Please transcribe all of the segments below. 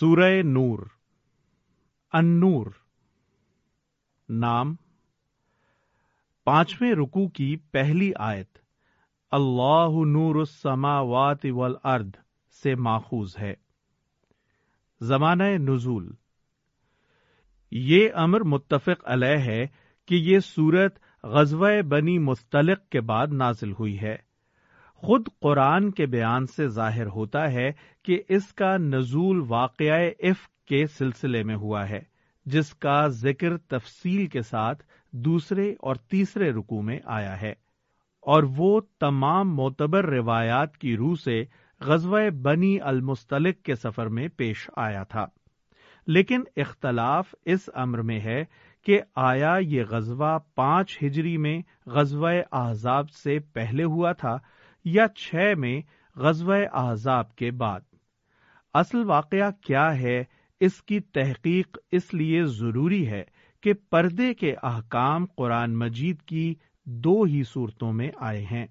سورہ نور انور نام، پانچویں رکو کی پہلی آیت، اللہ نور السماوات والارض سے ماخوذ ہے۔ زمانہ نزول۔ یہ امر متفق علیہ ہے کہ یہ سورت غزوہ بنی مستلق کے بعد نازل ہوئی ہے۔ خود قرآن کے بیان سے ظاہر ہوتا ہے کہ اس کا نزول واقعہ عف کے سلسلے میں ہوا ہے، جس کا ذکر تفصیل کے ساتھ دوسرے اور تیسرے رکو میں آیا ہے۔ اور وہ تمام معتبر روایات کی روح سے غزوہ بنی المستلق کے سفر میں پیش آیا تھا۔ لیکن اختلاف اس امر میں ہے کہ آیا یہ غزوہ پانچ ہجری میں غزوہ احزاب سے پہلے ہوا تھا یا چھ میں غزوہ احزاب کے بعد۔ اصل واقعہ کیا ہے؟ اس کی تحقیق اس لیے ضروری ہے کہ پردے کے احکام قرآن مجید کی دو ہی صورتوں میں آئے ہیں۔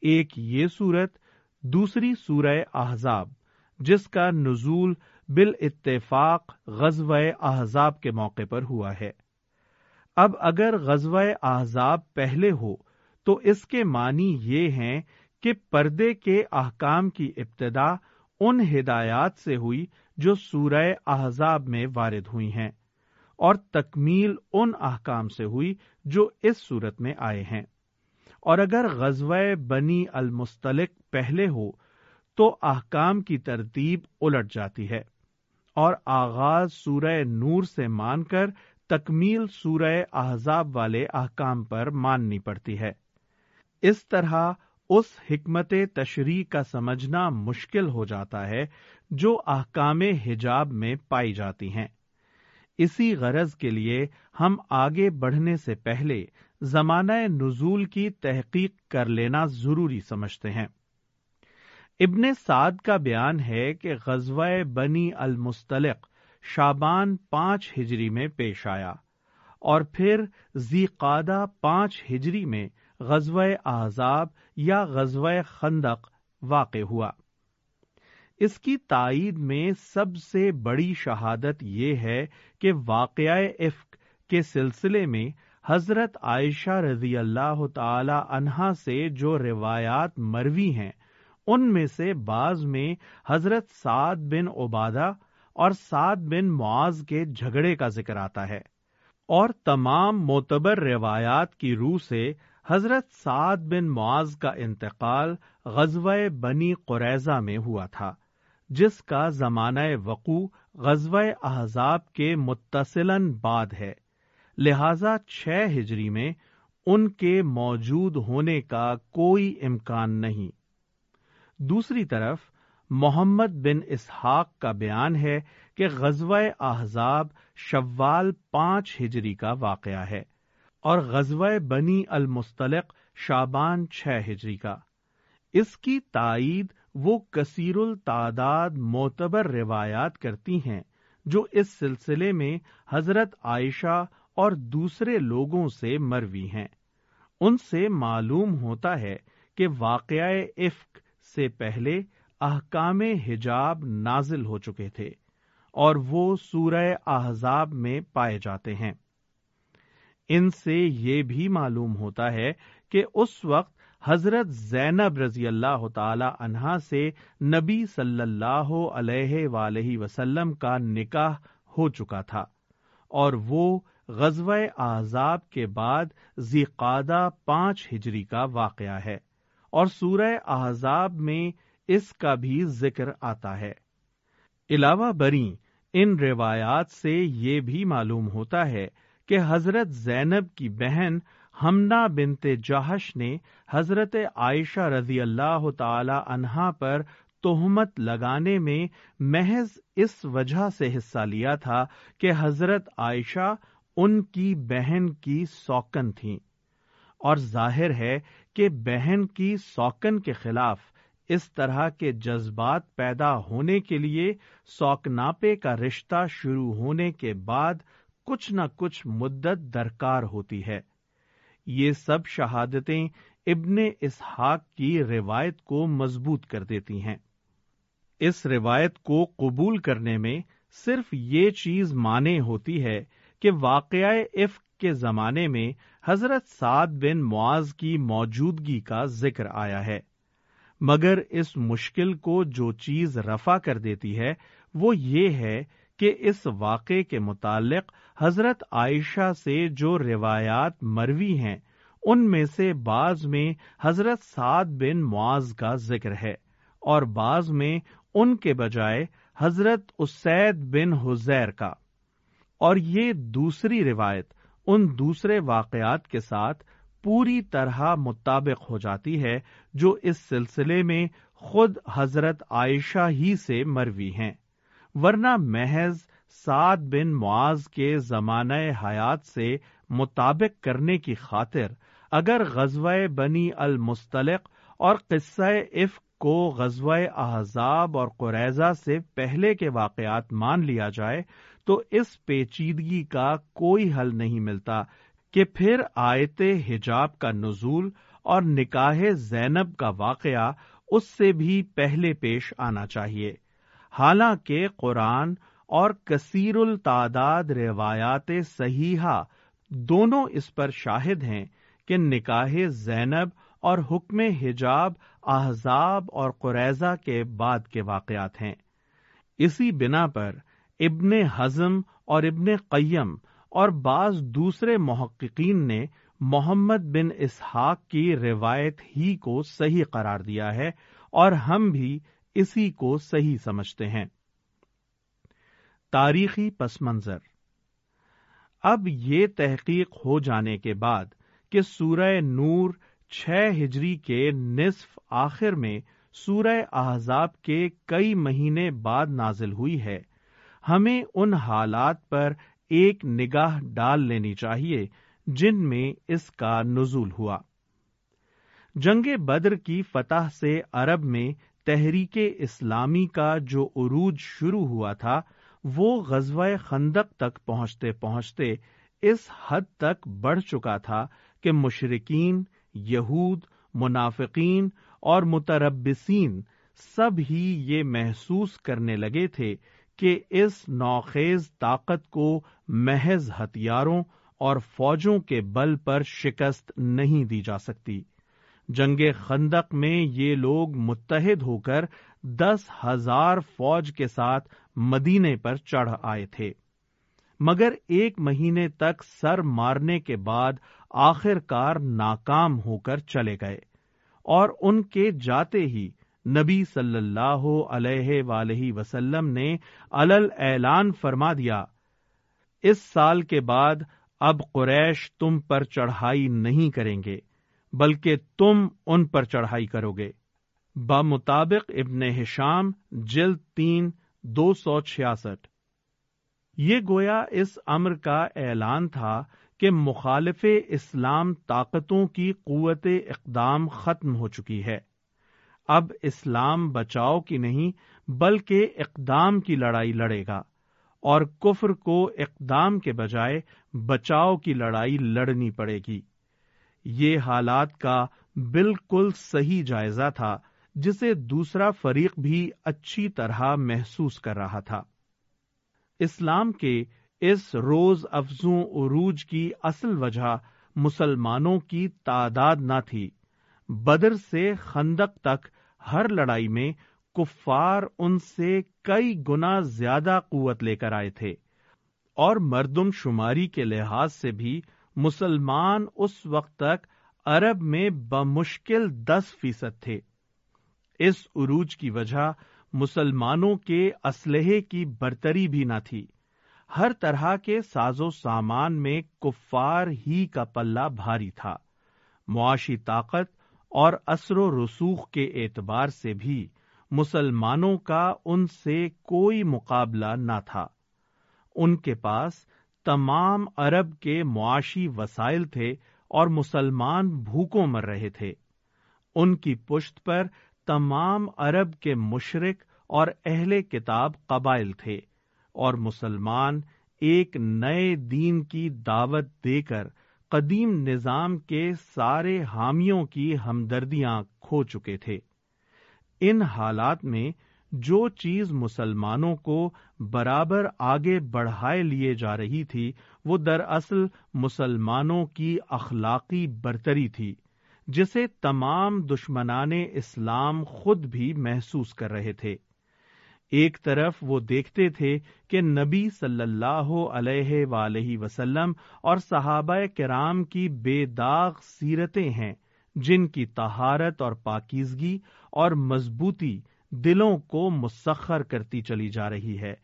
ایک یہ صورت، دوسری سورہ احزاب، جس کا نزول بال اتفاق غزوہ احزاب کے موقع پر ہوا ہے۔ اب اگر غزوہ احزاب پہلے ہو، تو اس کے معنی یہ ہیں کہ پردے کے احکام کی ابتدا ان ہدایات سے ہوئی جو سورہ احزاب میں وارد ہوئی ہیں، اور تکمیل ان احکام سے ہوئی جو اس صورت میں آئے ہیں۔ اور اگر غزوہ بنی المستلق پہلے ہو، تو احکام کی ترتیب الٹ جاتی ہے، اور آغاز سورہ نور سے مان کر تکمیل سورہ احزاب والے احکام پر ماننی پڑتی ہے۔ اس طرح اس حکمت تشریح کا سمجھنا مشکل ہو جاتا ہے جو احکام حجاب میں پائی جاتی ہیں۔ اسی غرض کے لیے ہم آگے بڑھنے سے پہلے زمانہ نزول کی تحقیق کر لینا ضروری سمجھتے ہیں۔ ابن سعد کا بیان ہے کہ غزوہ بنی المستلق شابان پانچ ہجری میں پیش آیا اور پھر زی قادہ پانچ ہجری میں غزوہ احزاب یا غزوہ خندق واقع ہوا۔ اس کی تائید میں سب سے بڑی شہادت یہ ہے کہ واقعہ افق کے سلسلے میں حضرت عائشہ رضی اللہ تعالی عنہا سے جو روایات مروی ہیں، ان میں سے بعض میں حضرت سعد بن عبادہ اور سعد بن معاذ کے جھگڑے کا ذکر آتا ہے۔ اور تمام معتبر روایات کی روح سے حضرت سعد بن معاذ کا انتقال غزوہ بنی قریضہ میں ہوا تھا، جس کا زمانہ وقوع غزوہ احزاب کے متصلاً بعد ہے۔ لہذا چھ ہجری میں ان کے موجود ہونے کا کوئی امکان نہیں۔ دوسری طرف، محمد بن اسحاق کا بیان ہے کہ غزوہ احزاب شوال پانچ ہجری کا واقعہ ہے۔ اور غزوہ بنی المستلق شابان چھ ہجری کا۔ اس کی تائید وہ کثیر التعداد معتبر روایات کرتی ہیں جو اس سلسلے میں حضرت عائشہ اور دوسرے لوگوں سے مروی ہیں۔ ان سے معلوم ہوتا ہے کہ واقعہ افق سے پہلے احکام حجاب نازل ہو چکے تھے اور وہ سورہ احزاب میں پائے جاتے ہیں۔ ان سے یہ بھی معلوم ہوتا ہے کہ اس وقت حضرت زینب رضی اللہ تعالی عنہا سے نبی صلی اللہ علیہ وآلہ وسلم کا نکاح ہو چکا تھا اور وہ غزوہ اعزاب کے بعد ذیقادہ پانچ ہجری کا واقعہ ہے اور سورہ احزاب میں اس کا بھی ذکر آتا ہے۔ علاوہ بری، ان روایات سے یہ بھی معلوم ہوتا ہے کہ حضرت زینب کی بہن ہمنا بنت جہش نے حضرت عائشہ رضی اللہ تعالی عنہا پر تہمت لگانے میں محض اس وجہ سے حصہ لیا تھا کہ حضرت عائشہ ان کی بہن کی سوکن تھیں۔ اور ظاہر ہے کہ بہن کی سوکن کے خلاف اس طرح کے جذبات پیدا ہونے کے لیے سوکناپے کا رشتہ شروع ہونے کے بعد کچھ نہ کچھ مدت درکار ہوتی ہے۔ یہ سب شہادتیں ابن اسحاق کی روایت کو مضبوط کر دیتی ہیں۔ اس روایت کو قبول کرنے میں صرف یہ چیز مانے ہوتی ہے کہ واقعہ عفق کے زمانے میں حضرت سعد بن معاذ کی موجودگی کا ذکر آیا ہے۔ مگر اس مشکل کو جو چیز رفع کر دیتی ہے وہ یہ ہے کہ اس واقعے کے متعلق حضرت عائشہ سے جو روایات مروی ہیں، ان میں سے بعض میں حضرت سعد بن معاذ کا ذکر ہے اور بعض میں ان کے بجائے حضرت اسید بن حزیر کا۔ اور یہ دوسری روایت ان دوسرے واقعات کے ساتھ پوری طرح مطابق ہو جاتی ہے، جو اس سلسلے میں خود حضرت عائشہ ہی سے مروی ہیں۔ ورنہ محض سعد بن معاذ کے زمانہ حیات سے مطابق کرنے کی خاطر اگر غزوہ بنی المستلق اور قصہ عفق کو غزوہ احزاب اور قریضہ سے پہلے کے واقعات مان لیا جائے تو اس پیچیدگی کا کوئی حل نہیں ملتا کہ پھر آیت حجاب کا نزول اور نکاح زینب کا واقعہ اس سے بھی پہلے پیش آنا چاہیے۔ حالانکہ قرآن اور کثیر التعداد روایات صحیحہ دونوں اس پر شاہد ہیں کہ نکاح زینب اور حکم حجاب، احزاب اور قریضہ کے بعد کے واقعات ہیں۔ اسی بنا پر ابن ہزم اور ابن قیم اور بعض دوسرے محققین نے محمد بن اسحاق کی روایت ہی کو صحیح قرار دیا ہے اور ہم بھی اسی کو صحیح سمجھتے ہیں۔ تاریخی پس منظر۔ اب یہ تحقیق ہو جانے کے بعد کہ سورہ نور چھ ہجری کے نصف آخر میں سورہ احزاب کے کئی مہینے بعد نازل ہوئی ہے۔ ہمیں ان حالات پر ایک نگاہ ڈال لینی چاہیے جن میں اس کا نزول ہوا۔ جنگ بدر کی فتح سے عرب میں تحریک اسلامی کا جو عروج شروع ہوا تھا، وہ غزوہ خندق تک پہنچتے پہنچتے اس حد تک بڑھ چکا تھا کہ مشرقین یہود، منافقین اور متربسین سب ہی یہ محسوس کرنے لگے تھے کہ اس نوخیز طاقت کو محض ہتھیاروں اور فوجوں کے بل پر شکست نہیں دی جا سکتی۔ جنگ خندق میں یہ لوگ متحد ہو کر دس ہزار فوج کے ساتھ مدینے پر چڑھ آئے تھے۔ مگر ایک مہینے تک سر مارنے کے بعد آخر کار ناکام ہو کر چلے گئے اور ان کے جاتے ہی نبی صلی اللہ علیہ ولیہ وسلم نے الل اعلان فرما دیا، اس سال کے بعد اب قریش تم پر چڑھائی نہیں کریں گے۔ بلکہ تم ان پر چڑھائی کرو گے۔ بمطابق ابن ہشام، جلد تین، دو سو چھیاسٹھ۔ یہ گویا اس امر کا اعلان تھا کہ مخالف اسلام طاقتوں کی قوت اقدام ختم ہو چکی ہے۔ اب اسلام بچاؤ کی نہیں، بلکہ اقدام کی لڑائی لڑے گا۔ اور کفر کو اقدام کے بجائے بچاؤ کی لڑائی لڑنی پڑے گی۔ یہ حالات کا بالکل صحیح جائزہ تھا، جسے دوسرا فریق بھی اچھی طرح محسوس کر رہا تھا۔ اسلام کے اس روز افزوں عروج کی اصل وجہ مسلمانوں کی تعداد نہ تھی۔ بدر سے خندق تک ہر لڑائی میں کفار ان سے کئی گنا زیادہ قوت لے کر آئے تھے، اور مردم شماری کے لحاظ سے بھی مسلمان اس وقت تک عرب میں بمشکل دس فیصد تھے۔ اس عروج کی وجہ مسلمانوں کے اسلحے کی برتری بھی نہ تھی۔ ہر طرح کے ساز و سامان میں کفار ہی کا پلہ بھاری تھا۔ معاشی طاقت اور اثر و رسوخ کے اعتبار سے بھی مسلمانوں کا ان سے کوئی مقابلہ نہ تھا۔ ان کے پاس تمام عرب کے معاشی وسائل تھے اور مسلمان بھوکوں مر رہے تھے۔ ان کی پشت پر تمام عرب کے مشرق اور اہل کتاب قبائل تھے اور مسلمان ایک نئے دین کی دعوت دے کر قدیم نظام کے سارے حامیوں کی ہمدردیاں کھو چکے تھے۔ ان حالات میں جو چیز مسلمانوں کو برابر آگے بڑھائے لیے جا رہی تھی، وہ دراصل مسلمانوں کی اخلاقی برتری تھی، جسے تمام دشمنان اسلام خود بھی محسوس کر رہے تھے۔ ایک طرف وہ دیکھتے تھے کہ نبی صلی اللہ علیہ وآلہ وسلم اور صحابہ کرام کی بے داغ سیرتیں ہیں، جن کی تہارت اور پاکیزگی اور مضبوطی دلوں کو مسخر کرتی چلی جا رہی ہے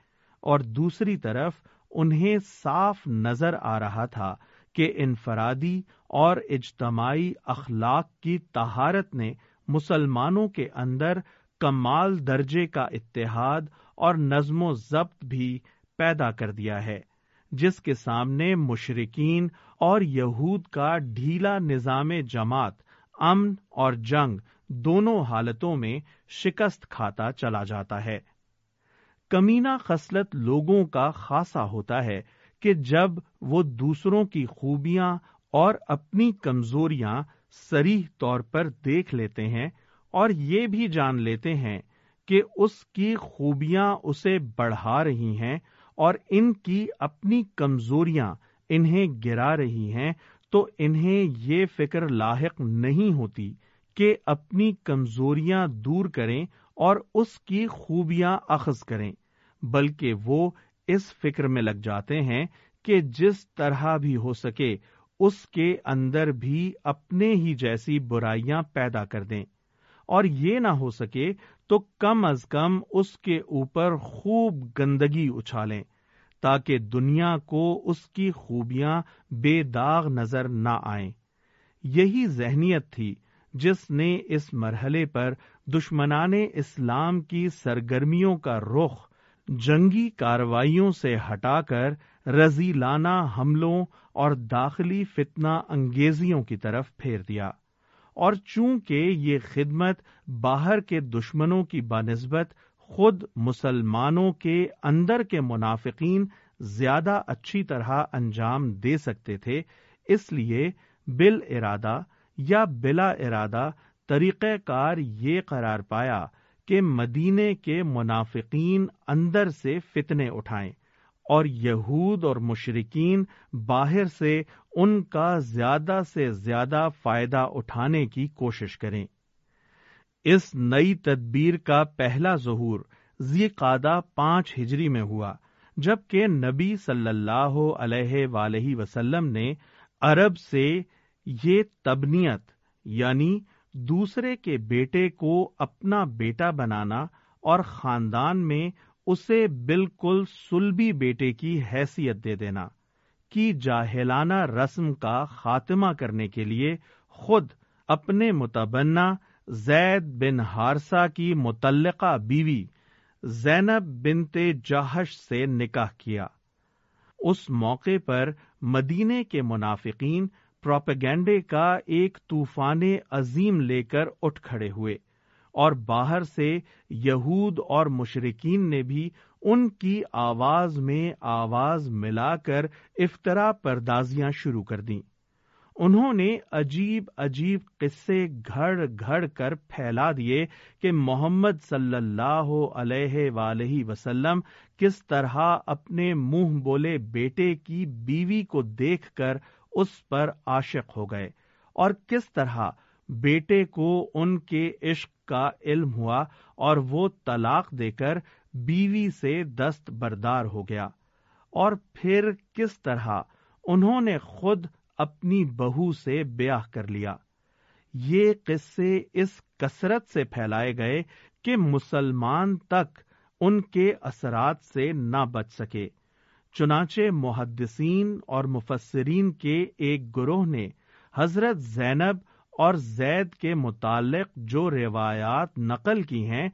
اور دوسری طرف انہیں صاف نظر آ رہا تھا کہ انفرادی اور اجتماعی اخلاق کی تہارت نے مسلمانوں کے اندر کمال درجے کا اتحاد اور نظم و ضبط بھی پیدا کر دیا ہے، جس کے سامنے مشرقین اور یہود کا ڈھیلا نظام جماعت، امن اور جنگ دونوں حالتوں میں شکست کھاتا چلا جاتا ہے۔ کمینہ خصلت لوگوں کا خاصا ہوتا ہے کہ جب وہ دوسروں کی خوبیاں اور اپنی کمزوریاں سریح طور پر دیکھ لیتے ہیں اور یہ بھی جان لیتے ہیں کہ اس کی خوبیاں اسے بڑھا رہی ہیں اور ان کی اپنی کمزوریاں انہیں گرا رہی ہیں تو انہیں یہ فکر لاحق نہیں ہوتی کہ اپنی کمزوریاں دور کریں اور اس کی خوبیاں اخذ کریں، بلکہ وہ اس فکر میں لگ جاتے ہیں کہ جس طرح بھی ہو سکے، اس کے اندر بھی اپنے ہی جیسی برائیاں پیدا کر دیں۔ اور یہ نہ ہو سکے تو کم از کم اس کے اوپر خوب گندگی اچھالیں، تاکہ دنیا کو اس کی خوبیاں بے داغ نظر نہ آئیں۔ یہی ذہنیت تھی جس نے اس مرحلے پر دشمنان اسلام کی سرگرمیوں کا رخ جنگی کاروائیوں سے ہٹا کر رضیلانہ حملوں اور داخلی فتنہ انگیزیوں کی طرف پھیر دیا۔ اور چونکہ یہ خدمت باہر کے دشمنوں کی بنسبت خود مسلمانوں کے اندر کے منافقین زیادہ اچھی طرح انجام دے سکتے تھے، اس لیے بل ارادہ یا بلا ارادہ طریقہ کار یہ قرار پایا کہ مدینے کے منافقین اندر سے فتنے اٹھائیں اور یہود اور مشرقین باہر سے ان کا زیادہ سے زیادہ فائدہ اٹھانے کی کوشش کریں۔ اس نئی تدبیر کا پہلا ظہور زی قادہ پانچ ہجری میں ہوا، جبکہ نبی صلی اللہ علیہ ولیہ وسلم نے عرب سے یہ تبنیت یعنی دوسرے کے بیٹے کو اپنا بیٹا بنانا اور خاندان میں اسے بالکل سلبی بیٹے کی حیثیت دے دینا، کی جاہلانہ رسم کا خاتمہ کرنے کے لیے خود اپنے متبنا زید بن ہارسا کی متعلقہ بیوی زینب بنت جاہش سے نکاح کیا۔ اس موقع پر مدینے کے منافقین پروپیگینڈے کا ایک طوفان عظیم لے کر اٹھ کھڑے ہوئے اور باہر سے یہود اور مشرقین نے بھی ان کی آواز میں آواز ملا کر افطرا پردازیاں شروع کر دیں۔ انہوں نے عجیب عجیب قصے گھڑ گھڑ کر پھیلا دیے کہ محمد صلی اللہ علیہ ولیہ وسلم کس طرح اپنے منہ بولے بیٹے کی بیوی کو دیکھ کر اس پر عاشق ہو گئے۔ اور کس طرح بیٹے کو ان کے عشق کا علم ہوا اور وہ طلاق دے کر بیوی سے دست بردار ہو گیا۔ اور پھر کس طرح انہوں نے خود اپنی بہو سے بیاہ کر لیا۔ یہ قصے اس کثرت سے پھیلائے گئے کہ مسلمان تک ان کے اثرات سے نہ بچ سکے۔ چنانچہ محدثین اور مفسرین کے ایک گروہ نے حضرت زینب اور زید کے متعلق جو روایات نقل کی ہیں،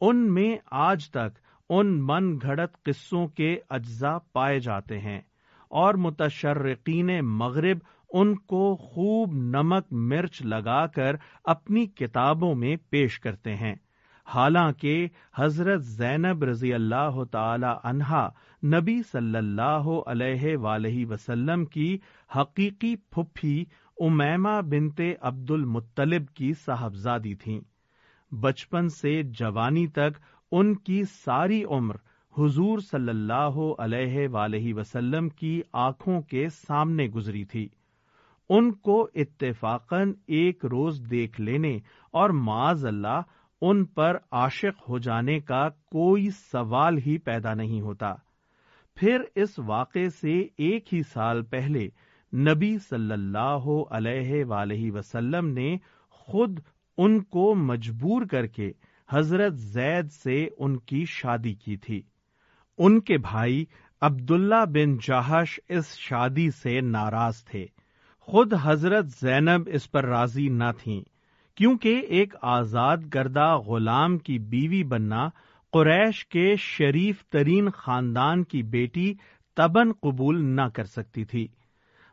ان میں آج تک ان من گھڑت قصوں کے اجزاء پائے جاتے ہیں اور متشرقین مغرب ان کو خوب نمک مرچ لگا کر اپنی کتابوں میں پیش کرتے ہیں۔ حالانکہ حضرت زینب رضی اللہ تعالی عنہا نبی صلی اللہ علیہ ولیہ وسلم کی حقیقی پھپھی امیما بنتے عبد المطلب کی صاحبزادی تھیں۔ بچپن سے جوانی تک ان کی ساری عمر حضور صلی اللہ علیہ ولیہ وسلم کی آنکھوں کے سامنے گزری تھی۔ ان کو اتفاقن ایک روز دیکھ لینے اور معاذ اللہ ان پر عاشق ہو جانے کا کوئی سوال ہی پیدا نہیں ہوتا۔ پھر اس واقعے سے ایک ہی سال پہلے نبی صلی اللہ علیہ ولیہ وسلم نے خود ان کو مجبور کر کے حضرت زید سے ان کی شادی کی تھی۔ ان کے بھائی عبداللہ بن جہش اس شادی سے ناراض تھے۔ خود حضرت زینب اس پر راضی نہ تھیں، کیونکہ ایک آزاد کردہ غلام کی بیوی بننا قریش کے شریف ترین خاندان کی بیٹی تبن قبول نہ کر سکتی تھی۔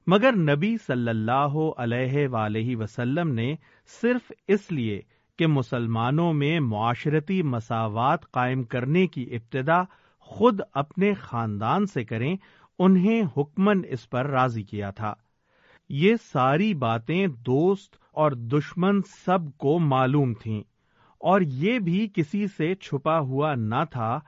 مگر نبی صلی اللہ علیہ ولیہ وسلم نے صرف اس لیے کہ مسلمانوں میں معاشرتی مساوات قائم کرنے کی ابتدا خود اپنے خاندان سے کریں، انہیں حکمن اس پر راضی کیا تھا۔ یہ ساری باتیں دوست اور دشمن سب کو معلوم تھیں۔ اور یہ بھی کسی سے چھپا ہوا نہ تھا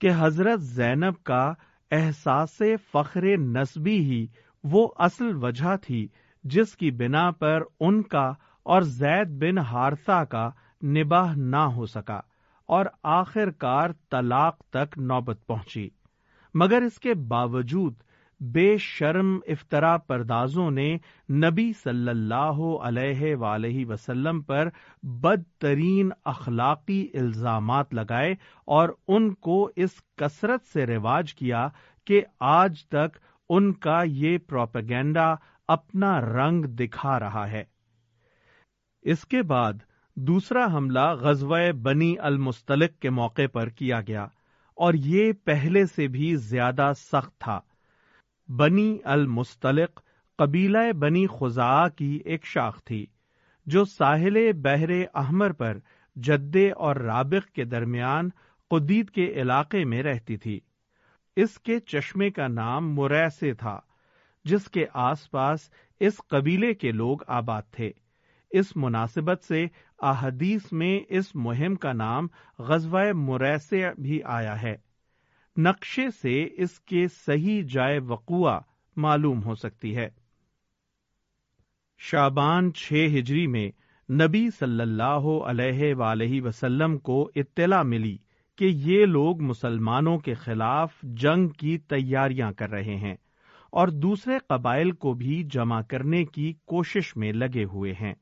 کہ حضرت زینب کا احساس فخر نسبی ہی وہ اصل وجہ تھی جس کی بنا پر ان کا اور زید بن ہارسا کا نباہ نہ ہو سکا اور آخر کار طلاق تک نوبت پہنچی۔ مگر اس کے باوجود بے شرم افطرا پردازوں نے نبی صلی اللہ علیہ ولیہ وسلم پر بدترین اخلاقی الزامات لگائے اور ان کو اس کثرت سے رواج کیا کہ آج تک ان کا یہ پروپیگینڈا اپنا رنگ دکھا رہا ہے۔ اس کے بعد دوسرا حملہ غزوہ بنی المستلق کے موقع پر کیا گیا اور یہ پہلے سے بھی زیادہ سخت تھا۔ بنی المستلق قبیلہ بنی خزا کی ایک شاخ تھی، جو ساحل بحر احمر پر جدے اور رابق کے درمیان قدید کے علاقے میں رہتی تھی۔ اس کے چشمے کا نام مریسے تھا، جس کے آس پاس اس قبیلے کے لوگ آباد تھے۔ اس مناسبت سے احادیث میں اس مہم کا نام غزوہ مریسے بھی آیا ہے۔ نقشے سے اس کے صحیح جائے وقوع معلوم ہو سکتی ہے۔ شابان چھ ہجری میں نبی صلی اللہ علیہ ولیہ وسلم کو اطلاع ملی کہ یہ لوگ مسلمانوں کے خلاف جنگ کی تیاریاں کر رہے ہیں اور دوسرے قبائل کو بھی جمع کرنے کی کوشش میں لگے ہوئے ہیں۔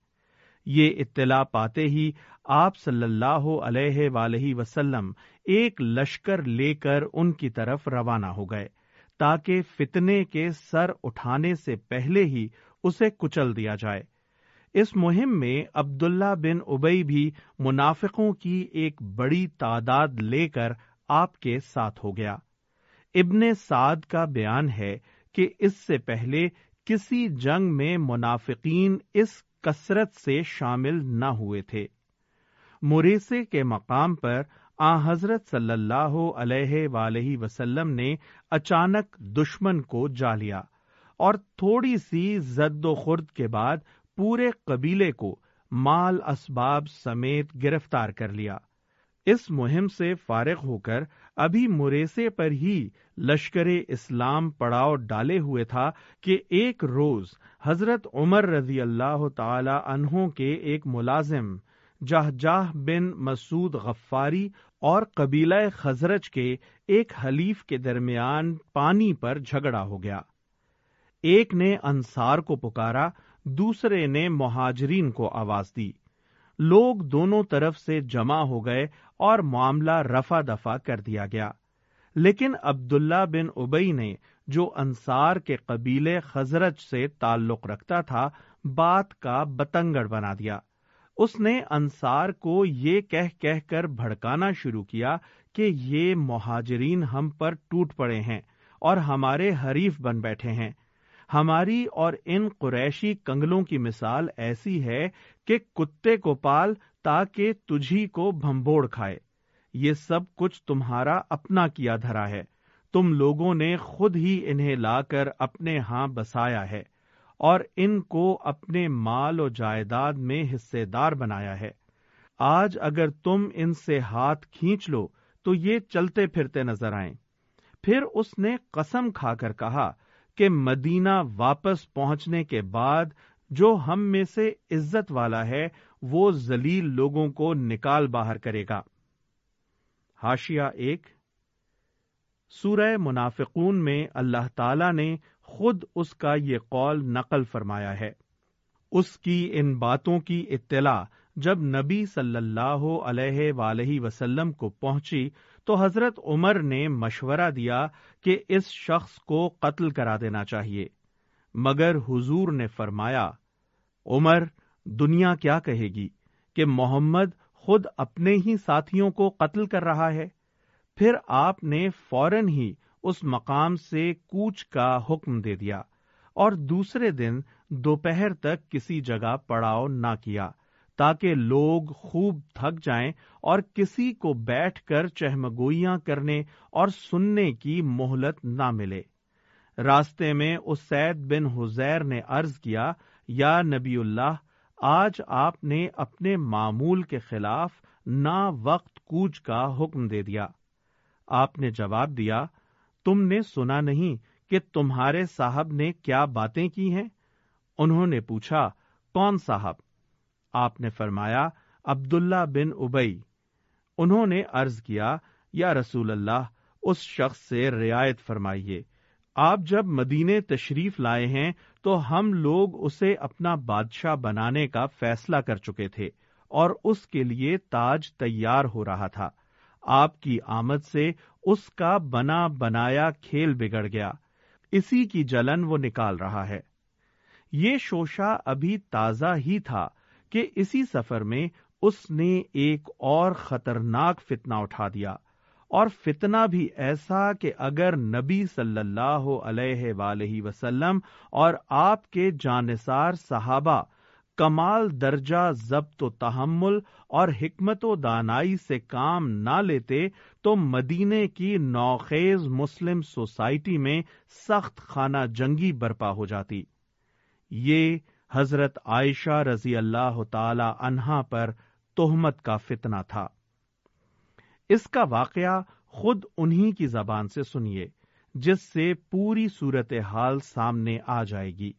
یہ اطلاع پاتے ہی آپ صلی اللہ علیہ ولیہ وسلم ایک لشکر لے کر ان کی طرف روانہ ہو گئے تاکہ فتنے کے سر اٹھانے سے پہلے ہی اسے کچل دیا جائے۔ اس مہم میں عبداللہ بن ابئی بھی منافقوں کی ایک بڑی تعداد لے کر آپ کے ساتھ ہو گیا۔ ابن سعد کا بیان ہے کہ اس سے پہلے کسی جنگ میں منافقین اس کثرت سے شامل نہ ہوئے تھے۔ مریسے کے مقام پر آ حضرت صلی اللہ علیہ ولیہ وسلم نے اچانک دشمن کو جا لیا اور تھوڑی سی زد و خرد کے بعد پورے قبیلے کو مال اسباب سمیت گرفتار کر لیا۔ اس مہم سے فارغ ہو کر ابھی مریسے پر ہی لشکر اسلام پڑاؤ ڈالے ہوئے تھا کہ ایک روز حضرت عمر رضی اللہ تعالی عنہ کے ایک ملازم جاہ جاہ بن مسعود غفاری اور قبیلہ خزرج کے ایک حلیف کے درمیان پانی پر جھگڑا ہو گیا۔ ایک نے انصار کو پکارا، دوسرے نے مہاجرین کو آواز دی۔ لوگ دونوں طرف سے جمع ہو گئے اور معاملہ رفا دفا کر دیا گیا۔ لیکن عبداللہ بن ابئی نے جو انصار کے قبیلے خزرج سے تعلق رکھتا تھا، بات کا بتنگڑ بنا دیا۔ اس نے انصار کو یہ کہہ کہہ کر بھڑکانا شروع کیا کہ یہ مہاجرین ہم پر ٹوٹ پڑے ہیں اور ہمارے حریف بن بیٹھے ہیں۔ ہماری اور ان قریشی کنگلوں کی مثال ایسی ہے کہ کتے کو پال تاکہ تجھی کو بھمبوڑ کھائے۔ یہ سب کچھ تمہارا اپنا کیا دھرا ہے۔ تم لوگوں نے خود ہی انہیں لا کر اپنے ہاں بسایا ہے اور ان کو اپنے مال و جائیداد میں حصے دار بنایا ہے۔ آج اگر تم ان سے ہاتھ کھینچ لو تو یہ چلتے پھرتے نظر آئیں۔ پھر اس نے قسم کھا کر کہا کہ مدینہ واپس پہنچنے کے بعد جو ہم میں سے عزت والا ہے، وہ زلیل لوگوں کو نکال باہر کرے گا۔ ہاشیا ایک۔ سورہ منافقون میں اللہ تعالی نے خود اس کا یہ قول نقل فرمایا ہے۔ اس کی ان باتوں کی اطلاع جب نبی صلی اللہ علیہ ولیہ وسلم کو پہنچی تو حضرت عمر نے مشورہ دیا کہ اس شخص کو قتل کرا دینا چاہیے۔ مگر حضور نے فرمایا، عمر، دنیا کیا کہے گی کہ محمد خود اپنے ہی ساتھیوں کو قتل کر رہا ہے؟ پھر آپ نے فوراً ہی اس مقام سے کوچ کا حکم دے دیا اور دوسرے دن دوپہر تک کسی جگہ پڑاؤ نہ کیا۔ تاکہ لوگ خوب تھک جائیں اور کسی کو بیٹھ کر چہمگوئیاں کرنے اور سننے کی مہلت نہ ملے۔ راستے میں اس سید بن حزیر نے عرض کیا، یا نبی اللہ، آج آپ نے اپنے معمول کے خلاف نا وقت کوچ کا حکم دے دیا۔ آپ نے جواب دیا، تم نے سنا نہیں کہ تمہارے صاحب نے کیا باتیں کی ہیں؟ انہوں نے پوچھا، کون صاحب؟ آپ نے فرمایا، عبداللہ بن ابئی انہوں نے عرض کیا، یا رسول اللہ، اس شخص سے رعایت فرمائیے۔ آپ جب مدینے تشریف لائے ہیں، تو ہم لوگ اسے اپنا بادشاہ بنانے کا فیصلہ کر چکے تھے، اور اس کے لیے تاج تیار ہو رہا تھا۔ آپ کی آمد سے اس کا بنا بنایا کھیل بگڑ گیا۔ اسی کی جلن وہ نکال رہا ہے۔ یہ شوشا ابھی تازہ ہی تھا۔ کہ اسی سفر میں اس نے ایک اور خطرناک فتنہ اٹھا دیا۔ اور فتنہ بھی ایسا کہ اگر نبی صلی اللہ علیہ ولیہ وسلم اور آپ کے جانصار صحابہ کمال درجہ ضبط و تحمل اور حکمت و دانائی سے کام نہ لیتے تو مدینے کی نوخیز مسلم سوسائٹی میں سخت خانہ جنگی برپا ہو جاتی۔ یہ حضرت عائشہ رضی اللہ تعالی عنہا پر تہمت کا فتنہ تھا۔ اس کا واقعہ خود انہی کی زبان سے سنیے، جس سے پوری صورت حال سامنے آ جائے گی۔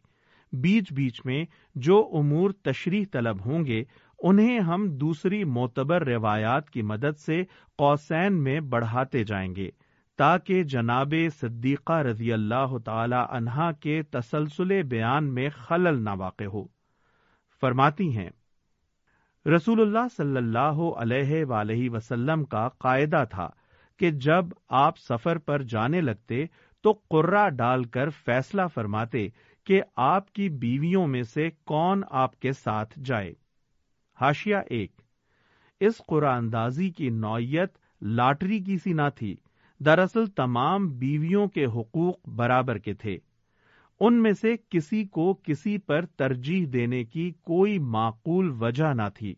بیچ بیچ میں جو امور تشریح طلب ہوں گے، انہیں ہم دوسری معتبر روایات کی مدد سے قوسین میں بڑھاتے جائیں گے۔ تاکہ جناب صدیقہ رضی اللہ تعالی عنہا کے تسلسل بیان میں خلل نہ واقع ہو۔ فرماتی ہیں، رسول اللہ صلی اللہ علیہ ولیہ وسلم کا قاعدہ تھا کہ جب آپ سفر پر جانے لگتے تو قرا ڈال کر فیصلہ فرماتے کہ آپ کی بیویوں میں سے کون آپ کے ساتھ جائے۔ ہاشیا ایک۔ اس قرآن اندازی کی نوعیت لاٹری کی سی نہ تھی۔ دراصل تمام بیویوں کے حقوق برابر کے تھے۔ ان میں سے کسی کو کسی پر ترجیح دینے کی کوئی معقول وجہ نہ تھی۔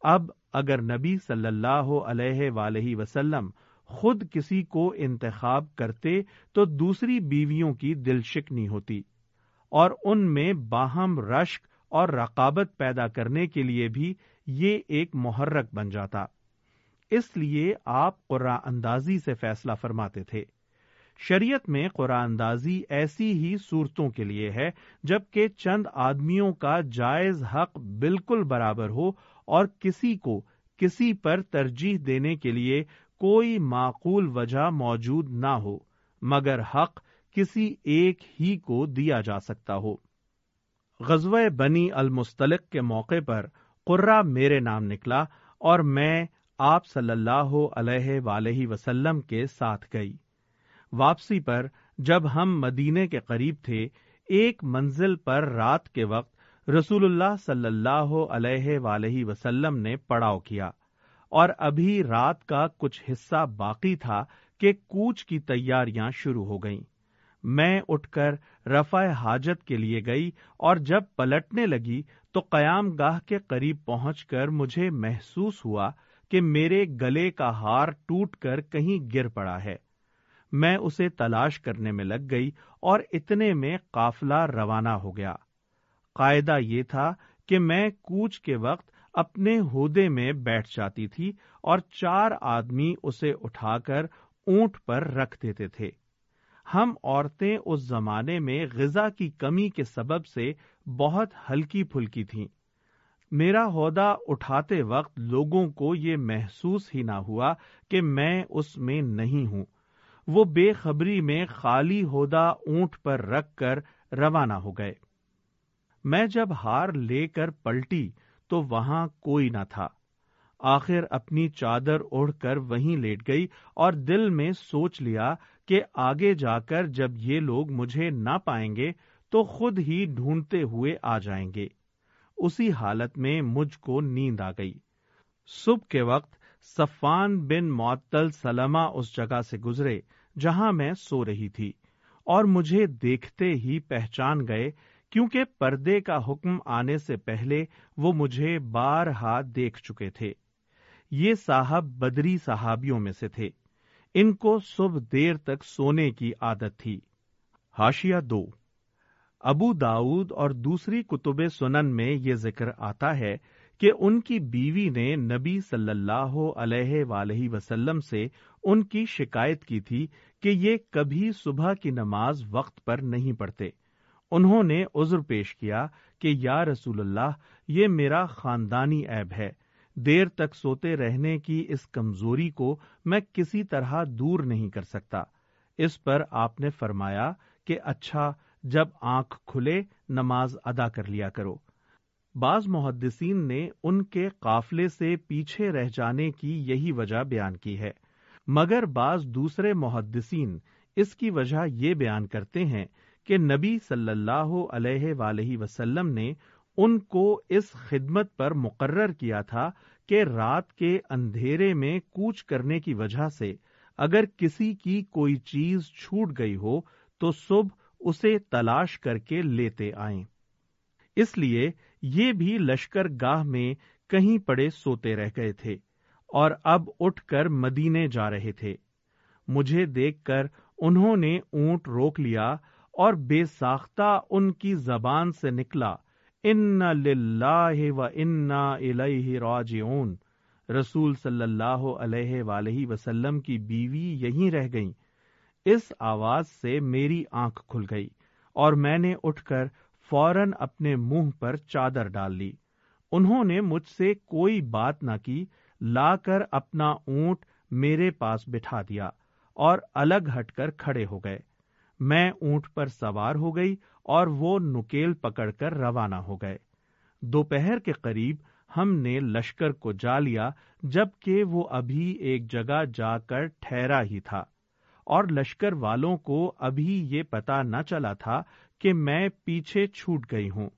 اب اگر نبی صلی اللہ علیہ ولیہ وسلم خود کسی کو انتخاب کرتے تو دوسری بیویوں کی دل شکنی ہوتی۔ اور ان میں باہم رشک اور رقابت پیدا کرنے کے لیے بھی یہ ایک محرک بن جاتا۔ اس لیے آپ قرآن اندازی سے فیصلہ فرماتے تھے۔ شریعت میں قرآن اندازی ایسی ہی صورتوں کے لیے ہے، جبکہ چند آدمیوں کا جائز حق بالکل برابر ہو اور کسی کو کسی پر ترجیح دینے کے لیے کوئی معقول وجہ موجود نہ ہو، مگر حق کسی ایک ہی کو دیا جا سکتا ہو۔ غزوہ بنی المستلق کے موقع پر قرہ میرے نام نکلا اور میں آپ صلی اللہ علیہ ولیہ وسلم کے ساتھ گئی۔ واپسی پر جب ہم مدینے کے قریب تھے، ایک منزل پر رات کے وقت رسول اللہ صلی اللہ علیہ ولیہ وسلم نے پڑاؤ کیا، اور ابھی رات کا کچھ حصہ باقی تھا کہ کوچ کی تیاریاں شروع ہو گئیں۔ میں اٹھ کر رفع حاجت کے لیے گئی، اور جب پلٹنے لگی تو قیام گاہ کے قریب پہنچ کر مجھے محسوس ہوا کہ میرے گلے کا ہار ٹوٹ کر کہیں گر پڑا ہے۔ میں اسے تلاش کرنے میں لگ گئی اور اتنے میں قافلہ روانہ ہو گیا۔ قاعدہ یہ تھا کہ میں کوچ کے وقت اپنے ہودے میں بیٹھ جاتی تھی اور چار آدمی اسے اٹھا کر اونٹ پر رکھ دیتے تھے۔ ہم عورتیں اس زمانے میں غذا کی کمی کے سبب سے بہت ہلکی پھلکی تھیں۔ میرا عہدہ اٹھاتے وقت لوگوں کو یہ محسوس ہی نہ ہوا کہ میں اس میں نہیں ہوں۔ وہ بے خبری میں خالی ہودہ اونٹ پر رکھ کر روانہ ہو گئے۔ میں جب ہار لے کر پلٹی تو وہاں کوئی نہ تھا۔ آخر اپنی چادر اوڑھ کر وہیں لیٹ گئی اور دل میں سوچ لیا کہ آگے جا کر جب یہ لوگ مجھے نہ پائیں گے تو خود ہی ڈھونڈتے ہوئے آ جائیں گے۔ اسی حالت میں مجھ کو نیند آ گئی۔ صبح کے وقت صفان بن معطل سلمہ اس جگہ سے گزرے جہاں میں سو رہی تھی اور مجھے دیکھتے ہی پہچان گئے کیونکہ پردے کا حکم آنے سے پہلے وہ مجھے بارہا دیکھ چکے تھے۔ یہ صاحب بدری صحابیوں میں سے تھے۔ ان کو صبح دیر تک سونے کی عادت تھی۔ ہاشیا دو۔ ابو داود اور دوسری کتب سنن میں یہ ذکر آتا ہے کہ ان کی بیوی نے نبی صلی اللہ علیہ ولیہ وسلم سے ان کی شکایت کی تھی کہ یہ کبھی صبح کی نماز وقت پر نہیں پڑھتے۔ انہوں نے عذر پیش کیا کہ یا رسول اللہ، یہ میرا خاندانی عیب ہے۔ دیر تک سوتے رہنے کی اس کمزوری کو میں کسی طرح دور نہیں کر سکتا۔ اس پر آپ نے فرمایا کہ اچھا جب آنکھ کھلے نماز ادا کر لیا کرو۔ بعض محدثین نے ان کے قافلے سے پیچھے رہ جانے کی یہی وجہ بیان کی ہے۔ مگر بعض دوسرے محدثین اس کی وجہ یہ بیان کرتے ہیں کہ نبی صلی اللہ علیہ ولیہ وسلم نے ان کو اس خدمت پر مقرر کیا تھا کہ رات کے اندھیرے میں کوچ کرنے کی وجہ سے اگر کسی کی کوئی چیز چھوٹ گئی ہو تو صبح اسے تلاش کر کے لیتے آئیں۔ اس لیے یہ بھی لشکر گاہ میں کہیں پڑے سوتے رہ گئے تھے اور اب اٹھ کر مدینے جا رہے تھے۔ مجھے دیکھ کر انہوں نے اونٹ روک لیا اور بے ساختہ ان کی زبان سے نکلا۔ ان و انا الیہ راجعون۔ رسول صلی اللہ علیہ ولیہ وسلم کی بیوی یہیں رہ گئیں۔ اس آواز سے میری آنکھ کھل گئی اور میں نے اٹھ کر فوراً اپنے منہ پر چادر ڈال لی۔ انہوں نے مجھ سے کوئی بات نہ کی، لا کر اپنا اونٹ میرے پاس بٹھا دیا اور الگ ہٹ کر کھڑے ہو گئے۔ میں اونٹ پر سوار ہو گئی اور وہ نکیل پکڑ کر روانہ ہو گئے۔ دوپہر کے قریب ہم نے لشکر کو جا لیا جبکہ وہ ابھی ایک جگہ جا کر ٹھہرا ہی تھا۔ اور لشکر والوں کو ابھی یہ پتا نہ چلا تھا کہ میں پیچھے چھوٹ گئی ہوں۔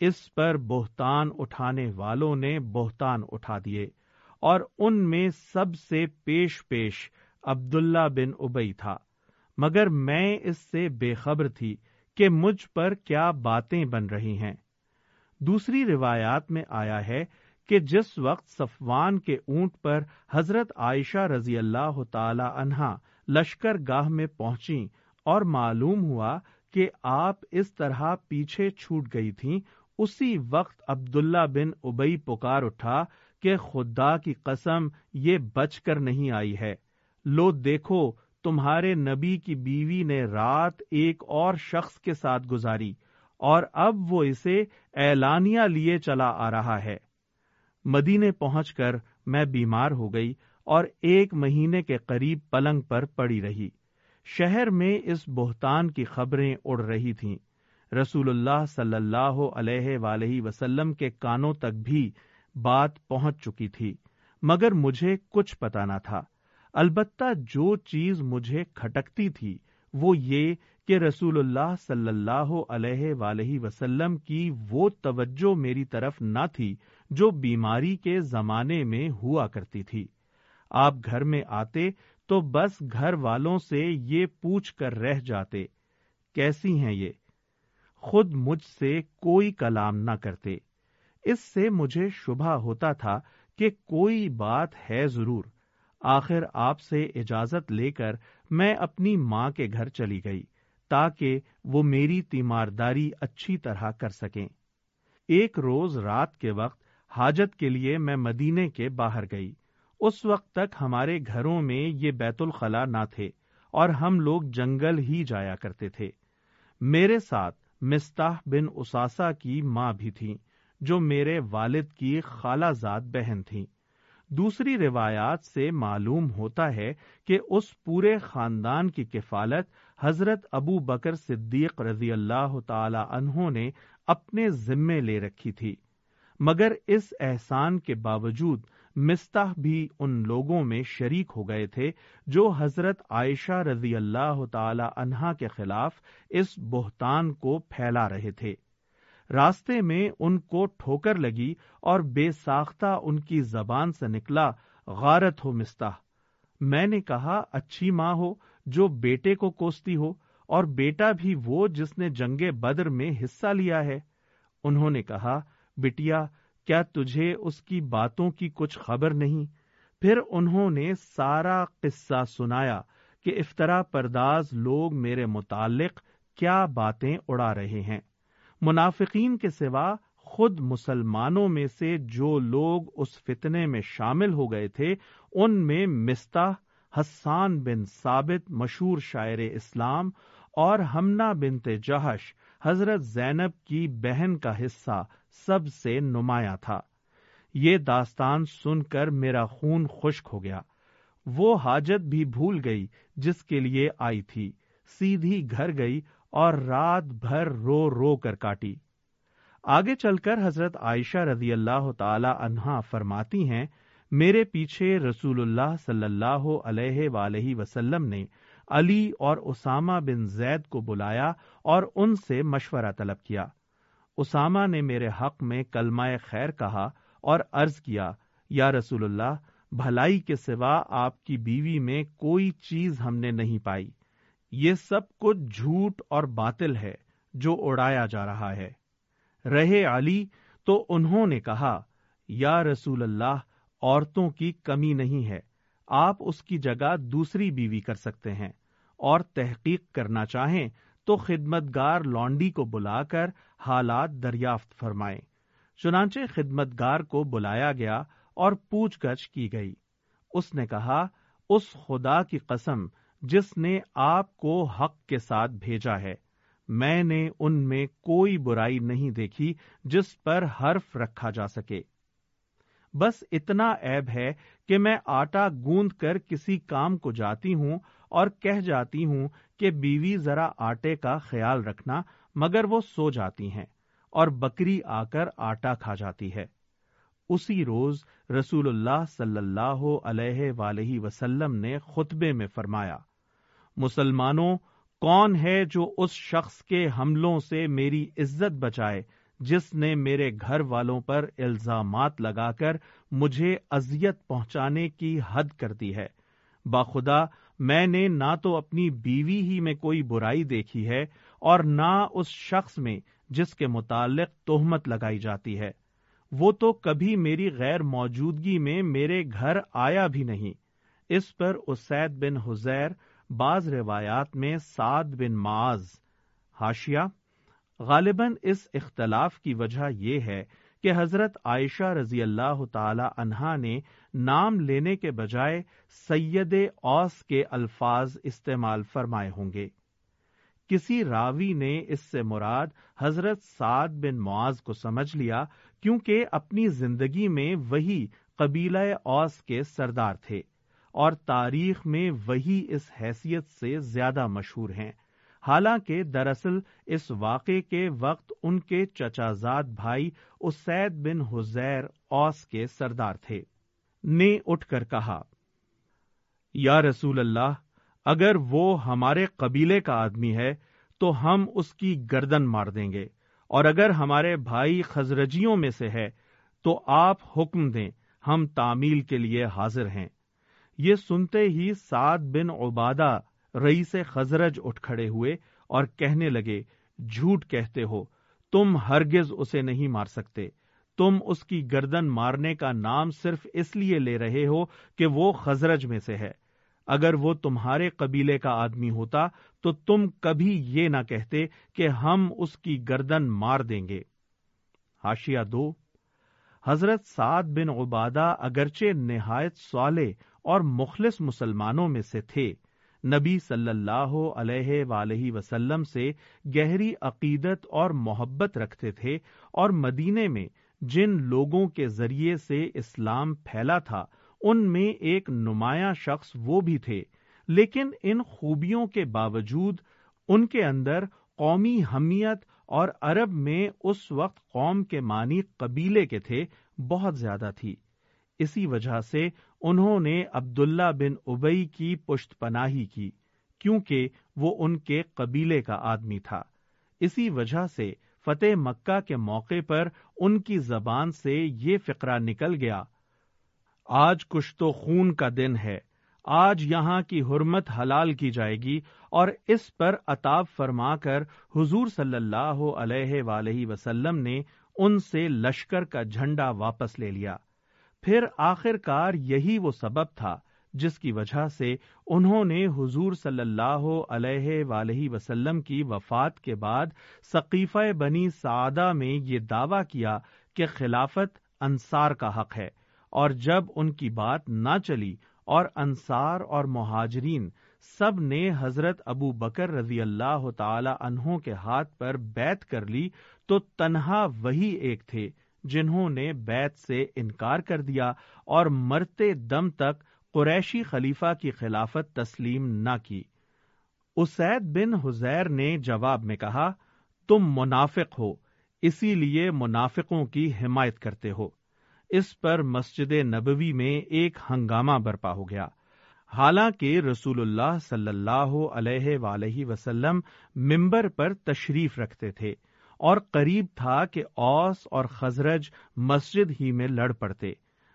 اس پر بہتان اٹھانے والوں نے بہتان اٹھا دیے اور ان میں سب سے پیش پیش عبداللہ بن ابئی تھا۔ مگر میں اس سے بے خبر تھی کہ مجھ پر کیا باتیں بن رہی ہیں۔ دوسری روایات میں آیا ہے کہ جس وقت صفوان کے اونٹ پر حضرت عائشہ رضی اللہ تعالی عنہا لشکر گاہ میں پہنچی اور معلوم ہوا کہ آپ اس طرح پیچھے چھوٹ گئی تھیں۔ اسی وقت عبداللہ بن ابئی پکار اٹھا کہ خدا کی قسم، یہ بچ کر نہیں آئی ہے۔ لو، دیکھو، تمہارے نبی کی بیوی نے رات ایک اور شخص کے ساتھ گزاری اور اب وہ اسے اعلانیہ لیے چلا آ رہا ہے۔ مدینے پہنچ کر میں بیمار ہو گئی۔ اور ایک مہینے کے قریب پلنگ پر پڑی رہی۔ شہر میں اس بہتان کی خبریں اڑ رہی تھیں۔ رسول اللہ صلی اللہ علیہ ولیہ وسلم کے کانوں تک بھی بات پہنچ چکی تھی، مگر مجھے کچھ پتا نہ تھا۔ البتہ جو چیز مجھے کھٹکتی تھی وہ یہ کہ رسول اللہ صلی اللہ علیہ ولیہ وسلم کی وہ توجہ میری طرف نہ تھی جو بیماری کے زمانے میں ہوا کرتی تھی۔ آپ گھر میں آتے تو بس گھر والوں سے یہ پوچھ کر رہ جاتے، کیسی ہیں یہ؟ خود مجھ سے کوئی کلام نہ کرتے۔ اس سے مجھے شبہ ہوتا تھا کہ کوئی بات ہے ضرور۔ آخر آپ سے اجازت لے کر میں اپنی ماں کے گھر چلی گئی، تاکہ وہ میری تیمارداری اچھی طرح کر سکیں۔ ایک روز رات کے وقت حاجت کے لیے میں مدینے کے باہر گئی۔ اس وقت تک ہمارے گھروں میں یہ بیت الخلا نہ تھے اور ہم لوگ جنگل ہی جایا کرتے تھے۔ میرے ساتھ مستاح بن اساسا کی ماں بھی تھی جو میرے والد کی خالہ زاد بہن تھیں۔ دوسری روایات سے معلوم ہوتا ہے کہ اس پورے خاندان کی کفالت حضرت ابو بکر صدیق رضی اللہ تعالی عنہ نے اپنے ذمے لے رکھی تھی۔ مگر اس احسان کے باوجود مستح بھی ان لوگوں میں شریک ہو گئے تھے جو حضرت عائشہ رضی اللہ تعالی عنہا کے خلاف اس بہتان کو پھیلا رہے تھے۔ راستے میں ان کو ٹھوکر لگی اور بے ساختہ ان کی زبان سے نکلا، غارت ہو مستح۔ میں نے کہا، اچھی ماں ہو جو بیٹے کو کوستی ہو، اور بیٹا بھی وہ جس نے جنگ بدر میں حصہ لیا ہے۔ انہوں نے کہا، بٹیا کیا تجھے اس کی باتوں کی کچھ خبر نہیں؟ پھر انہوں نے سارا قصہ سنایا کہ افطرا پرداز لوگ میرے متعلق کیا باتیں اڑا رہے ہیں۔ منافقین کے سوا خود مسلمانوں میں سے جو لوگ اس فتنے میں شامل ہو گئے تھے، ان میں مستح حسان بن ثابت مشہور شاعر اسلام اور ہمنا بنت جہش حضرت زینب کی بہن کا حصہ سب سے نمایاں تھا۔ یہ داستان سن کر میرا خون خشک ہو گیا۔ وہ حاجت بھی بھول گئی جس کے لیے آئی تھی۔ سیدھی گھر گئی اور رات بھر رو رو کر کاٹی۔ آگے چل کر حضرت عائشہ رضی اللہ تعالی عنہا فرماتی ہیں، میرے پیچھے رسول اللہ صلی اللہ علیہ وآلہ وسلم نے علی اور اسامہ بن زید کو بلایا اور ان سے مشورہ طلب کیا۔ اسامہ نے میرے حق میں کلمہ خیر کہا اور عرض کیا، یا رسول اللہ، بھلائی کے سوا آپ کی بیوی میں کوئی چیز ہم نے نہیں پائی۔ یہ سب کچھ جھوٹ اور باطل ہے جو اڑایا جا رہا ہے۔ رہے علی، تو انہوں نے کہا، یا رسول اللہ، عورتوں کی کمی نہیں ہے۔ آپ اس کی جگہ دوسری بیوی کر سکتے ہیں اور تحقیق کرنا چاہیں تو خدمت گار لانڈی کو بلا کر حالات دریافت فرمائیں چنانچہ خدمت گار کو بلایا گیا اور پوچھ گچھ کی گئی۔ اس نے کہا، اس خدا کی قسم، جس نے آپ کو حق کے ساتھ بھیجا ہے، میں نے ان میں کوئی برائی نہیں دیکھی جس پر حرف رکھا جا سکے۔ بس اتنا عیب ہے کہ میں آٹا گوند کر کسی کام کو جاتی ہوں اور کہہ جاتی ہوں کہ بیوی ذرا آٹے کا خیال رکھنا مگر وہ سو جاتی ہیں اور بکری آ کر آٹا کھا جاتی ہے۔ اسی روز رسول اللہ صلی اللہ علیہ ولیہ وسلم نے خطبے میں فرمایا، مسلمانوں، کون ہے جو اس شخص کے حملوں سے میری عزت بچائے جس نے میرے گھر والوں پر الزامات لگا کر مجھے اذیت پہنچانے کی حد کر دی ہے؟ باخدا میں نے نہ تو اپنی بیوی ہی میں کوئی برائی دیکھی ہے اور نہ اس شخص میں جس کے متعلق تہمت لگائی جاتی ہے۔ وہ تو کبھی میری غیر موجودگی میں میرے گھر آیا بھی نہیں۔ اس پر اسید بن حزیر بعض روایات میں سعد بن معاذ۔ ہاشیا غالباً اس اختلاف کی وجہ یہ ہے کہ حضرت عائشہ رضی اللہ تعالی عنہا نے نام لینے کے بجائے سید اوس کے الفاظ استعمال فرمائے ہوں گے۔ کسی راوی نے اس سے مراد حضرت سعد بن معاذ کو سمجھ لیا کیونکہ اپنی زندگی میں وہی قبیلہ اوس کے سردار تھے اور تاریخ میں وہی اس حیثیت سے زیادہ مشہور ہیں۔ حالانکہ دراصل اس واقعے کے وقت ان کے چچازاد بھائی اسید بن حزیر اوس کے سردار تھے۔ نے اٹھ کر کہا، یا رسول اللہ، اگر وہ ہمارے قبیلے کا آدمی ہے تو ہم اس کی گردن مار دیں گے، اور اگر ہمارے بھائی خزرجیوں میں سے ہے تو آپ حکم دیں، ہم تعمیل کے لیے حاضر ہیں۔ یہ سنتے ہی سعد بن عبادہ رئیس خزرج اٹھ کھڑے ہوئے اور کہنے لگے، جھوٹ کہتے ہو، تم ہرگز اسے نہیں مار سکتے۔ تم اس کی گردن مارنے کا نام صرف اس لیے لے رہے ہو کہ وہ خزرج میں سے ہے۔ اگر وہ تمہارے قبیلے کا آدمی ہوتا تو تم کبھی یہ نہ کہتے کہ ہم اس کی گردن مار دیں گے۔ ہاشیا دو۔ حضرت سعد بن عبادہ اگرچہ نہایت صالح اور مخلص مسلمانوں میں سے تھے نبی صلی اللہ علیہ وآلہ وسلم سے گہری عقیدت اور محبت رکھتے تھے اور مدینے میں جن لوگوں کے ذریعے سے اسلام پھیلا تھا، ان میں ایک نمایاں شخص وہ بھی تھے۔ لیکن ان خوبیوں کے باوجود ان کے اندر قومی حمیت اور عرب میں اس وقت قوم کے معنی قبیلے کے تھے بہت زیادہ تھی۔ اسی وجہ سے انہوں نے عبداللہ بن ابئی کی پشت پناہی کی، کیونکہ وہ ان کے قبیلے کا آدمی تھا۔ اسی وجہ سے فتح مکہ کے موقع پر ان کی زبان سے یہ فقرہ نکل گیا، آج کچھ تو خون کا دن ہے، آج یہاں کی حرمت حلال کی جائے گی اور اس پر اتاب فرما کر حضور صلی اللہ علیہ وآلہ وسلم نے ان سے لشکر کا جھنڈا واپس لے لیا۔ پھر آخر کار یہی وہ سبب تھا جس کی وجہ سے انہوں نے حضور صلی اللہ علیہ وآلہ وسلم کی وفات کے بعد ثقیفہ بنی سعدہ میں یہ دعویٰ کیا کہ خلافت انصار کا حق ہے اور جب ان کی بات نہ چلی اور انصار اور مہاجرین سب نے حضرت ابو بکر رضی اللہ تعالی عنہ کے ہاتھ پر بیت کر لی تو تنہا وہی ایک تھے جنہوں نے بیت سے انکار کر دیا اور مرتے دم تک قریشی خلیفہ کی خلافت تسلیم نہ کی۔ اسید بن حزیر نے جواب میں کہا، تم منافق ہو، اسی لیے منافقوں کی حمایت کرتے ہو۔ اس پر مسجد نبوی میں ایک ہنگامہ برپا ہو گیا۔ حالانکہ رسول اللہ صلی اللہ علیہ وآلہ وسلم ممبر پر تشریف رکھتے تھے۔ اور قریب تھا کہ اوس اور خزرج مسجد ہی میں لڑ پڑتے،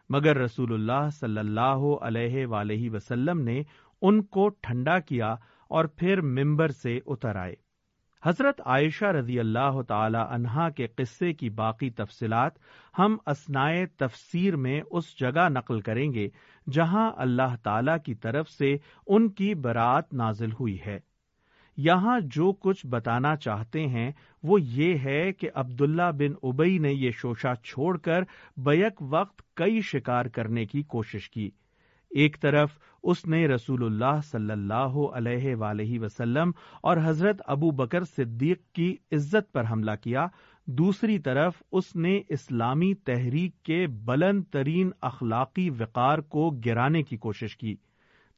مگر رسول اللہ صلی اللہ علیہ وآلہ وسلم نے ان کو ٹھنڈا کیا اور پھر ممبر سے اتر آئے۔ حضرت عائشہ رضی اللہ تعالی عنہا کے قصے کی باقی تفصیلات ہم اسنائے تفسیر میں اس جگہ نقل کریں گے جہاں اللہ تعالی کی طرف سے ان کی برات نازل ہوئی ہے۔ یہاں جو کچھ بتانا چاہتے ہیں وہ یہ ہے کہ عبداللہ بن ابئی نے یہ شوشا چھوڑ کر بیک وقت کئی شکار کرنے کی کوشش کی۔ ایک طرف اس نے رسول اللہ صلی اللہ علیہ وآلہ وسلم اور حضرت ابو بکر صدیق کی عزت پر حملہ کیا۔ دوسری طرف اس نے اسلامی تحریک کے بلند ترین اخلاقی وقار کو گرانے کی کوشش کی۔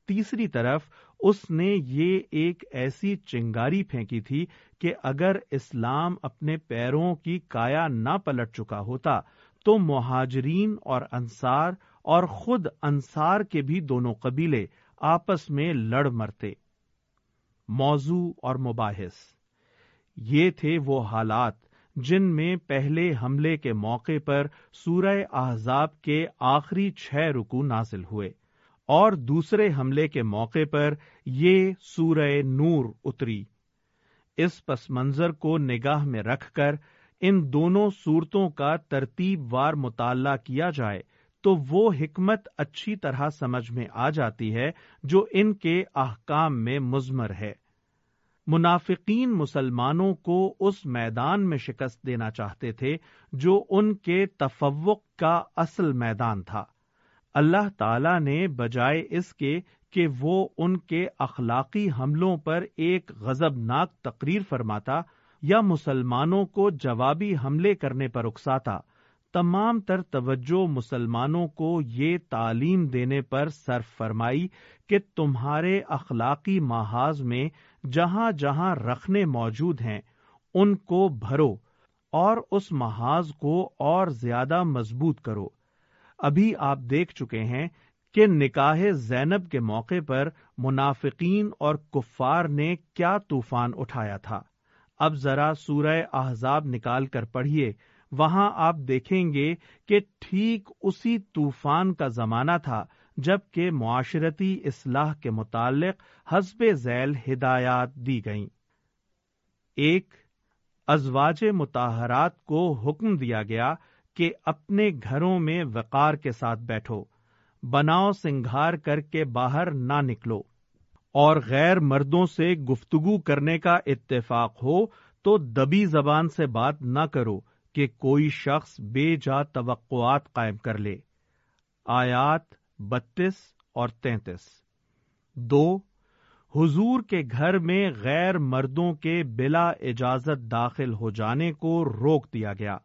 تیسری طرف اس نے یہ ایک ایسی چنگاری پھینکی تھی کہ اگر اسلام اپنے پیروں کی کایا نہ پلٹ چکا ہوتا، تو مہاجرین اور انصار اور خود انصار کے بھی دونوں قبیلے آپس میں لڑ مرتے۔ موضوع اور مباحث۔ یہ تھے وہ حالات جن میں پہلے حملے کے موقع پر سورہ احزاب کے آخری چھ رکو نازل ہوئے۔ اور دوسرے حملے کے موقع پر یہ سورہ نور اتری۔ اس پس منظر کو نگاہ میں رکھ کر ان دونوں صورتوں کا ترتیب وار مطالعہ کیا جائے تو وہ حکمت اچھی طرح سمجھ میں آ جاتی ہے جو ان کے احکام میں مزمر ہے۔ منافقین مسلمانوں کو اس میدان میں شکست دینا چاہتے تھے جو ان کے تفوق کا اصل میدان تھا۔ اللہ تعالی نے بجائے اس کے کہ وہ ان کے اخلاقی حملوں پر ایک غزب ناک تقریر فرماتا یا مسلمانوں کو جوابی حملے کرنے پر اکساتا تمام تر توجہ مسلمانوں کو یہ تعلیم دینے پر صرف فرمائی کہ تمہارے اخلاقی محاذ میں جہاں جہاں رکھنے موجود ہیں، ان کو بھرو اور اس محاذ کو اور زیادہ مضبوط کرو۔ ابھی آپ دیکھ چکے ہیں کہ نکاح زینب کے موقع پر منافقین اور کفار نے کیا طوفان اٹھایا تھا۔ اب ذرا سورہ احزاب نکال کر پڑھیے۔ وہاں آپ دیکھیں گے کہ ٹھیک اسی طوفان کا زمانہ تھا جبکہ معاشرتی اصلاح کے متعلق حزب ذیل ہدایات دی گئیں۔ ایک، ازواج متحرات کو حکم دیا گیا کہ اپنے گھروں میں وقار کے ساتھ بیٹھو، بناؤ سنگھار کر کے باہر نہ نکلو، اور غیر مردوں سے گفتگو کرنے کا اتفاق ہو تو دبی زبان سے بات نہ کرو کہ کوئی شخص بے جا توقعات قائم کر لے۔ آیات بتیس اور تینتیس۔ دو، حضور کے گھر میں غیر مردوں کے بلا اجازت داخل ہو جانے کو روک دیا گیا۔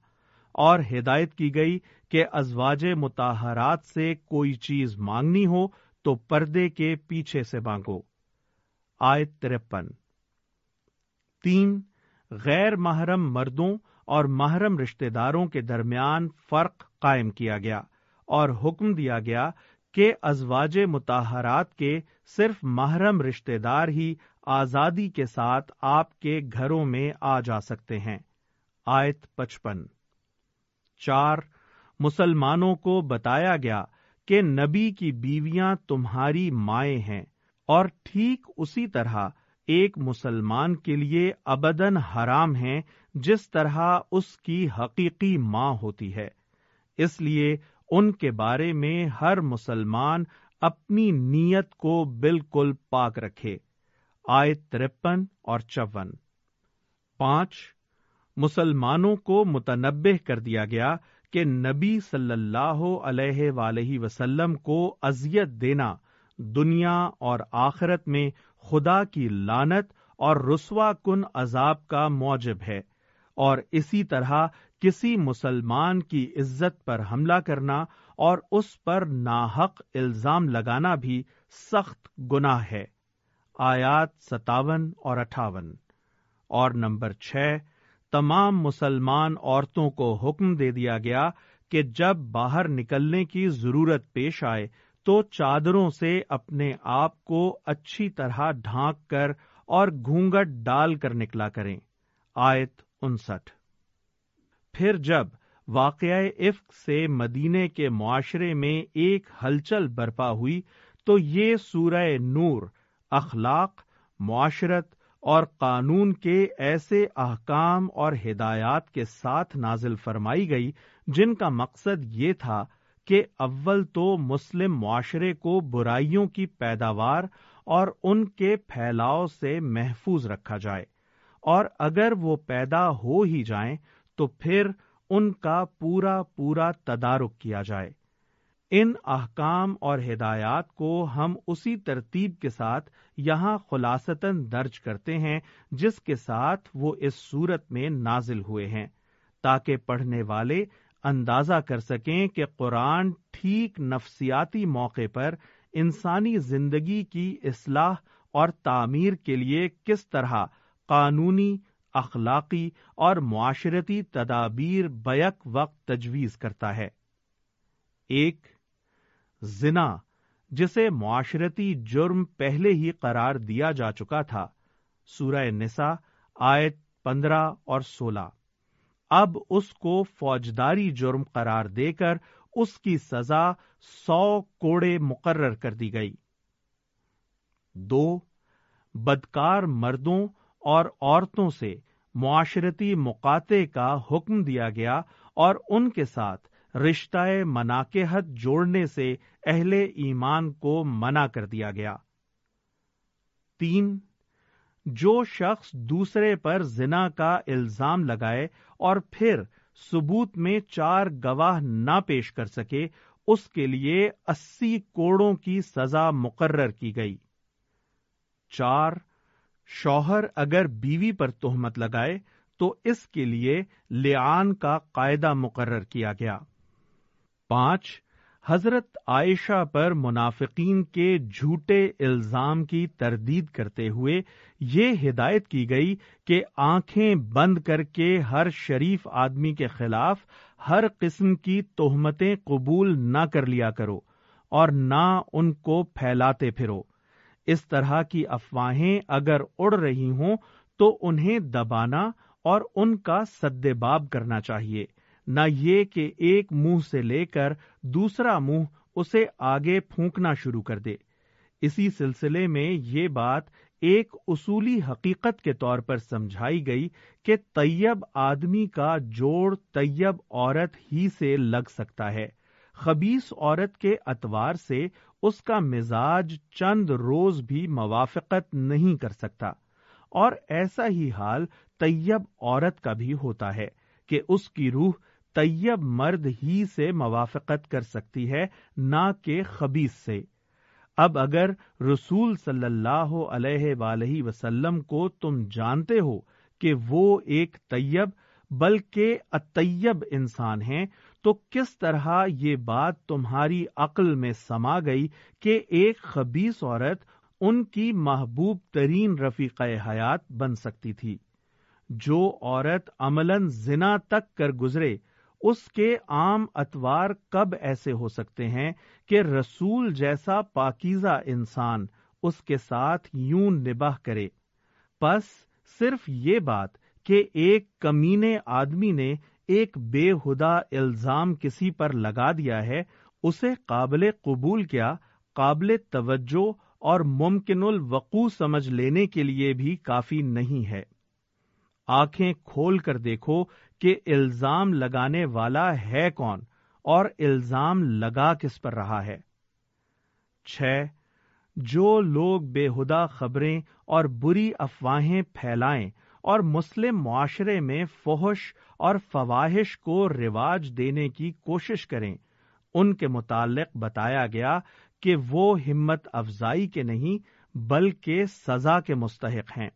اور ہدایت کی گئی کہ ازواج متحرات سے کوئی چیز مانگنی ہو تو پردے کے پیچھے سے مانگو۔ آیت ترپن۔ تین، غیر محرم مردوں اور محرم رشتہ داروں کے درمیان فرق قائم کیا گیا اور حکم دیا گیا کہ ازواج متحرات کے صرف محرم رشتہ دار ہی آزادی کے ساتھ آپ کے گھروں میں آ جا سکتے ہیں۔ آیت پچپن۔ چار مسلمانوں کو بتایا گیا کہ نبی کی بیویاں تمہاری مائیں ہیں اور ٹھیک اسی طرح ایک مسلمان کے لیے ابدن حرام ہیں جس طرح اس کی حقیقی ماں ہوتی ہے۔ اس لیے ان کے بارے میں ہر مسلمان اپنی نیت کو بالکل پاک رکھے۔ آئے ترپن اور چون۔ پانچ مسلمانوں کو متنبع کر دیا گیا کہ نبی صلی اللہ علیہ ولیہ وسلم کو اذیت دینا دنیا اور آخرت میں خدا کی لانت اور رسوا کن عذاب کا موجب ہے اور اسی طرح کسی مسلمان کی عزت پر حملہ کرنا اور اس پر ناحق الزام لگانا بھی سخت گناہ ہے۔ آیات ستاون اور اٹھاون اور نمبر چھ تمام مسلمان عورتوں کو حکم دے دیا گیا کہ جب باہر نکلنے کی ضرورت پیش آئے تو چادروں سے اپنے آپ کو اچھی طرح ڈھانک کر اور گھونگٹ ڈال کر نکلا کریں۔ آیت انسٹھ۔ پھر جب واقعہ عفق سے مدینے کے معاشرے میں ایک ہلچل برپا ہوئی تو یہ سورہ نور، اخلاق، معاشرت اور قانون کے ایسے احکام اور ہدایات کے ساتھ نازل فرمائی گئی، جن کا مقصد یہ تھا کہ اول تو مسلم معاشرے کو برائیوں کی پیداوار اور ان کے پھیلاؤ سے محفوظ رکھا جائے۔ اور اگر وہ پیدا ہو ہی جائیں، تو پھر ان کا پورا پورا تدارک کیا جائے۔ ان احکام اور ہدایات کو ہم اسی ترتیب کے ساتھ یہاں خلاصتاً درج کرتے ہیں، جس کے ساتھ وہ اس صورت میں نازل ہوئے ہیں۔ تاکہ پڑھنے والے اندازہ کر سکیں کہ قرآن ٹھیک نفسیاتی موقع پر انسانی زندگی کی اصلاح اور تعمیر کے لیے کس طرح قانونی، اخلاقی اور معاشرتی تدابیر بیک وقت تجویز کرتا ہے۔ ایک زنا، جسے معاشرتی جرم پہلے ہی قرار دیا جا چکا تھا۔ سورہ نسا آیت پندرہ اور سولہ۔ اب اس کو فوجداری جرم قرار دے کر اس کی سزا سو کوڑے مقرر کر دی گئی۔ دو، بدکار مردوں اور عورتوں سے معاشرتی مقاطع کا حکم دیا گیا اور ان کے ساتھ رشتہ مناقحت جوڑنے سے اہل ایمان کو منع کر دیا گیا۔ تین، جو شخص دوسرے پر زنا کا الزام لگائے اور پھر ثبوت میں چار گواہ نہ پیش کر سکے، اس کے لیے اسی کوڑوں کی سزا مقرر کی گئی۔ چار، شوہر اگر بیوی پر تہمت لگائے تو اس کے لیے لیان کا قاعدہ مقرر کیا گیا۔ پانچ، حضرت عائشہ پر منافقین کے جھوٹے الزام کی تردید کرتے ہوئے یہ ہدایت کی گئی کہ آنکھیں بند کر کے ہر شریف آدمی کے خلاف ہر قسم کی تہمتیں قبول نہ کر لیا کرو اور نہ ان کو پھیلاتے پھرو۔ اس طرح کی افواہیں اگر اڑ رہی ہوں تو انہیں دبانا اور ان کا سدباب کرنا چاہیے۔ نہ یہ کہ ایک منہ سے لے کر دوسرا منہ اسے آگے پھونکنا شروع کر دے۔ اسی سلسلے میں یہ بات ایک اصولی حقیقت کے طور پر سمجھائی گئی کہ طیب آدمی کا جوڑ طیب عورت ہی سے لگ سکتا ہے۔ خبیص عورت کے اتوار سے اس کا مزاج چند روز بھی موافقت نہیں کر سکتا۔ اور ایسا ہی حال طیب عورت کا بھی ہوتا ہے کہ اس کی روح طیب مرد ہی سے موافقت کر سکتی ہے، نہ کہ خبیص سے۔ اب اگر رسول صلی اللہ علیہ وآلہ وسلم کو تم جانتے ہو کہ وہ ایک طیب، بلکہ اطیب انسان ہیں، تو کس طرح یہ بات تمہاری عقل میں سما گئی کہ ایک خبیص عورت ان کی محبوب ترین رفیق حیات بن سکتی تھی؟ جو عورت عملاً زنا تک کر گزرے اس کے عام اتوار کب ایسے ہو سکتے ہیں کہ رسول جیسا پاکیزہ انسان اس کے ساتھ یوں نباہ کرے۔ پس صرف یہ بات کہ ایک کمینے آدمی نے ایک بے ہدا الزام کسی پر لگا دیا ہے، اسے قابل قبول کیا، قابل توجہ اور ممکن الوقوع سمجھ لینے کے لیے بھی کافی نہیں ہے۔ آنکھیں کھول کر دیکھو کہ الزام لگانے والا ہے کون اور الزام لگا کس پر رہا ہے؟ چھ، جو لوگ بے ہدا خبریں اور بری افواہیں پھیلائیں اور مسلم معاشرے میں فحش اور فواہش کو رواج دینے کی کوشش کریں، ان کے متعلق بتایا گیا کہ وہ ہمت افزائی کے نہیں بلکہ سزا کے مستحق ہیں۔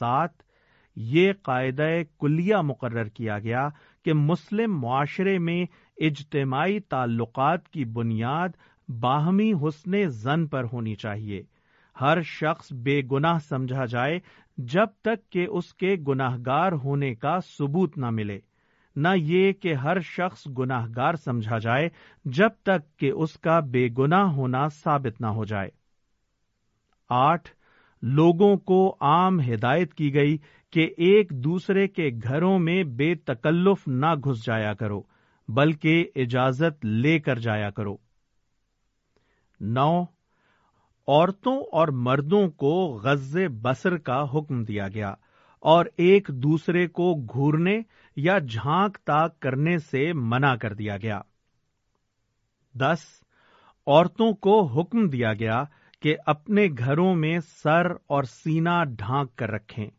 سات یہ قاعدہ کلیہ مقرر کیا گیا کہ مسلم معاشرے میں اجتماعی تعلقات کی بنیاد باہمی حسن زن پر ہونی چاہیے۔ ہر شخص بے گناہ سمجھا جائے جب تک کہ اس کے گناہ گار ہونے کا ثبوت نہ ملے۔ نہ یہ کہ ہر شخص گناہ گار سمجھا جائے جب تک کہ اس کا بے گناہ ہونا ثابت نہ ہو جائے۔ آٹھ لوگوں کو عام ہدایت کی گئی کہ ایک دوسرے کے گھروں میں بے تکلف نہ گھس جایا کرو، بلکہ اجازت لے کر جایا کرو۔ نو، عورتوں اور مردوں کو غز بسر کا حکم دیا گیا اور ایک دوسرے کو گھورنے یا جھانک تاک کرنے سے منع کر دیا گیا۔ دس، عورتوں کو حکم دیا گیا کہ اپنے گھروں میں سر اور سینا ڈھانک کر رکھیں۔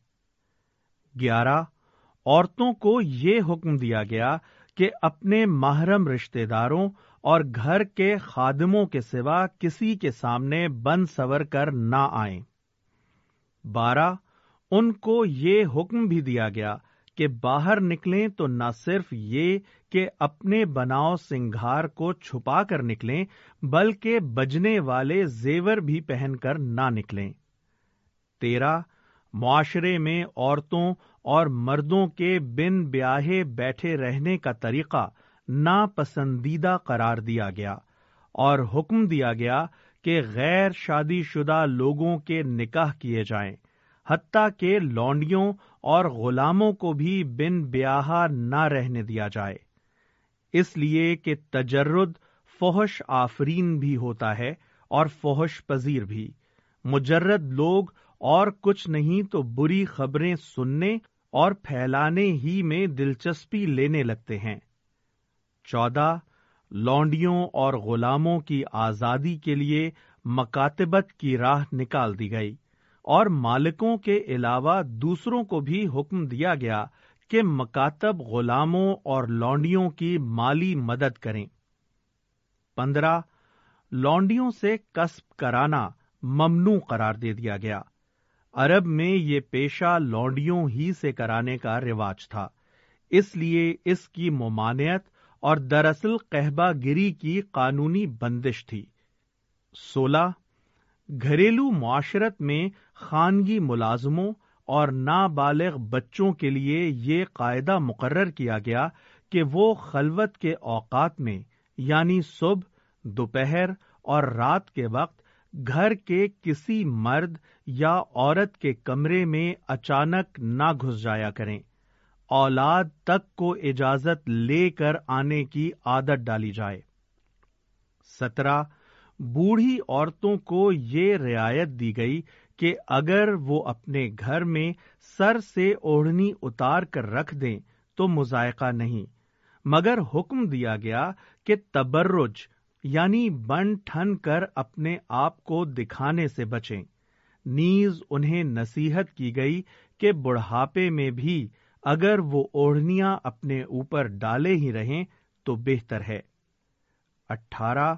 گیارہ، عورتوں کو یہ حکم دیا گیا کہ اپنے محرم رشتے داروں اور گھر کے خادموں کے سوا کسی کے سامنے بند سور کر نہ آئیں۔ بارہ، ان کو یہ حکم بھی دیا گیا کہ باہر نکلیں تو نہ صرف یہ کہ اپنے بناؤ سنگھار کو چھپا کر نکلیں، بلکہ بجنے والے زیور بھی پہن کر نہ نکلیں۔ تیرہ، معاشرے میں عورتوں اور مردوں کے بن بیاہے بیٹھے رہنے کا طریقہ ناپسندیدہ قرار دیا گیا اور حکم دیا گیا کہ غیر شادی شدہ لوگوں کے نکاح کیے جائیں۔ حتیٰ کہ لونڈیوں اور غلاموں کو بھی بن بیاہ نہ رہنے دیا جائے۔ اس لیے کہ تجرد فوہش آفرین بھی ہوتا ہے اور فوہش پذیر بھی۔ مجرد لوگ اور کچھ نہیں تو بری خبریں سننے اور پھیلانے ہی میں دلچسپی لینے لگتے ہیں۔ چودہ، لونڈیوں اور غلاموں کی آزادی کے لیے مکاتبت کی راہ نکال دی گئی۔ اور مالکوں کے علاوہ دوسروں کو بھی حکم دیا گیا کہ مکاتب غلاموں اور لونڈیوں کی مالی مدد کریں۔ پندرہ، لونڈیوں سے کسب کرانا ممنوع قرار دے دیا گیا۔ عرب میں یہ پیشہ لونڈیوں ہی سے کرانے کا رواج تھا۔ اس لیے اس کی ممانعت اور دراصل قہبہ گری کی قانونی بندش تھی۔ سولہ گھریلو معاشرت میں خانگی ملازموں اور نابالغ بچوں کے لیے یہ قاعدہ مقرر کیا گیا کہ وہ خلوت کے اوقات میں یعنی صبح، دوپہر اور رات کے وقت گھر کے کسی مرد یا عورت کے کمرے میں اچانک نہ گھس جایا کریں۔ اولاد تک کو اجازت لے کر آنے کی عادت ڈالی جائے۔ سترہ بوڑھی عورتوں کو یہ رعایت دی گئی کہ اگر وہ اپنے گھر میں سر سے اوڑھنی اتار کر رکھ دیں تو مذائقہ نہیں۔ مگر حکم دیا گیا کہ تبرج یعنی بن ٹھن کر اپنے آپ کو دکھانے سے بچیں۔ نیز انہیں نصیحت کی گئی کہ بڑھاپے میں بھی اگر وہ اوڑھنیاں اپنے اوپر ڈالے ہی رہیں تو بہتر ہے۔ اٹھارہ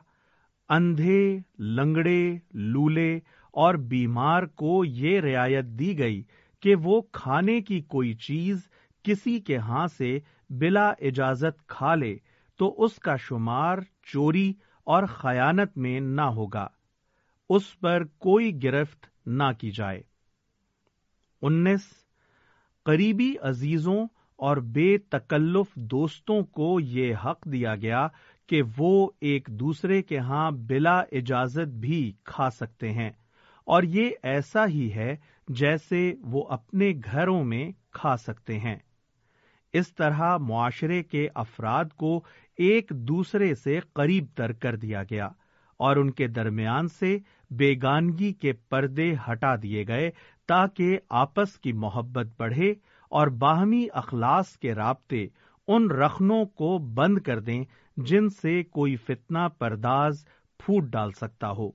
اندھے، لنگڑے، لولے اور بیمار کو یہ رعایت دی گئی کہ وہ کھانے کی کوئی چیز کسی کے ہاں سے بلا اجازت کھا لے تو اس کا شمار چوری اور خیانت میں نہ ہوگا۔ اس پر کوئی گرفت نہ کی جائے۔ انیس، قریبی عزیزوں اور بے تکلف دوستوں کو یہ حق دیا گیا کہ وہ ایک دوسرے کے ہاں بلا اجازت بھی کھا سکتے ہیں۔ اور یہ ایسا ہی ہے جیسے وہ اپنے گھروں میں کھا سکتے ہیں۔ اس طرح معاشرے کے افراد کو ایک دوسرے سے قریب تر کر دیا گیا اور ان کے درمیان سے بیگانگی کے پردے ہٹا دیے گئے تاکہ آپس کی محبت بڑھے اور باہمی اخلاص کے رابطے ان رخنوں کو بند کر دیں جن سے کوئی فتنہ پرداز پھوٹ ڈال سکتا ہو۔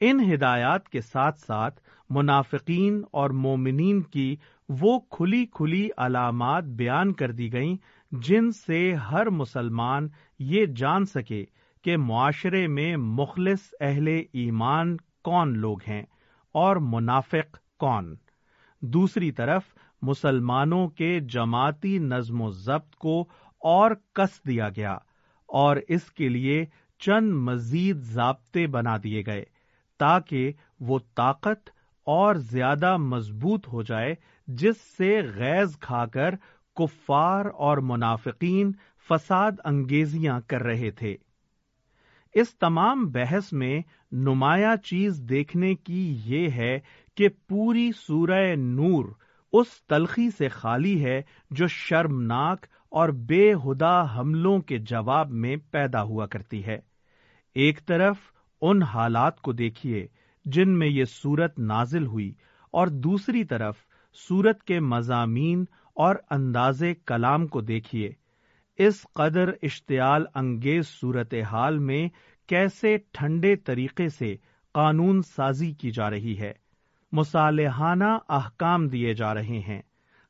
ان ہدایات کے ساتھ ساتھ منافقین اور مومنین کی وہ کھلی کھلی علامات بیان کر دی گئیں جن سے ہر مسلمان یہ جان سکے کہ معاشرے میں مخلص اہل ایمان کون لوگ ہیں اور منافق کون۔ دوسری طرف مسلمانوں کے جماعتی نظم و ضبط کو اور کس دیا گیا اور اس کے لیے چند مزید ضابطے بنا دیے گئے تاکہ وہ طاقت اور زیادہ مضبوط ہو جائے، جس سے غیز کھا کر کفار اور منافقین فساد انگیزیاں کر رہے تھے۔ اس تمام بحث میں نمایاں چیز دیکھنے کی یہ ہے کہ پوری سورہ نور اس تلخی سے خالی ہے جو شرمناک اور بے ہدا حملوں کے جواب میں پیدا ہوا کرتی ہے۔ ایک طرف ان حالات کو دیکھیے جن میں یہ سورت نازل ہوئی اور دوسری طرف سورت کے مضامین اور انداز کلام کو دیکھیے۔ اس قدر اشتعال انگیز صورت حال میں کیسے ٹھنڈے طریقے سے قانون سازی کی جا رہی ہے۔ مصالحانہ احکام دیے جا رہے ہیں،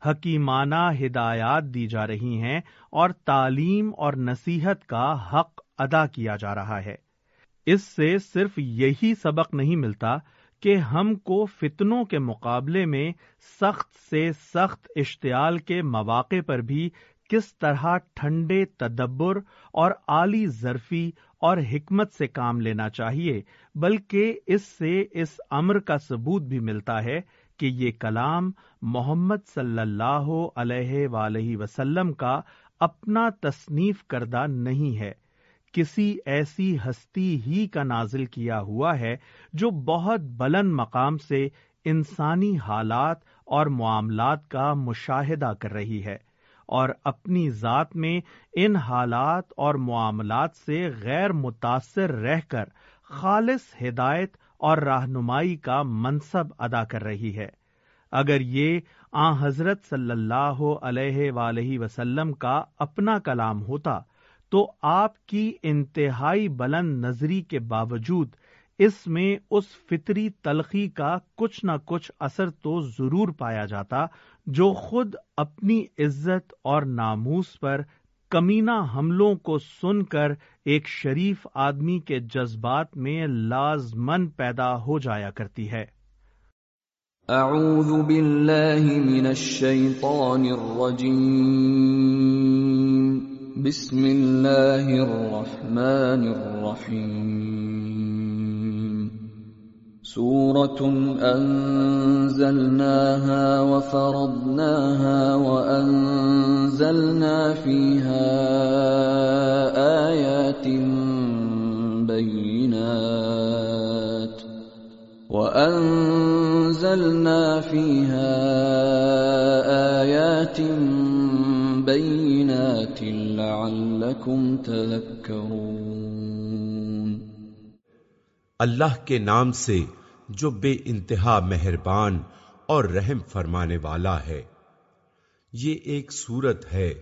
حکیمانہ ہدایات دی جا رہی ہیں اور تعلیم اور نصیحت کا حق ادا کیا جا رہا ہے۔ اس سے صرف یہی سبق نہیں ملتا کہ ہم کو فتنوں کے مقابلے میں سخت سے سخت اشتعال کے مواقع پر بھی کس طرح ٹھنڈے تدبر اور اعلی ظرفی اور حکمت سے کام لینا چاہیے، بلکہ اس سے اس امر کا ثبوت بھی ملتا ہے کہ یہ کلام محمد صلی اللہ علیہ ولیہ وسلم کا اپنا تصنیف کردہ نہیں ہے۔ کسی ایسی ہستی ہی کا نازل کیا ہوا ہے جو بہت بلند مقام سے انسانی حالات اور معاملات کا مشاہدہ کر رہی ہے۔ اور اپنی ذات میں ان حالات اور معاملات سے غیر متاثر رہ کر خالص ہدایت اور رہنمائی کا منصب ادا کر رہی ہے۔ اگر یہ آ حضرت صلی اللہ علیہ ولیہ وسلم کا اپنا کلام ہوتا تو آپ کی انتہائی بلند نظری کے باوجود اس میں اس فطری تلخی کا کچھ نہ کچھ اثر تو ضرور پایا جاتا جو خود اپنی عزت اور ناموس پر کمینہ حملوں کو سن کر ایک شریف آدمی کے جذبات میں لازمن پیدا ہو جایا کرتی ہے۔ اعوذ باللہ من الشیطان الرجیم۔ بسم اللہ الرحمن الرحیم۔ سورة انزلناها وفرضناها وانزلنا فيها آيات بينات وانزلنا فيها آيات بینات لعلکم تذکرون اللہ کے نام سے جو بے انتہا مہربان اور رحم فرمانے والا ہے۔ یہ ایک صورت ہے۔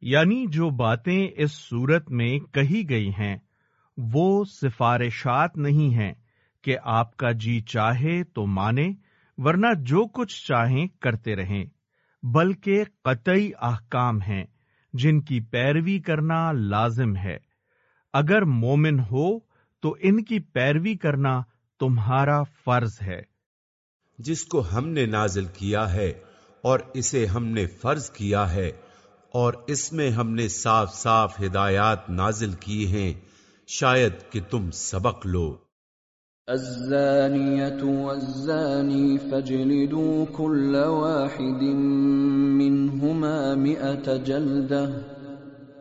یعنی جو باتیں اس صورت میں کہی گئی ہیں، وہ سفارشات نہیں ہیں کہ آپ کا جی چاہے تو مانے، ورنہ جو کچھ چاہیں کرتے رہیں۔ بلکہ قطعی احکام ہیں، جن کی پیروی کرنا لازم ہے۔ اگر مومن ہو تو ان کی پیروی کرنا تمہارا فرض ہے۔ جس کو ہم نے نازل کیا ہے اور اسے ہم نے فرض کیا ہے اور اس میں ہم نے صاف صاف ہدایات نازل کی ہیں شاید کہ تم سبق لو۔ الزانية والزاني فاجلدوا كل واحد منهما مئة جلدة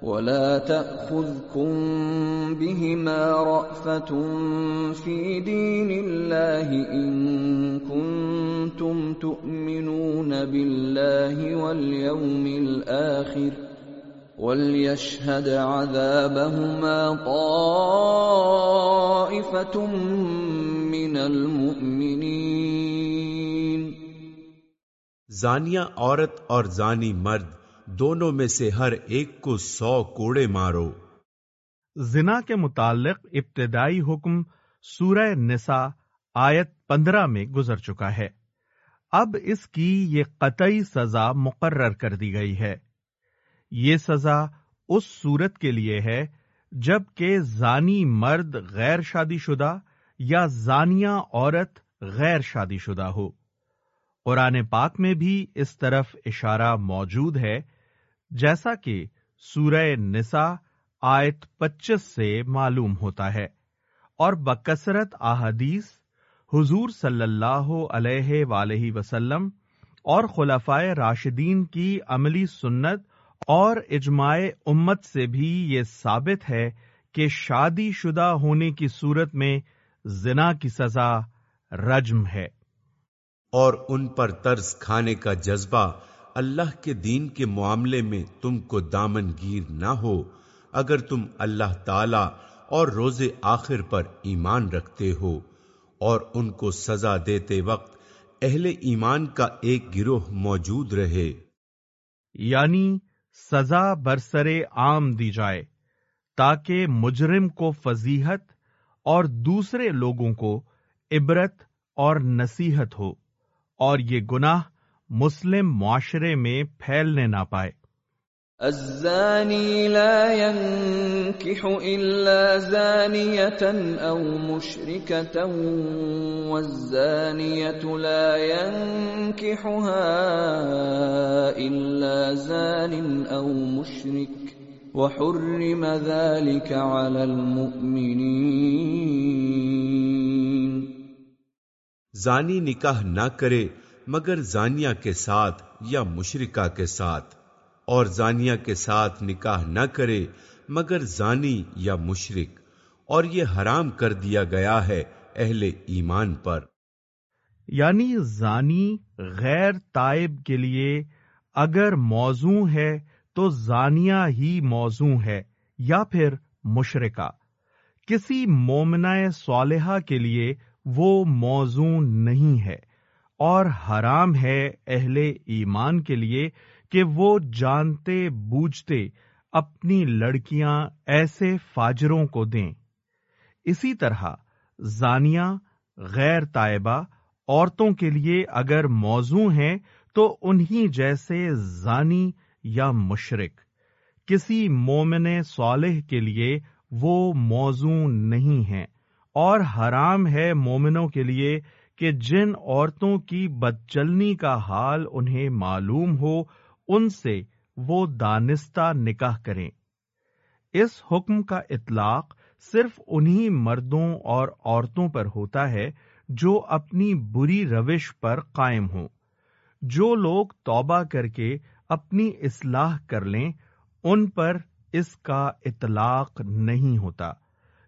ولا تأخذكم بهما رأفة في دين الله إن كنتم تؤمنون بالله واليوم الآخر وَلْيَشْهَدْ عَذَابَهُمَا طَائِفَةٌ مِّنَ الْمُؤْمِنِينَ زانیہ عورت اور زانی مرد دونوں میں سے ہر ایک کو سو کوڑے مارو۔ زنا کے متعلق ابتدائی حکم سورہ نساء آیت پندرہ میں گزر چکا ہے۔ اب اس کی یہ قطعی سزا مقرر کر دی گئی ہے۔ یہ سزا اس صورت کے لیے ہے جبکہ زانی مرد غیر شادی شدہ یا زانیہ عورت غیر شادی شدہ ہو۔ قرآن پاک میں بھی اس طرف اشارہ موجود ہے جیسا کہ سورہ نسا آیت پچیس سے معلوم ہوتا ہے، اور بکثرت احادیث حضور صلی اللہ علیہ ولیہ وسلم اور خلفائے راشدین کی عملی سنت اور اجماع امت سے بھی یہ ثابت ہے کہ شادی شدہ ہونے کی صورت میں زنا کی سزا رجم ہے۔ اور ان پر طرز کھانے کا جذبہ اللہ کے دین کے معاملے میں تم کو دامن گیر نہ ہو اگر تم اللہ تعالی اور روز آخر پر ایمان رکھتے ہو اور ان کو سزا دیتے وقت اہل ایمان کا ایک گروہ موجود رہے۔ یعنی سزا برسر عام دی جائے تاکہ مجرم کو فضیحت اور دوسرے لوگوں کو عبرت اور نصیحت ہو اور یہ گناہ مسلم معاشرے میں پھیلنے نہ پائے۔ الزاني لا ينكح إلا زانية أو مشركة والزانية لا ينكحها إلا زان أو مشرك وحرم ذلك على المؤمنين زانی نکاح نہ کرے مگر زانیہ کے ساتھ یا مشرکہ کے ساتھ۔ اور زانیہ کے ساتھ نکاح نہ کرے مگر زانی یا مشرق اور یہ حرام کر دیا گیا ہے اہل ایمان پر۔ یعنی زانی غیر تائب کے لیے اگر موضوع ہے تو زانیہ ہی موضوع ہے یا پھر مشرقہ کسی مومنہ صالحہ کے لیے وہ موضوع نہیں ہے۔ اور حرام ہے اہل ایمان کے لیے کہ وہ جانتے بوجھتے اپنی لڑکیاں ایسے فاجروں کو دیں۔ اسی طرح زانیہ، غیر طائبہ عورتوں کے لیے اگر موضوع ہیں تو انہی جیسے زانی یا مشرق کسی مومن صالح کے لیے وہ موضوع نہیں ہے اور حرام ہے مومنوں کے لیے کہ جن عورتوں کی بدچلنی کا حال انہیں معلوم ہو، ان سے وہ دانستہ نکاح کریں۔ اس حکم کا اطلاق صرف انہی مردوں اور عورتوں پر ہوتا ہے جو اپنی بری روش پر قائم ہوں۔ جو لوگ توبہ کر کے اپنی اصلاح کر لیں، ان پر اس کا اطلاق نہیں ہوتا،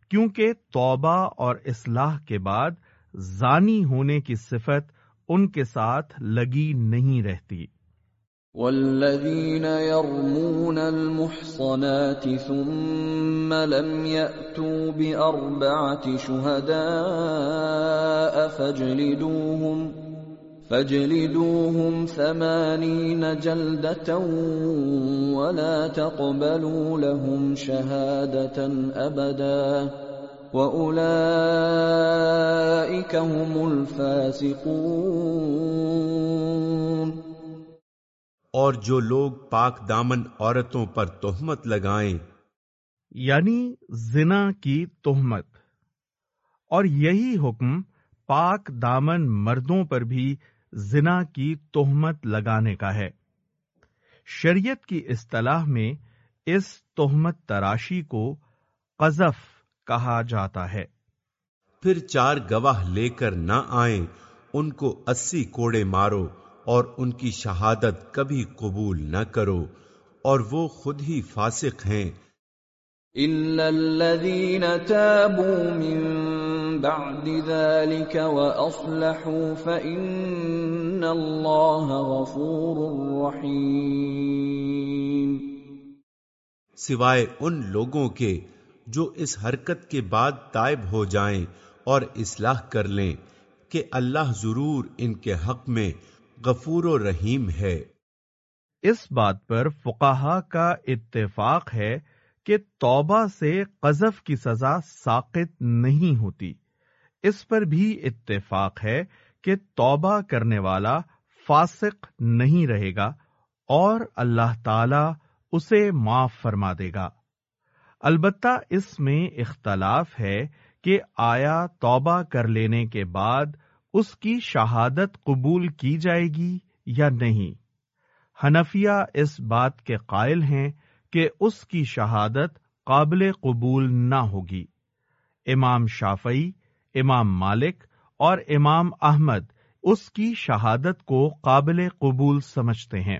کیونکہ توبہ اور اصلاح کے بعد زانی ہونے کی صفت ان کے ساتھ لگی نہیں رہتی۔ والذين يرمون المحصنات ثم لم يأتوا بأربعة شهداء فاجلدوهم فاجلدوهم ثمانين جلدة ولا تقبلوا لهم شهادة أبدا وأولئك هم الفاسقون اور جو لوگ پاک دامن عورتوں پر تہمت لگائیں یعنی زنا کی تہمت۔ اور یہی حکم پاک دامن مردوں پر بھی زنا کی تہمت لگانے کا ہے۔ شریعت کی اصطلاح میں اس تہمت تراشی کو قذف کہا جاتا ہے۔ پھر چار گواہ لے کر نہ آئیں ان کو اسی کوڑے مارو اور ان کی شہادت کبھی قبول نہ کرو اور وہ خود ہی فاسق ہیں۔ الذين تابوا من بعد ذلك وأصلحوا فإن الله غفور رحيم سوائے ان لوگوں کے جو اس حرکت کے بعد تائب ہو جائیں اور اصلاح کر لیں کہ اللہ ضرور ان کے حق میں غفور و رحیم ہے۔ اس بات پر فقہا کا اتفاق ہے کہ توبہ سے قذف کی سزا ساقط نہیں ہوتی۔ اس پر بھی اتفاق ہے کہ توبہ کرنے والا فاسق نہیں رہے گا اور اللہ تعالی اسے معاف فرما دے گا۔ البتہ اس میں اختلاف ہے کہ آیا توبہ کر لینے کے بعد اس کی شہادت قبول کی جائے گی یا نہیں۔ حنفیہ اس بات کے قائل ہیں کہ اس کی شہادت قابل قبول نہ ہوگی۔ امام شافعی، امام مالک اور امام احمد اس کی شہادت کو قابل قبول سمجھتے ہیں۔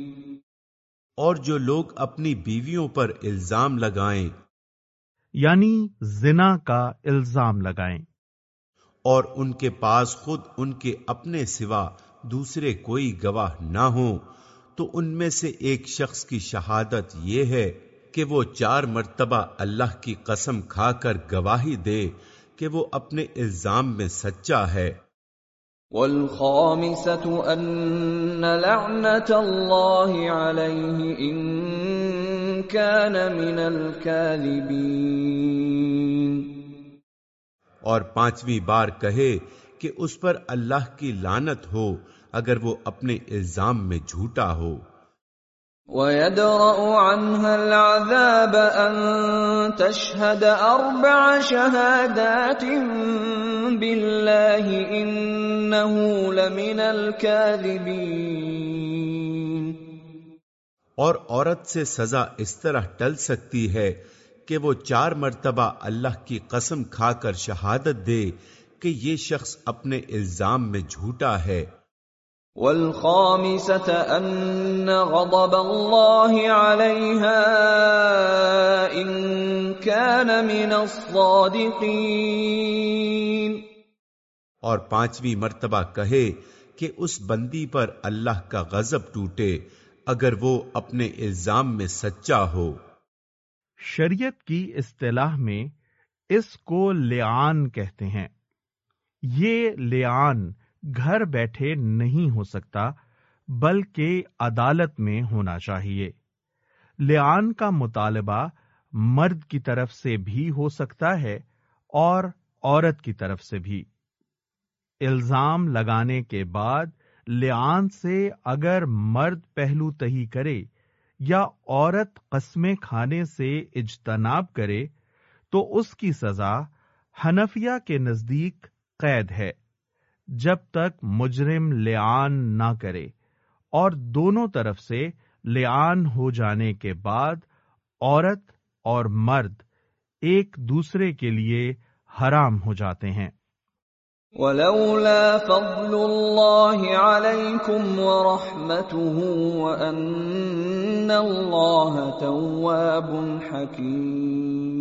اور جو لوگ اپنی بیویوں پر الزام لگائیں۔ یعنی زنا کا الزام لگائیں۔ اور ان کے پاس خود ان کے اپنے سوا دوسرے کوئی گواہ نہ ہوں تو ان میں سے ایک شخص کی شہادت یہ ہے کہ وہ چار مرتبہ اللہ کی قسم کھا کر گواہی دے کہ وہ اپنے الزام میں سچا ہے۔ والخامسة أن لعنة الله عليه إن كان من الكاذبين. اور پانچویں بار کہے کہ اس پر اللہ کی لانت ہو اگر وہ اپنے الزام میں جھوٹا ہو۔ ويدرأ عنها العذاب أن تشهد أربع شهادات بالله إنه لمن الكاذبين اور عورت سے سزا اس طرح ٹل سکتی ہے کہ وہ چار مرتبہ اللہ کی قسم کھا کر شہادت دے کہ یہ شخص اپنے الزام میں جھوٹا ہے۔ والخامسة أن غضب الله عليها إن كان من الصادقين. اور پانچویں مرتبہ کہے کہ اس بندی پر اللہ کا غضب ٹوٹے اگر وہ اپنے الزام میں سچا ہو۔ شریعت کی اصطلاح میں اس کو لیان کہتے ہیں۔ یہ لیان گھر بیٹھے نہیں ہو سکتا، بلکہ عدالت میں ہونا چاہیے۔ لیان کا مطالبہ مرد کی طرف سے بھی ہو سکتا ہے اور عورت کی طرف سے بھی۔ الزام لگانے کے بعد لیان سے اگر مرد پہلو تہی کرے یا عورت قسمیں کھانے سے اجتناب کرے، تو اس کی سزا حنفیہ کے نزدیک قید ہے۔ جب تک مجرم لیان نہ کرے اور دونوں طرف سے لیان ہو جانے کے بعد عورت اور مرد ایک دوسرے کے لیے حرام ہو جاتے ہیں۔ ولولا فضل الله عليكم ورحمته وأن الله تواب حكيم۔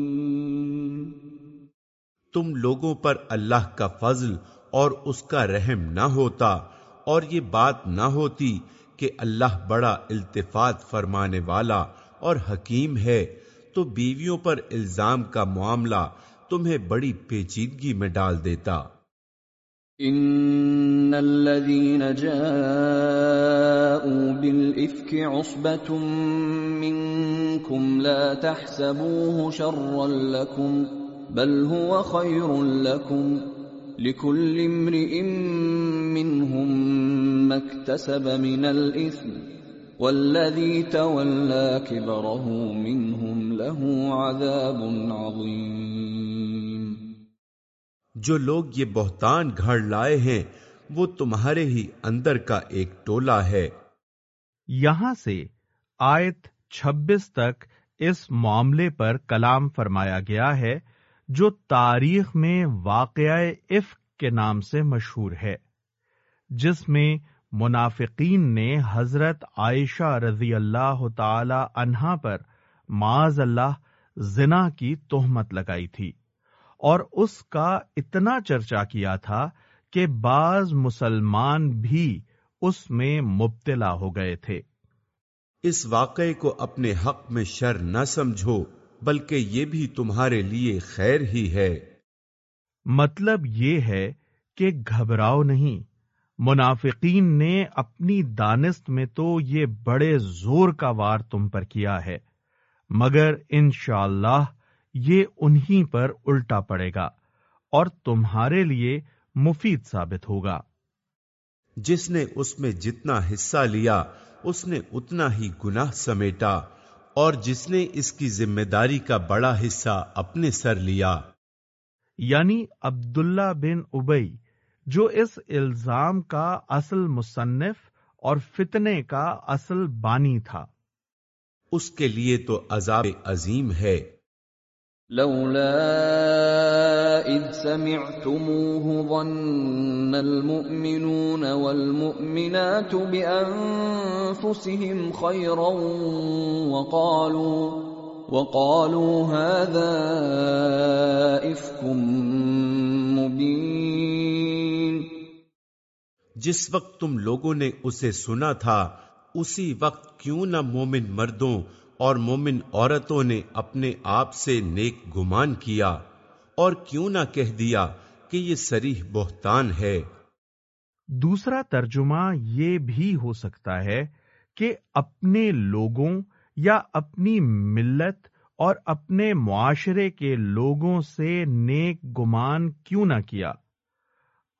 تم لوگوں پر اللہ کا فضل اور اس کا رحم نہ ہوتا اور یہ بات نہ ہوتی کہ اللہ بڑا التفات فرمانے والا اور حکیم ہے، تو بیویوں پر الزام کا معاملہ تمہیں بڑی پیچیدگی میں ڈال دیتا۔ ان الذين جاءوا بالافك عصبه منكم لا تحسبوه شرا لكم، بل هو خير لكم۔ لكل امرئ منهم ما اكتسب من الاثم والذي تولى كبره منهم له عذاب عظيم جو لوگ یہ بہتان گھڑ لائے ہیں وہ تمہارے ہی اندر کا ایک ٹولا ہے۔ یہاں سے آیت چھبیس تک اس معاملے پر کلام فرمایا گیا ہے۔ جو تاریخ میں واقعہ عف کے نام سے مشہور ہے، جس میں منافقین نے حضرت عائشہ رضی اللہ تعالی عنہا پر معاذ اللہ زنا کی تہمت لگائی تھی اور اس کا اتنا چرچا کیا تھا کہ بعض مسلمان بھی اس میں مبتلا ہو گئے تھے۔ اس واقعے کو اپنے حق میں شر نہ سمجھو۔ بلکہ یہ بھی تمہارے لیے خیر ہی ہے۔ مطلب یہ ہے کہ گھبراؤ نہیں۔ منافقین نے اپنی دانست میں تو یہ بڑے زور کا وار تم پر کیا ہے مگر انشاءاللہ اللہ یہ انہی پر الٹا پڑے گا اور تمہارے لیے مفید ثابت ہوگا۔ جس نے اس میں جتنا حصہ لیا اس نے اتنا ہی گناہ سمیٹا۔ اور جس نے اس کی ذمہ داری کا بڑا حصہ اپنے سر لیا۔ یعنی عبداللہ بن ابئی جو اس الزام کا اصل مصنف اور فتنے کا اصل بانی تھا۔ اس کے لیے تو عذاب عظیم ہے۔ لولا اذ سمعتموه ظن المؤمنون والمؤمنات بانفسهم خيرا وقالوا وقالوا هذا افك مبين جس وقت تم لوگوں نے اسے سنا تھا، اسی وقت کیوں نہ مومن مردوں اور مومن عورتوں نے اپنے آپ سے نیک گمان کیا؟ اور کیوں نہ کہہ دیا کہ یہ سریح بہتان ہے۔ دوسرا ترجمہ یہ بھی ہو سکتا ہے کہ اپنے لوگوں یا اپنی ملت اور اپنے معاشرے کے لوگوں سے نیک گمان کیوں نہ کیا۔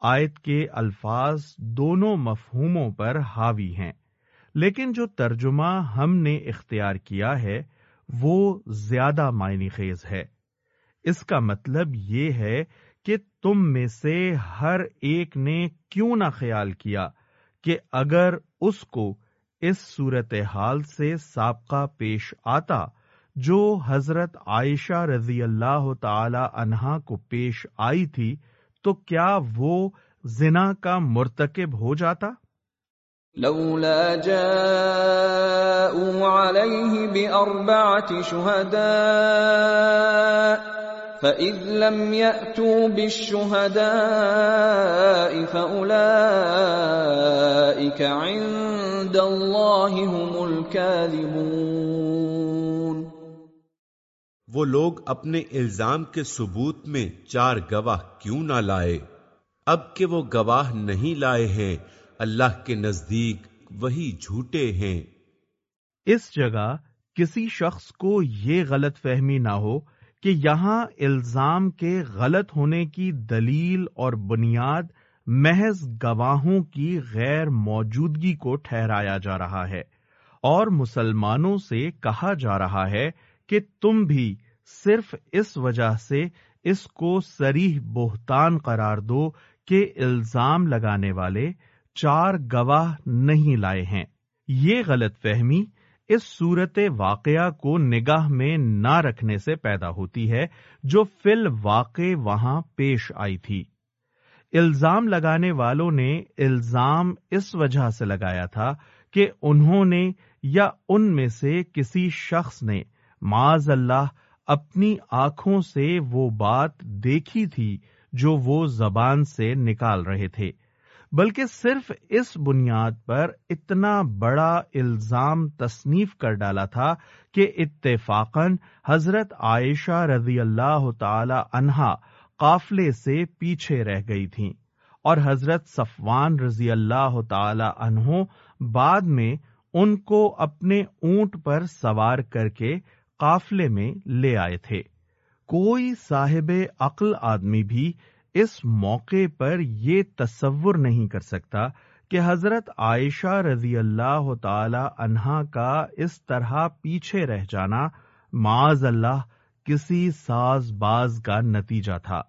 آیت کے الفاظ دونوں مفہوموں پر حاوی ہیں، لیکن جو ترجمہ ہم نے اختیار کیا ہے وہ زیادہ معنی خیز ہے۔ اس کا مطلب یہ ہے کہ تم میں سے ہر ایک نے کیوں نہ خیال کیا کہ اگر اس کو اس صورت حال سے سابقہ پیش آتا جو حضرت عائشہ رضی اللہ تعالی عنہا کو پیش آئی تھی، تو کیا وہ زنا کا مرتکب ہو جاتا؟ لولا جاءوا عليه بأربعة شهداء فإذ لم يأتوا بالشهداء فأولئك عند الله هم الكاذبون وہ لوگ اپنے الزام کے ثبوت میں چار گواہ کیوں نہ لائے؟ اب کہ وہ گواہ نہیں لائے ہیں اللہ کے نزدیک وہی جھوٹے ہیں۔ اس جگہ کسی شخص کو یہ غلط فہمی نہ ہو کہ یہاں الزام کے غلط ہونے کی دلیل اور بنیاد محض گواہوں کی غیر موجودگی کو ٹھہرایا جا رہا ہے اور مسلمانوں سے کہا جا رہا ہے کہ تم بھی صرف اس وجہ سے اس کو سریح بہتان قرار دو کہ الزام لگانے والے چار گواہ نہیں لائے ہیں۔ یہ غلط فہمی اس صورت واقعہ کو نگاہ میں نہ رکھنے سے پیدا ہوتی ہے جو فل واقع وہاں پیش آئی تھی۔ الزام لگانے والوں نے الزام اس وجہ سے لگایا تھا کہ انہوں نے یا ان میں سے کسی شخص نے معاذ اللہ اپنی آنکھوں سے وہ بات دیکھی تھی جو وہ زبان سے نکال رہے تھے۔ بلکہ صرف اس بنیاد پر اتنا بڑا الزام تصنیف کر ڈالا تھا کہ اتفاقاً حضرت عائشہ رضی اللہ تعالی عنہا قافلے سے پیچھے رہ گئی تھیں اور حضرت صفوان رضی اللہ تعالی عنہ بعد میں ان کو اپنے اونٹ پر سوار کر کے قافلے میں لے آئے تھے۔ کوئی صاحب عقل آدمی بھی اس موقع پر یہ تصور نہیں کر سکتا کہ حضرت عائشہ رضی اللہ تعالی عنہا کا اس طرح پیچھے رہ جانا معاذ اللہ کسی ساز باز کا نتیجہ تھا۔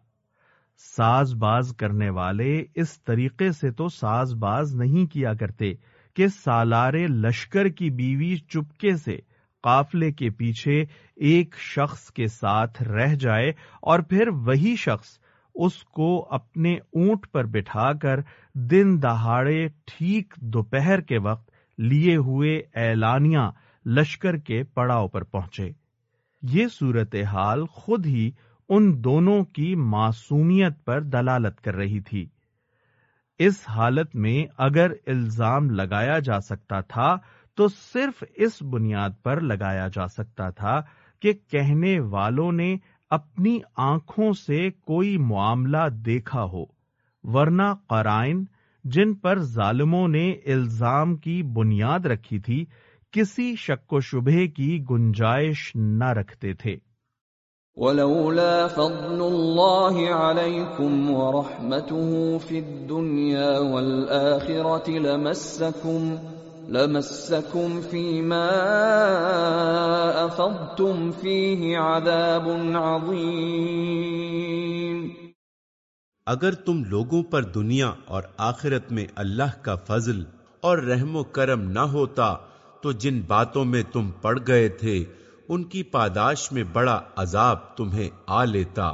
ساز باز کرنے والے اس طریقے سے تو ساز باز نہیں کیا کرتے کہ سالارے لشکر کی بیوی چپکے سے قافلے کے پیچھے ایک شخص کے ساتھ رہ جائے اور پھر وہی شخص اس کو اپنے اونٹ پر بٹھا کر دن دہاڑے ٹھیک دوپہر کے وقت لیے ہوئے اعلانیہ لشکر کے پڑاؤ پر پہنچے۔ یہ صورتحال خود ہی ان دونوں کی معصومیت پر دلالت کر رہی تھی۔ اس حالت میں اگر الزام لگایا جا سکتا تھا، تو صرف اس بنیاد پر لگایا جا سکتا تھا کہ کہنے والوں نے اپنی آنکھوں سے کوئی معاملہ دیکھا ہو، ورنہ قرائن جن پر ظالموں نے الزام کی بنیاد رکھی تھی، کسی شک و شبے کی گنجائش نہ رکھتے تھے۔ ولولا فضل الله عليكم ورحمته في الدنيا والآخرة لمسكم لمسكم فيما أفضتم فيه عذاب عظيم۔ اگر تم لوگوں پر دنیا اور آخرت میں اللہ کا فضل اور رحم و کرم نہ ہوتا، تو جن باتوں میں تم پڑ گئے تھے، ان کی پاداش میں بڑا عذاب تمہیں آ لیتا۔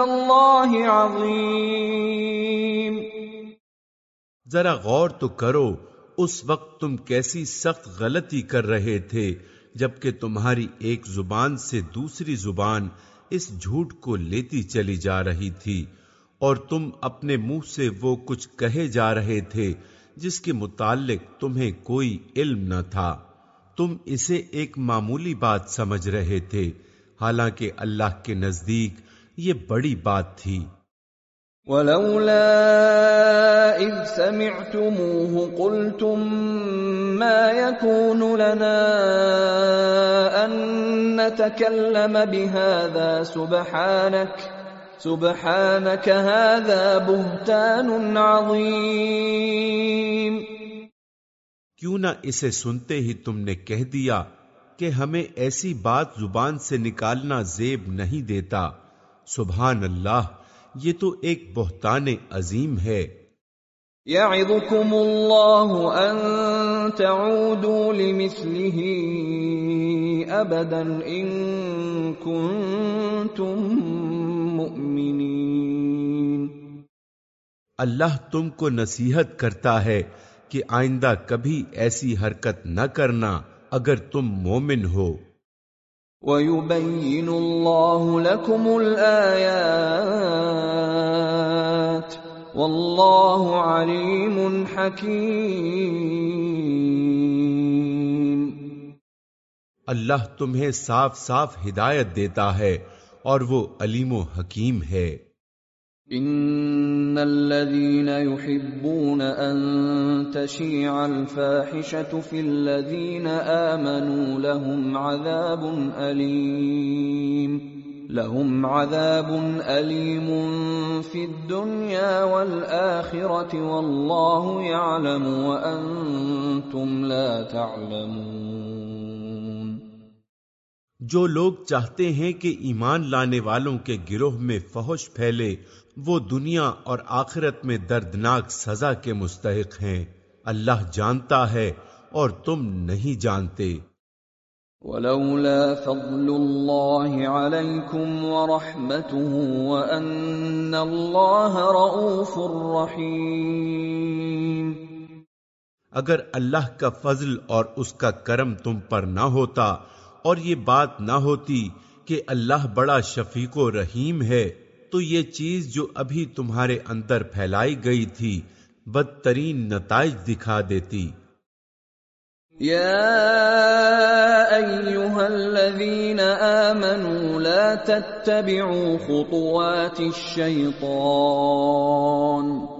اللَّهِ عَظِيمٌ ذرا غور تو کرو، اس وقت تم کیسی سخت غلطی کر رہے تھے، جبکہ تمہاری ایک زبان سے دوسری زبان اس جھوٹ کو لیتی چلی جا رہی تھی، اور تم اپنے منہ سے وہ کچھ کہے جا رہے تھے، جس کے متعلق تمہیں کوئی علم نہ تھا۔ تم اسے ایک معمولی بات سمجھ رہے تھے، حالانکہ اللہ کے نزدیک یہ بڑی بات تھی۔ ولولا اذ سمعتموه قلتم ما يكون لنا ان نتكلم بهذا سبحانك سبحانك هذا بهتان عظيم۔ کیوں نہ اسے سنتے ہی تم نے کہہ دیا کہ ہمیں ایسی بات زبان سے نکالنا زیب نہیں دیتا۔ سبحان اللہ یہ تو ایک بہتان عظیم ہے۔ یعظکم اللہ ان تعودوا لمثله ابدا ان کنتم مؤمنین۔ اللہ تم کو نصیحت کرتا ہے کہ آئندہ کبھی ایسی حرکت نہ کرنا اگر تم مومن ہو۔ وَيُبَيِّنُ اللَّهُ لَكُمُ الْآيَاتِ وَاللَّهُ عَلِيمٌ حَكِيمٌ اللہ تمہیں صاف صاف ہدایت دیتا ہے اور وہ علیم و حکیم ہے۔ ان الذين يحبون ان تشيع الفاحشه في الذين امنوا لهم عذاب اليم لهم عذاب اليم في الدنيا والاخره والله يعلم وانتم لا تعلمون جو لوگ چاہتے ہیں کہ ایمان لانے والوں کے گروہ میں فحش پھیلے وہ دنیا اور آخرت میں دردناک سزا کے مستحق ہیں۔ اللہ جانتا ہے اور تم نہیں جانتے۔ ولولا فضل الله عليكم ورحمته وأن الله رؤوف رحيم۔ اگر اللہ کا فضل اور اس کا کرم تم پر نہ ہوتا اور یہ بات نہ ہوتی کہ اللہ بڑا شفیق و رحیم ہے تو یہ چیز جو ابھی تمہارے اندر پھیلائی گئی تھی، بدترین نتائج دکھا دیتی۔ یا ایوہا الذین آمنوا لا تتبعوا خطوات الشیطان۔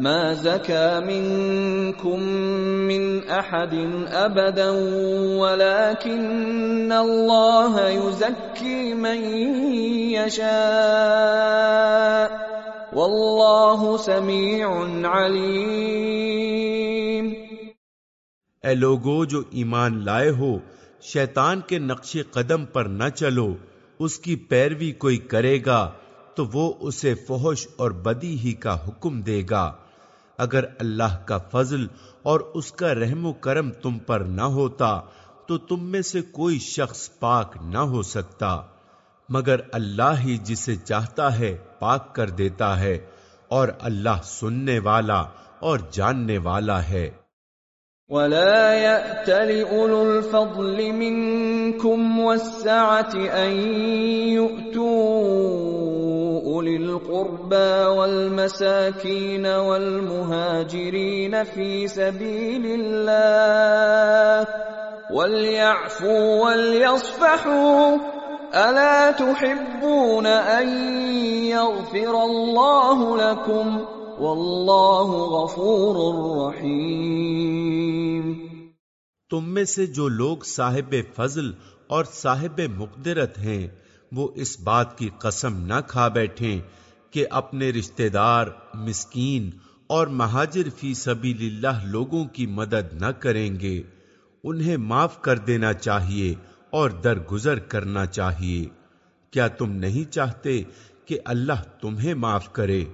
ما زكى منكم من احد ابدا ولكن الله يزكي من يشاء. والله سميع عليم. اے لوگو، جو ایمان لائے ہو، شیطان کے نقش قدم پر نہ چلو، اس کی پیروی کوئی کرے گا، تو وہ اسے فحش اور بدی ہی کا حکم دے گا۔ اگر اللہ کا فضل اور اس کا رحم و کرم تم پر نہ ہوتا، تو تم میں سے کوئی شخص پاک نہ ہو سکتا۔ مگر اللہ ہی جسے چاہتا ہے پاک کر دیتا ہے اور اللہ سننے والا اور جاننے والا ہے۔ ولا يأتل أولو الفضل منكم والسعة أن يؤتوا أولي القربى والمساكين والمهاجرين في سبيل الله وليعفوا وليصفحوا ألا تحبون أن يغفر الله لكم ؟ واللہ غفور رحیم تم میں سے جو لوگ صاحب فضل اور صاحب مقدرت ہیں وہ اس بات کی قسم نہ کھا بیٹھیں کہ اپنے رشتہ دار، مسکین اور مہاجر فی سبیل اللہ لوگوں کی مدد نہ کریں گے۔ انہیں معاف کر دینا چاہیے اور درگزر کرنا چاہیے۔ کیا تم نہیں چاہتے کہ اللہ تمہیں معاف کرے؟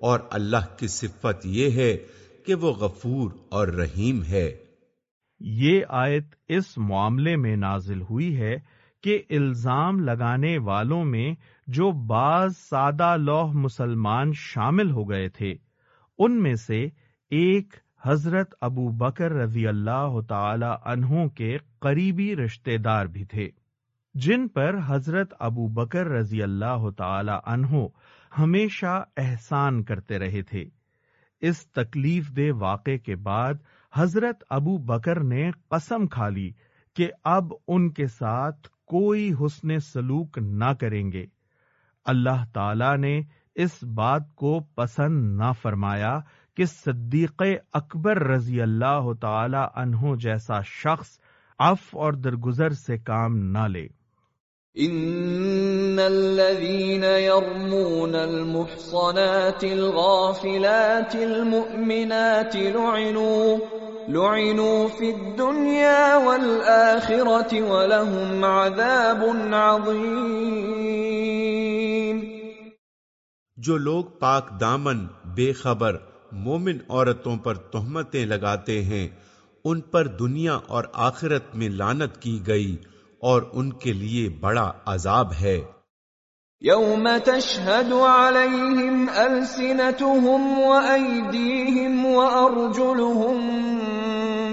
اور اللہ کی صفت یہ ہے کہ وہ غفور اور رحیم ہے۔ یہ آیت اس معاملے میں نازل ہوئی ہے کہ الزام لگانے والوں میں جو بعض سادہ لوہ مسلمان شامل ہو گئے تھے، ان میں سے ایک حضرت ابو بکر رضی اللہ تعالی عنہ کے قریبی رشتے دار بھی تھے، جن پر حضرت ابو بکر رضی اللہ تعالی عنہ ہمیشہ احسان کرتے رہے تھے۔ اس تکلیف دہ واقع کے بعد حضرت ابو بکر نے قسم کھا لی کہ اب ان کے ساتھ کوئی حسن سلوک نہ کریں گے۔ اللہ تعالی نے اس بات کو پسند نہ فرمایا کہ صدیق اکبر رضی اللہ تعالی عنہ جیسا شخص اف اور درگزر سے کام نہ لے۔ ان الذين يرمون المحصنات الغافلات المؤمنات لعنوا لعنوا في الدنيا والاخره ولهم عذاب عظيم. جو لوگ پاک دامن، بے خبر، مومن عورتوں پر تہمتیں لگاتے ہیں، ان پر دنیا اور آخرت میں لانت کی گئی اور ان کے لیے بڑا عذاب ہے۔ یوم تشہد علیہم السنتهم وایدیہم وارجلهم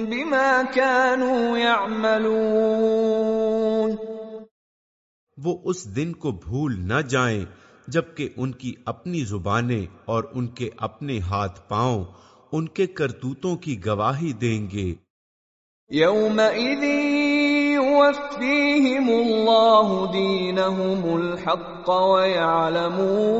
بما كانوا يعملون وہ اس دن کو بھول نہ جائیں جبکہ ان کی اپنی زبانیں اور ان کے اپنے ہاتھ پاؤں ان کے کرتوتوں کی گواہی دیں گے۔ یوم يوفيهم الله دينهم الحق ويعلمون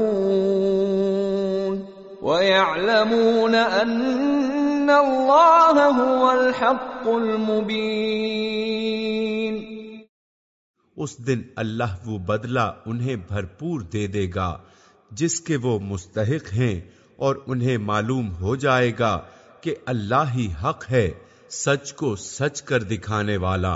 ويعلمون أن الله هو الحق المبين اس دن اللہ وہ بدلہ انہیں بھرپور دے دے گا، جس کے وہ مستحق ہیں اور انہیں معلوم ہو جائے گا کہ اللہ ہی حق ہے سچ کو سچ کر دکھانے والا۔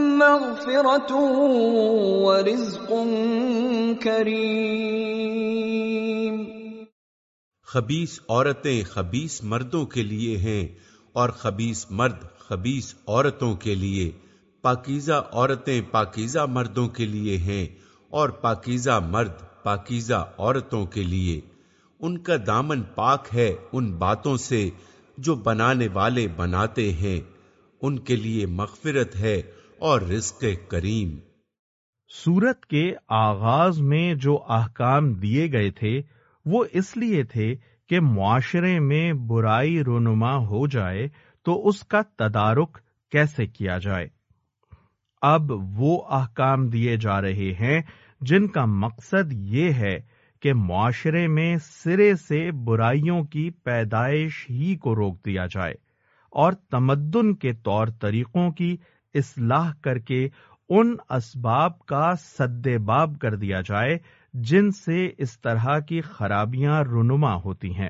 مغفرة ورزق كريم۔ خبیس عورتیں خبیس مردوں کے لیے ہیں اور خبیس مرد خبیس عورتوں کے لیے۔ پاکیزہ عورتیں پاکیزہ مردوں کے لیے ہیں اور پاکیزہ مرد پاکیزہ عورتوں کے لیے۔ ان کا دامن پاک ہے ان باتوں سے جو بنانے والے بناتے ہیں۔ ان کے لیے مغفرت ہے اور رزق کریم۔ سورت کے آغاز میں جو احکام دیے گئے تھے، وہ اس لیے تھے کہ معاشرے میں برائی رونما ہو جائے تو اس کا تدارک کیسے کیا جائے۔ اب وہ احکام دیے جا رہے ہیں، جن کا مقصد یہ ہے کہ معاشرے میں سرے سے برائیوں کی پیدائش ہی کو روک دیا جائے اور تمدن کے طور طریقوں کی اصلاح کر کے ان اسباب کا سد باب کر دیا جائے جن سے اس طرح کی خرابیاں رونما ہوتی ہیں۔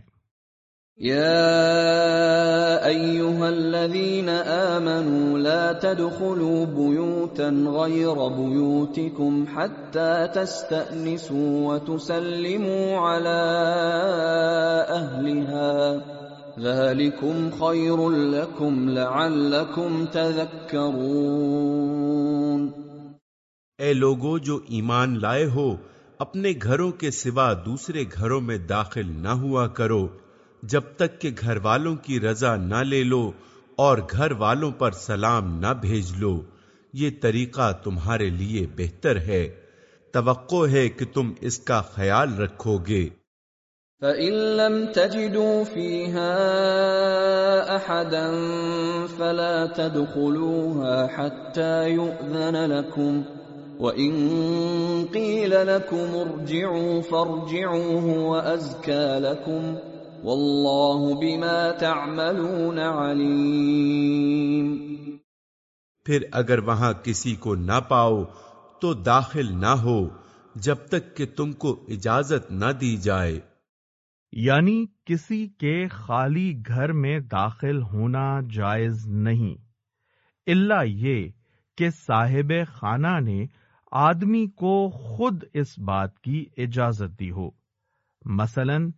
يا ايها الذين امنوا لا تدخلوا بيوتا غير بيوتكم حتى تستأنسوا وتسلموا على اهلها ذلكم خير لكم لعلكم تذكرون اے لوگو جو ایمان لائے ہو، اپنے گھروں کے سوا دوسرے گھروں میں داخل نہ ہوا کرو۔ جب تک کہ گھر والوں کی رضا نہ لے لو اور گھر والوں پر سلام نہ بھیج لو، یہ طریقہ تمہارے لیے بہتر ہے۔ توقع ہے کہ تم اس کا خیال رکھو گے۔ فَإِن لَّمْ تَجِدُوا فِيهَا أَحَدًا فَلَا تَدْخُلُوهَا حَتَّى يُؤْذَنَ لَكُمْ وَإِن قِيلَ لَكُمْ ارْجِعُوا فَارْجِعُوا هُوَ أَزْكَىٰ لَكُمْ واللہ بما تعملون علیم پھر اگر وہاں کسی کو نہ پاؤ تو داخل نہ ہو جب تک کہ تم کو اجازت نہ دی جائے۔ یعنی کسی کے خالی گھر میں داخل ہونا جائز نہیں۔ اللہ یہ کہ صاحب خانہ نے آدمی کو خود اس بات کی اجازت دی ہو۔ مثلاً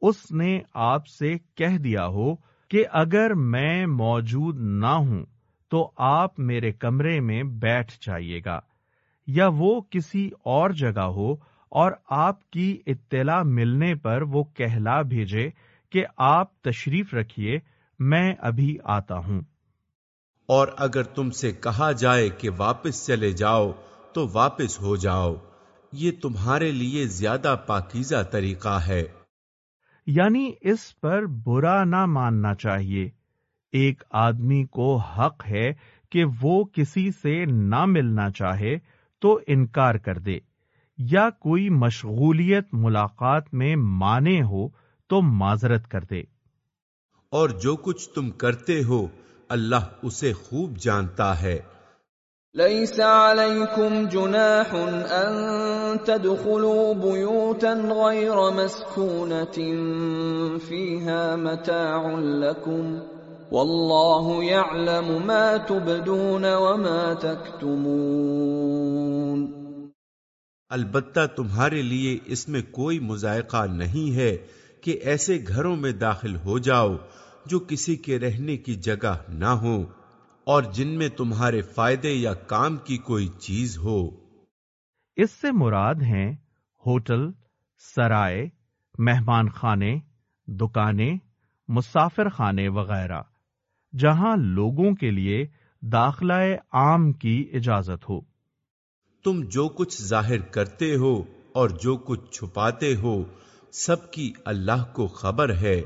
اس نے آپ سے کہہ دیا ہو کہ اگر میں موجود نہ ہوں تو آپ میرے کمرے میں بیٹھ جائیے گا یا وہ کسی اور جگہ ہو اور آپ کی اطلاع ملنے پر وہ کہلا بھیجے کہ آپ تشریف رکھیے میں ابھی آتا ہوں۔ اور اگر تم سے کہا جائے کہ واپس چلے جاؤ تو واپس ہو جاؤ۔ یہ تمہارے لیے زیادہ پاکیزہ طریقہ ہے۔ یعنی اس پر برا نہ ماننا چاہیے۔ ایک آدمی کو حق ہے کہ وہ کسی سے نہ ملنا چاہے تو انکار کر دے۔ یا کوئی مشغولیت ملاقات میں مانے ہو تو معذرت کر دے۔ اور جو کچھ تم کرتے ہو اللہ اسے خوب جانتا ہے۔ ليس عليكم جناح ان تدخلوا بيوتا غير مسكونة فيها متاع لكم والله يعلم ما تبدون وما تكتمون البتہ تمہارے لیے اس میں کوئی مذائقہ نہیں ہے کہ ایسے گھروں میں داخل ہو جاؤ جو کسی کے رہنے کی جگہ نہ ہو اور جن میں تمہارے فائدے یا کام کی کوئی چیز ہو۔ اس سے مراد ہیں ہوٹل، سرائے، مہمان خانے، دکانیں، مسافر خانے وغیرہ، جہاں لوگوں کے لیے داخلہ عام کی اجازت ہو۔ تم جو کچھ ظاہر کرتے ہو اور جو کچھ چھپاتے ہو سب کی اللہ کو خبر ہے۔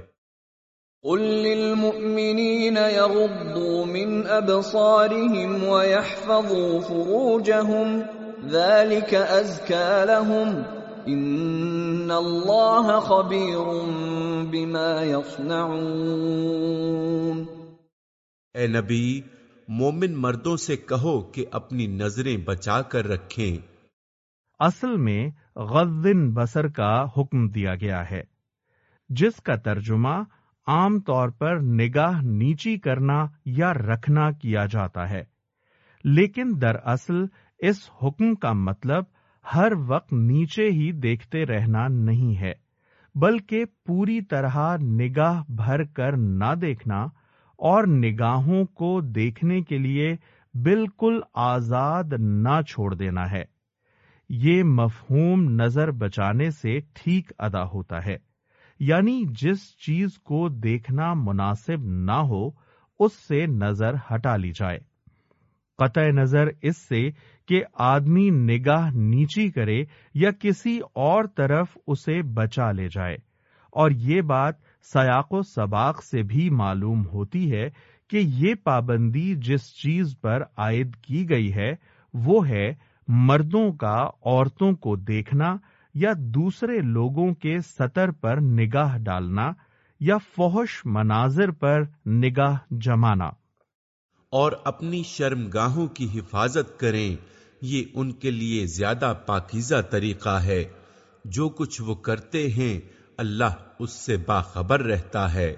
قل للمؤمنين يغضوا من أبصارهم ويحفظوا فروجهم ذلك أزكى لهم۔ إن الله خبير بما يصنعون۔ اے نبی مومن مردوں سے کہو کہ اپنی نظریں بچا کر رکھیں۔ اصل میں غضن بسر کا حکم دیا گیا ہے۔ جس کا ترجمہ عام طور پر نگاہ نیچی کرنا یا رکھنا کیا جاتا ہے۔ لیکن دراصل اس حکم کا مطلب ہر وقت نیچے ہی دیکھتے رہنا نہیں ہے، بلکہ پوری طرح نگاہ بھر کر نہ دیکھنا اور نگاہوں کو دیکھنے کے لیے بالکل آزاد نہ چھوڑ دینا ہے۔ یہ مفہوم نظر بچانے سے ٹھیک ادا ہوتا ہے۔ یعنی جس چیز کو دیکھنا مناسب نہ ہو، اس سے نظر ہٹا لی جائے۔ قطع نظر اس سے کہ آدمی نگاہ نیچی کرے یا کسی اور طرف اسے بچا لے جائے۔ اور یہ بات سیاق و سباق سے بھی معلوم ہوتی ہے کہ یہ پابندی جس چیز پر عائد کی گئی ہے، وہ ہے مردوں کا، عورتوں کو دیکھنا یا دوسرے لوگوں کے سطر پر نگاہ ڈالنا یا فوش مناظر پر نگاہ جمانا۔ اور اپنی شرم گاہوں کی حفاظت کریں، یہ ان کے لیے زیادہ پاکیزہ طریقہ ہے۔ جو کچھ وہ کرتے ہیں اللہ اس سے باخبر رہتا ہے۔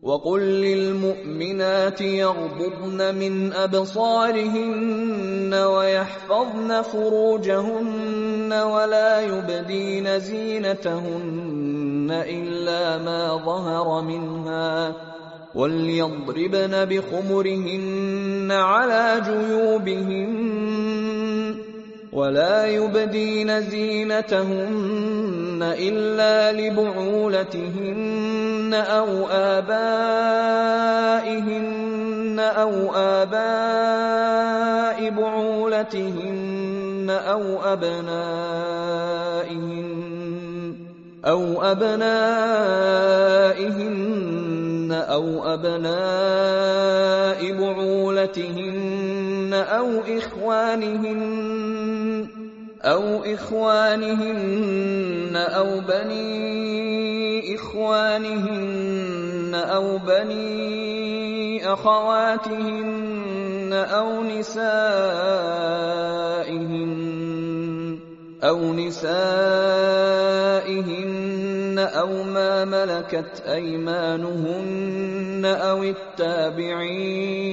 وَقُلْ لِلْمُؤْمِنَاتِ يَغْضُضْنَ مِنْ أَبْصَارِهِنَّ وَيَحْفَظْنَ فُرُوجَهُنَّ وَلَا يُبْدِينَ زِينَتَهُنَّ إِلَّا مَا ظَهَرَ مِنْهَا وَلْيَضْرِبْنَ بِخُمُرِهِنَّ عَلَى جُيُوبِهِنَّ ولا يبدين زينتهن إلا لبعولتهن أو آبائهن أو آباء بعولتهن أو أبنائهن أو أبنائهن أو أبناء بعولتهن أو إخوانهن أو إخوانهن أو بني إخوانهن أو بني أخواتهن أو نسائهن أو نسائهن أو ما ملكت أيمانهن أو التابعين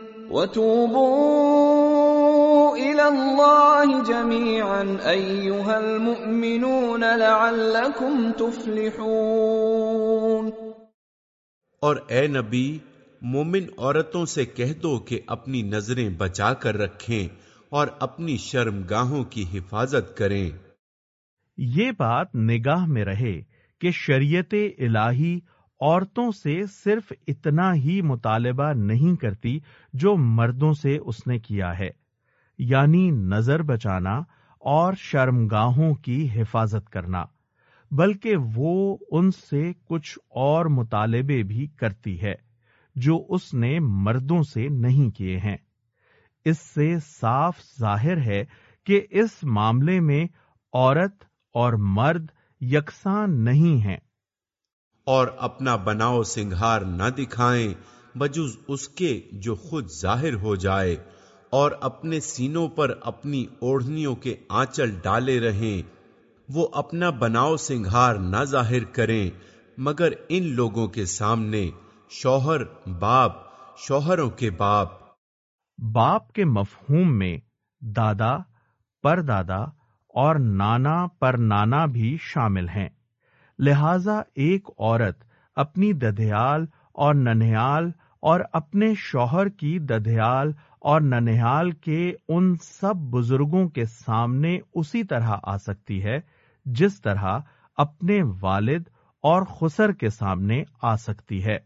وتوبوا إلى الله جميعا أيها المؤمنون لعلكم تفلحون. اور اے نبی مومن عورتوں سے کہہ دو کہ اپنی نظریں بچا کر رکھیں اور اپنی شرم گاہوں کی حفاظت کریں۔ یہ بات نگاہ میں رہے کہ شریعت الہی عورتوں سے صرف اتنا ہی مطالبہ نہیں کرتی جو مردوں سے اس نے کیا ہے یعنی نظر بچانا اور شرمگاہوں کی حفاظت کرنا، بلکہ وہ ان سے کچھ اور مطالبے بھی کرتی ہے جو اس نے مردوں سے نہیں کیے ہیں۔ اس سے صاف ظاہر ہے کہ اس معاملے میں عورت اور مرد یکساں نہیں ہیں۔ اور اپنا بناؤ سنگھار نہ دکھائیں، بجز اس کے جو خود ظاہر ہو جائے، اور اپنے سینوں پر اپنی اوڑھنیوں کے آنچل ڈالے رہیں۔ وہ اپنا بناؤ سنگھار نہ ظاہر کریں، مگر ان لوگوں کے سامنے شوہر باپ، شوہروں کے باپ۔ باپ کے مفہوم میں دادا پر دادا اور نانا پر نانا بھی شامل ہیں۔ لہذا ایک عورت اپنی ددھیال اور ننہیال اور اپنے شوہر کی ددھیال اور ننہیال کے ان سب بزرگوں کے سامنے اسی طرح آ سکتی ہے جس طرح اپنے والد اور خسر کے سامنے آ سکتی ہے۔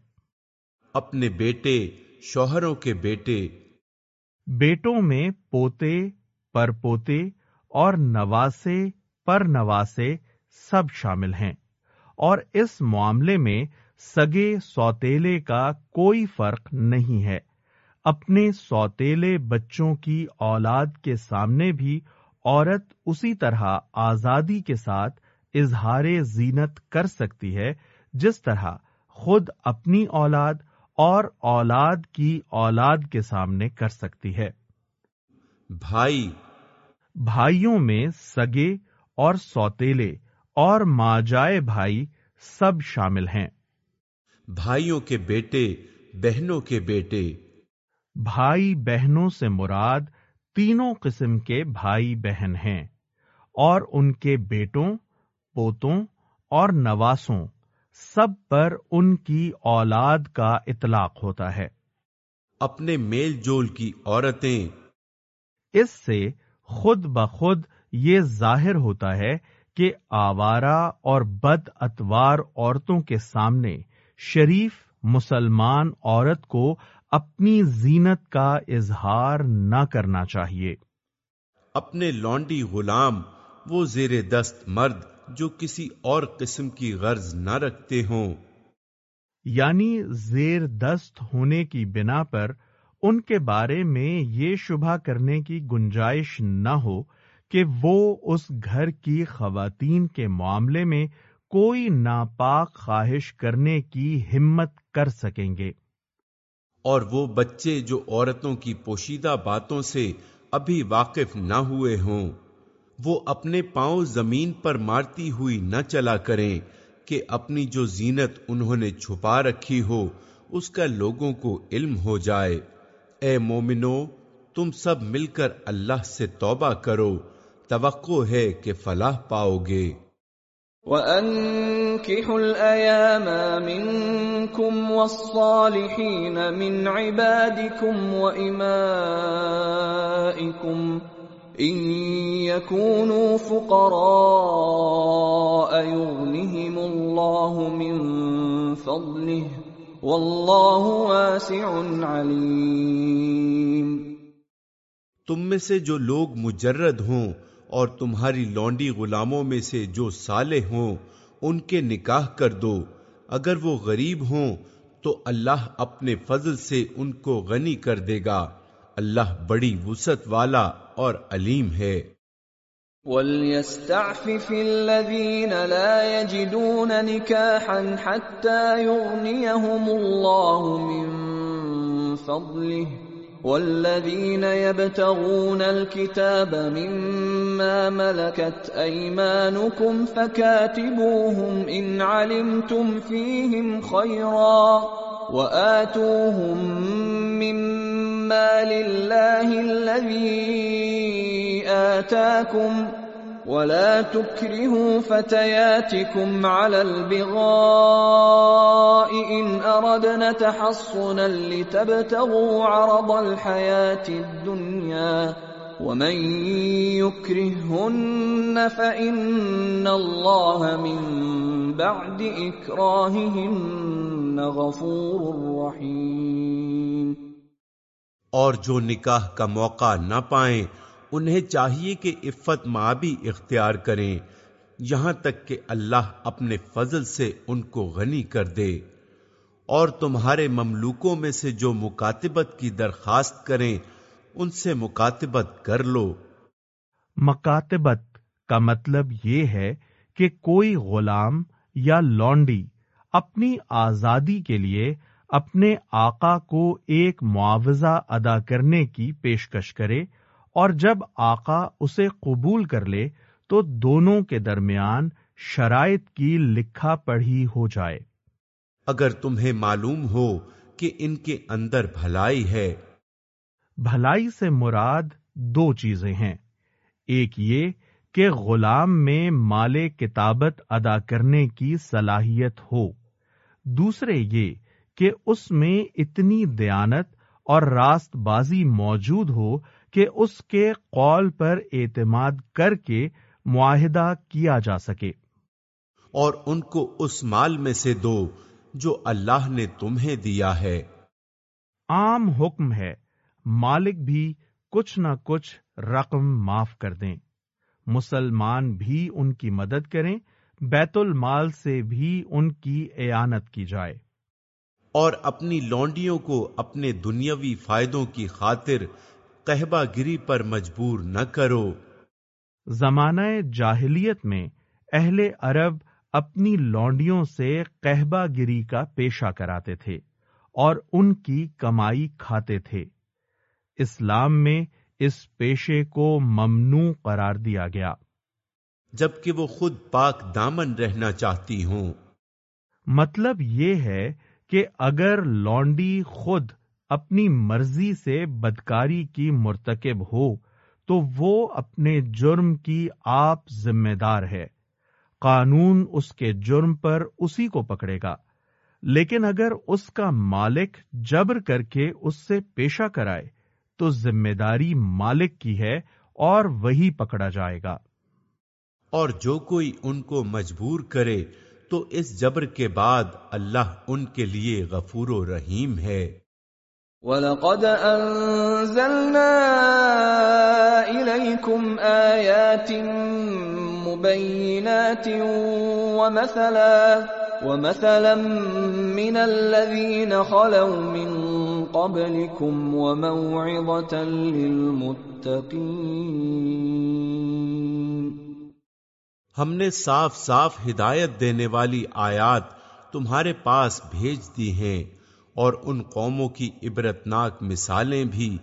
اپنے بیٹے شوہروں کے بیٹے۔ بیٹوں میں پوتے پر پوتے اور نواسے پر نواسے سب شامل ہیں۔ اور اس معاملے میں سگے سوتیلے کا کوئی فرق نہیں ہے۔ اپنے سوتیلے بچوں کی اولاد کے سامنے بھی عورت اسی طرح آزادی کے ساتھ اظہار زینت کر سکتی ہے جس طرح خود اپنی اولاد اور اولاد کی اولاد کے سامنے کر سکتی ہے۔ بھائی۔ بھائیوں میں سگے اور سوتیلے اور ماجائے بھائی سب شامل ہیں۔ بھائیوں کے بیٹے بہنوں کے بیٹے۔ بھائی بہنوں سے مراد تینوں قسم کے بھائی بہن ہیں اور ان کے بیٹوں پوتوں اور نواسوں سب پر ان کی اولاد کا اطلاق ہوتا ہے۔ اپنے میل جول کی عورتیں۔ اس سے خود بخود یہ ظاہر ہوتا ہے کہ آوارہ اور بد اتوار عورتوں کے سامنے شریف مسلمان عورت کو اپنی زینت کا اظہار نہ کرنا چاہیے۔ اپنے لونڈی غلام وہ زیر دست مرد جو کسی اور قسم کی غرض نہ رکھتے ہوں۔ یعنی زیر دست ہونے کی بنا پر ان کے بارے میں یہ شبہ کرنے کی گنجائش نہ ہو کہ وہ اس گھر کی خواتین کے معاملے میں کوئی ناپاک خواہش کرنے کی ہمت کر سکیں گے۔ اور وہ بچے جو عورتوں کی پوشیدہ باتوں سے ابھی واقف نہ ہوئے ہوں، وہ اپنے پاؤں زمین پر مارتی ہوئی نہ چلا کریں کہ اپنی جو زینت انہوں نے چھپا رکھی ہو، اس کا لوگوں کو علم ہو جائے۔ اے مومنو، تم سب مل کر اللہ سے توبہ کرو۔ توقع ہے کہ فلاح پاؤ گے۔ وَأَنكِحُوا الْأَيَامَ مِنكُمْ وَالصَّالِحِينَ مِنْ عِبَادِكُمْ وَإِمَائِكُمْ إِن يَكُونُوا فُقَرَاءَ يُغْنِهِمُ اللَّهُ مِن فَضْلِهِ وَاللَّهُ وَاسِعٌ عَلِيمٌ۔ تم میں سے جو لوگ مجرد ہوں اور تمہاری لونڈی غلاموں میں سے جو صالح ہوں، ان کے نکاح کر دو۔ اگر وہ غریب ہوں، تو اللہ اپنے فضل سے ان کو غنی کر دے گا۔ اللہ بڑی وسط والا اور علیم ہے۔ وَلْيَسْتَعْفِفِ الَّذِينَ لَا يَجِدُونَ نِكَاحًا حَتَّى يُغْنِيَهُمُ اللَّهُ مِن فَضْلِهِ والذين يبتغون الكتاب مما ملكت ايمانكم فكاتبوهم ان علمتم فيهم خيرا واتوهم مما لله الذي اتاكم ولا تكرهوا فتياتكم على البغاء إن أردنا تحصنا لتبتغوا عرض الحياة الدنيا ومن يكرهن فإن الله من بعد إكراههن غفور رحيم۔ اور جو نکاح کا موقع نہ پائیں، انہیں چاہیے کہ عفت مابی اختیار کریں، یہاں تک کہ اللہ اپنے فضل سے ان کو غنی کر دے۔ اور تمہارے مملوکوں میں سے جو مکاتبت کی درخواست کریں ان سے مکاتبت کر لو۔ مکاتبت کا مطلب یہ ہے کہ کوئی غلام یا لونڈی اپنی آزادی کے لیے اپنے آقا کو ایک معاوضہ ادا کرنے کی پیشکش کرے اور جب آقا اسے قبول کر لے تو دونوں کے درمیان شرائط کی لکھا پڑھی ہو جائے۔ اگر تمہیں معلوم ہو کہ ان کے اندر بھلائی ہے بھلائی سے مراد دو چیزیں ہیں۔ ایک یہ کہ غلام میں مال کتابت ادا کرنے کی صلاحیت ہو۔ دوسرے یہ کہ اس میں اتنی دیانت اور راست بازی موجود ہو کہ اس کے قول پر اعتماد کر کے معاہدہ کیا جا سکے۔ اور ان کو اس مال میں سے دو جو اللہ نے تمہیں دیا ہے۔ عام حکم ہے مالک بھی کچھ نہ کچھ رقم معاف کر دیں۔ مسلمان بھی ان کی مدد کریں بیت المال سے بھی ان کی اعانت کی جائے۔ اور اپنی لونڈیوں کو اپنے دنیاوی فائدوں کی خاطر قہبہ گری پر مجبور نہ کرو۔ زمانہ جاہلیت میں اہل عرب اپنی لونڈیوں سے قہبہ گری کا پیشہ کراتے تھے اور ان کی کمائی کھاتے تھے۔ اسلام میں اس پیشے کو ممنوع قرار دیا گیا۔ جبکہ وہ خود پاک دامن رہنا چاہتی ہوں۔ مطلب یہ ہے کہ اگر لونڈی خود اپنی مرضی سے بدکاری کی مرتکب ہو تو وہ اپنے جرم کی آپ ذمہ دار ہے۔ قانون اس کے جرم پر اسی کو پکڑے گا۔ لیکن اگر اس کا مالک جبر کر کے اس سے پیشہ کرائے تو ذمہ داری مالک کی ہے اور وہی پکڑا جائے گا۔ اور جو کوئی ان کو مجبور کرے تو اس جبر کے بعد اللہ ان کے لیے غفور و رحیم ہے۔ وَلَقَدْ أَنزَلْنَا إِلَيْكُمْ آيَاتٍ مُبَيِّنَاتٍ وَمَثَلًا وَمَثَلًا مِّنَ الَّذِينَ خَلَوْا مِن قَبْلِكُمْ وَمَوْعِظَةً لِّلْمُتَّقِينَ. ہم نے صاف صاف ہدایت دینے والی آیات تمہارے پاس بھیج دی ہیں اور ان قوموں کی عبرتناک مثالیں بھی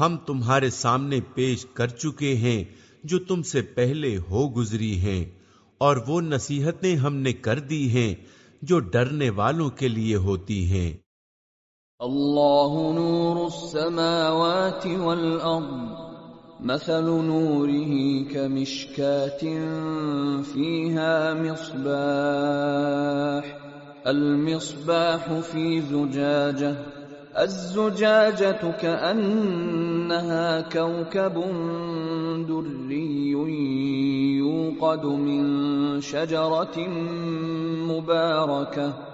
ہم تمہارے سامنے پیش کر چکے ہیں جو تم سے پہلے ہو گزری ہیں اور وہ نصیحتیں ہم نے کر دی ہیں جو ڈرنے والوں کے لیے ہوتی ہیں۔ اللہ نور السماوات والارض مثل نوره كمشكاة فيها مصباح، المصباح في زجاجة، الزجاجة كأنها كوكب دري يوقد من شجرة مباركة.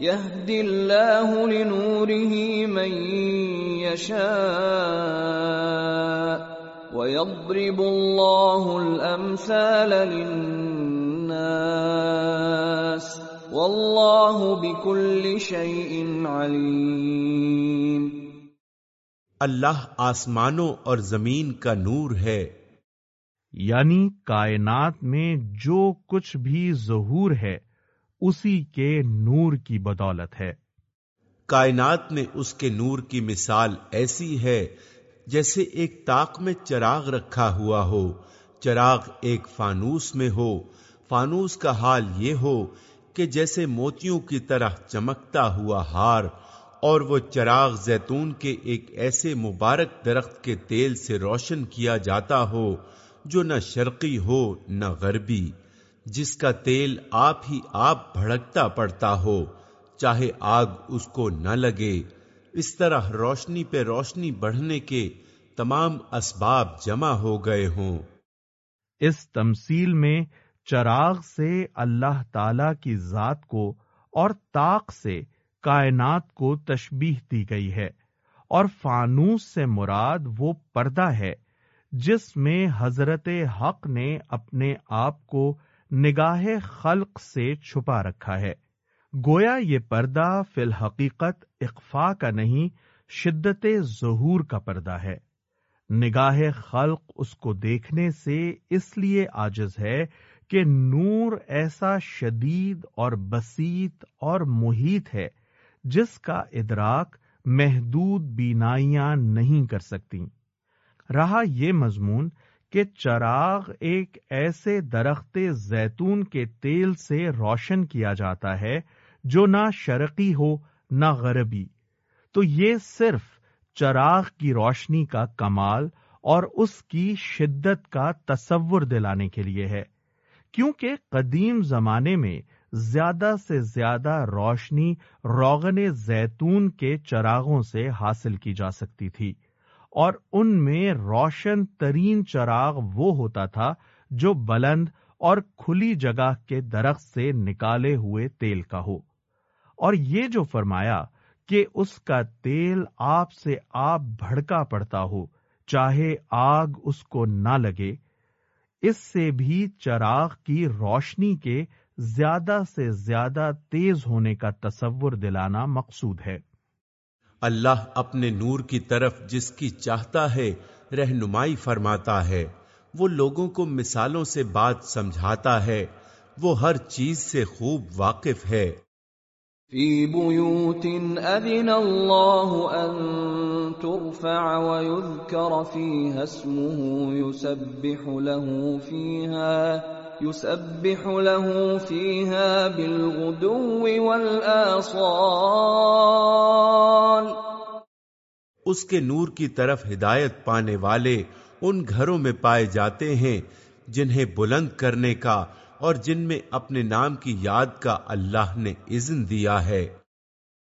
يهدي الله لنوره من يشاء ويضرب الله الأمثال للناس والله بكل شيء عليم اللہ آسمانوں اور زمین کا نور ہے۔ یعنی کائنات میں جو کچھ بھی ظہور ہے۔ اسی کے نور کی بدولت ہے۔ کائنات میں اس کے نور کی مثال ایسی ہے جیسے ایک تاک میں چراغ رکھا ہوا ہو۔ چراغ ایک فانوس میں ہو۔ فانوس کا حال یہ ہو کہ جیسے موتیوں کی طرح چمکتا ہوا ہار اور وہ چراغ زیتون کے ایک ایسے مبارک درخت کے تیل سے روشن کیا جاتا ہو جو نہ شرقی ہو، نہ غربی۔ جس کا تیل آپ ہی آپ بھڑکتا پڑتا ہو، چاہے آگ اس کو نہ لگے۔ اس طرح روشنی پہ روشنی بڑھنے کے تمام اسباب جمع ہو گئے ہوں۔ اس تمثیل میں چراغ سے اللہ تعالی کی ذات کو اور طاق سے کائنات کو تشبیح دی گئی ہے۔ اور فانوس سے مراد وہ پردہ ہے جس میں حضرت حق نے اپنے آپ کو نگاہ خلق سے چھپا رکھا ہے۔ گویا یہ پردہ فی الحقیقت اقفا کا نہیں، شدت ظہور کا پردہ ہے۔ نگاہ خلق اس کو دیکھنے سے اس لیے آجز ہے کہ نور ایسا شدید اور بسیط اور محیط ہے، جس کا ادراک محدود بینائیاں نہیں کر سکتی رہا یہ مضمون کہ چراغ ایک ایسے درخت زیتون کے تیل سے روشن کیا جاتا ہے جو نہ شرقی ہو، نہ غربی۔ تو یہ صرف چراغ کی روشنی کا کمال اور اس کی شدت کا تصور دلانے کے لیے ہے، کیونکہ قدیم زمانے میں زیادہ سے زیادہ روشنی روغن زیتون کے چراغوں سے حاصل کی جا سکتی تھی۔ اور ان میں روشن ترین چراغ وہ ہوتا تھا جو بلند اور کھلی جگہ کے درخت سے نکالے ہوئے تیل کا ہو۔ اور یہ جو فرمایا کہ اس کا تیل آپ سے آپ بھڑکا پڑتا ہو، چاہے آگ اس کو نہ لگے، اس سے بھی چراغ کی روشنی کے زیادہ سے زیادہ تیز ہونے کا تصور دلانا مقصود ہے۔ اللہ اپنے نور کی طرف جس کی چاہتا ہے رہنمائی فرماتا ہے، وہ لوگوں کو مثالوں سے بات سمجھاتا ہے، وہ ہر چیز سے خوب واقف ہے۔ فی بیوت اذن اللہ ان ترفع ويذکر فیها اسمه يسبح له فیها۔ يسبح له فيها بالغدو والآصال۔ اس کے نور کی طرف ہدایت پانے والے ان گھروں میں پائے جاتے ہیں جنہیں بلند کرنے کا اور جن میں اپنے نام کی یاد کا اللہ نے اذن دیا ہے۔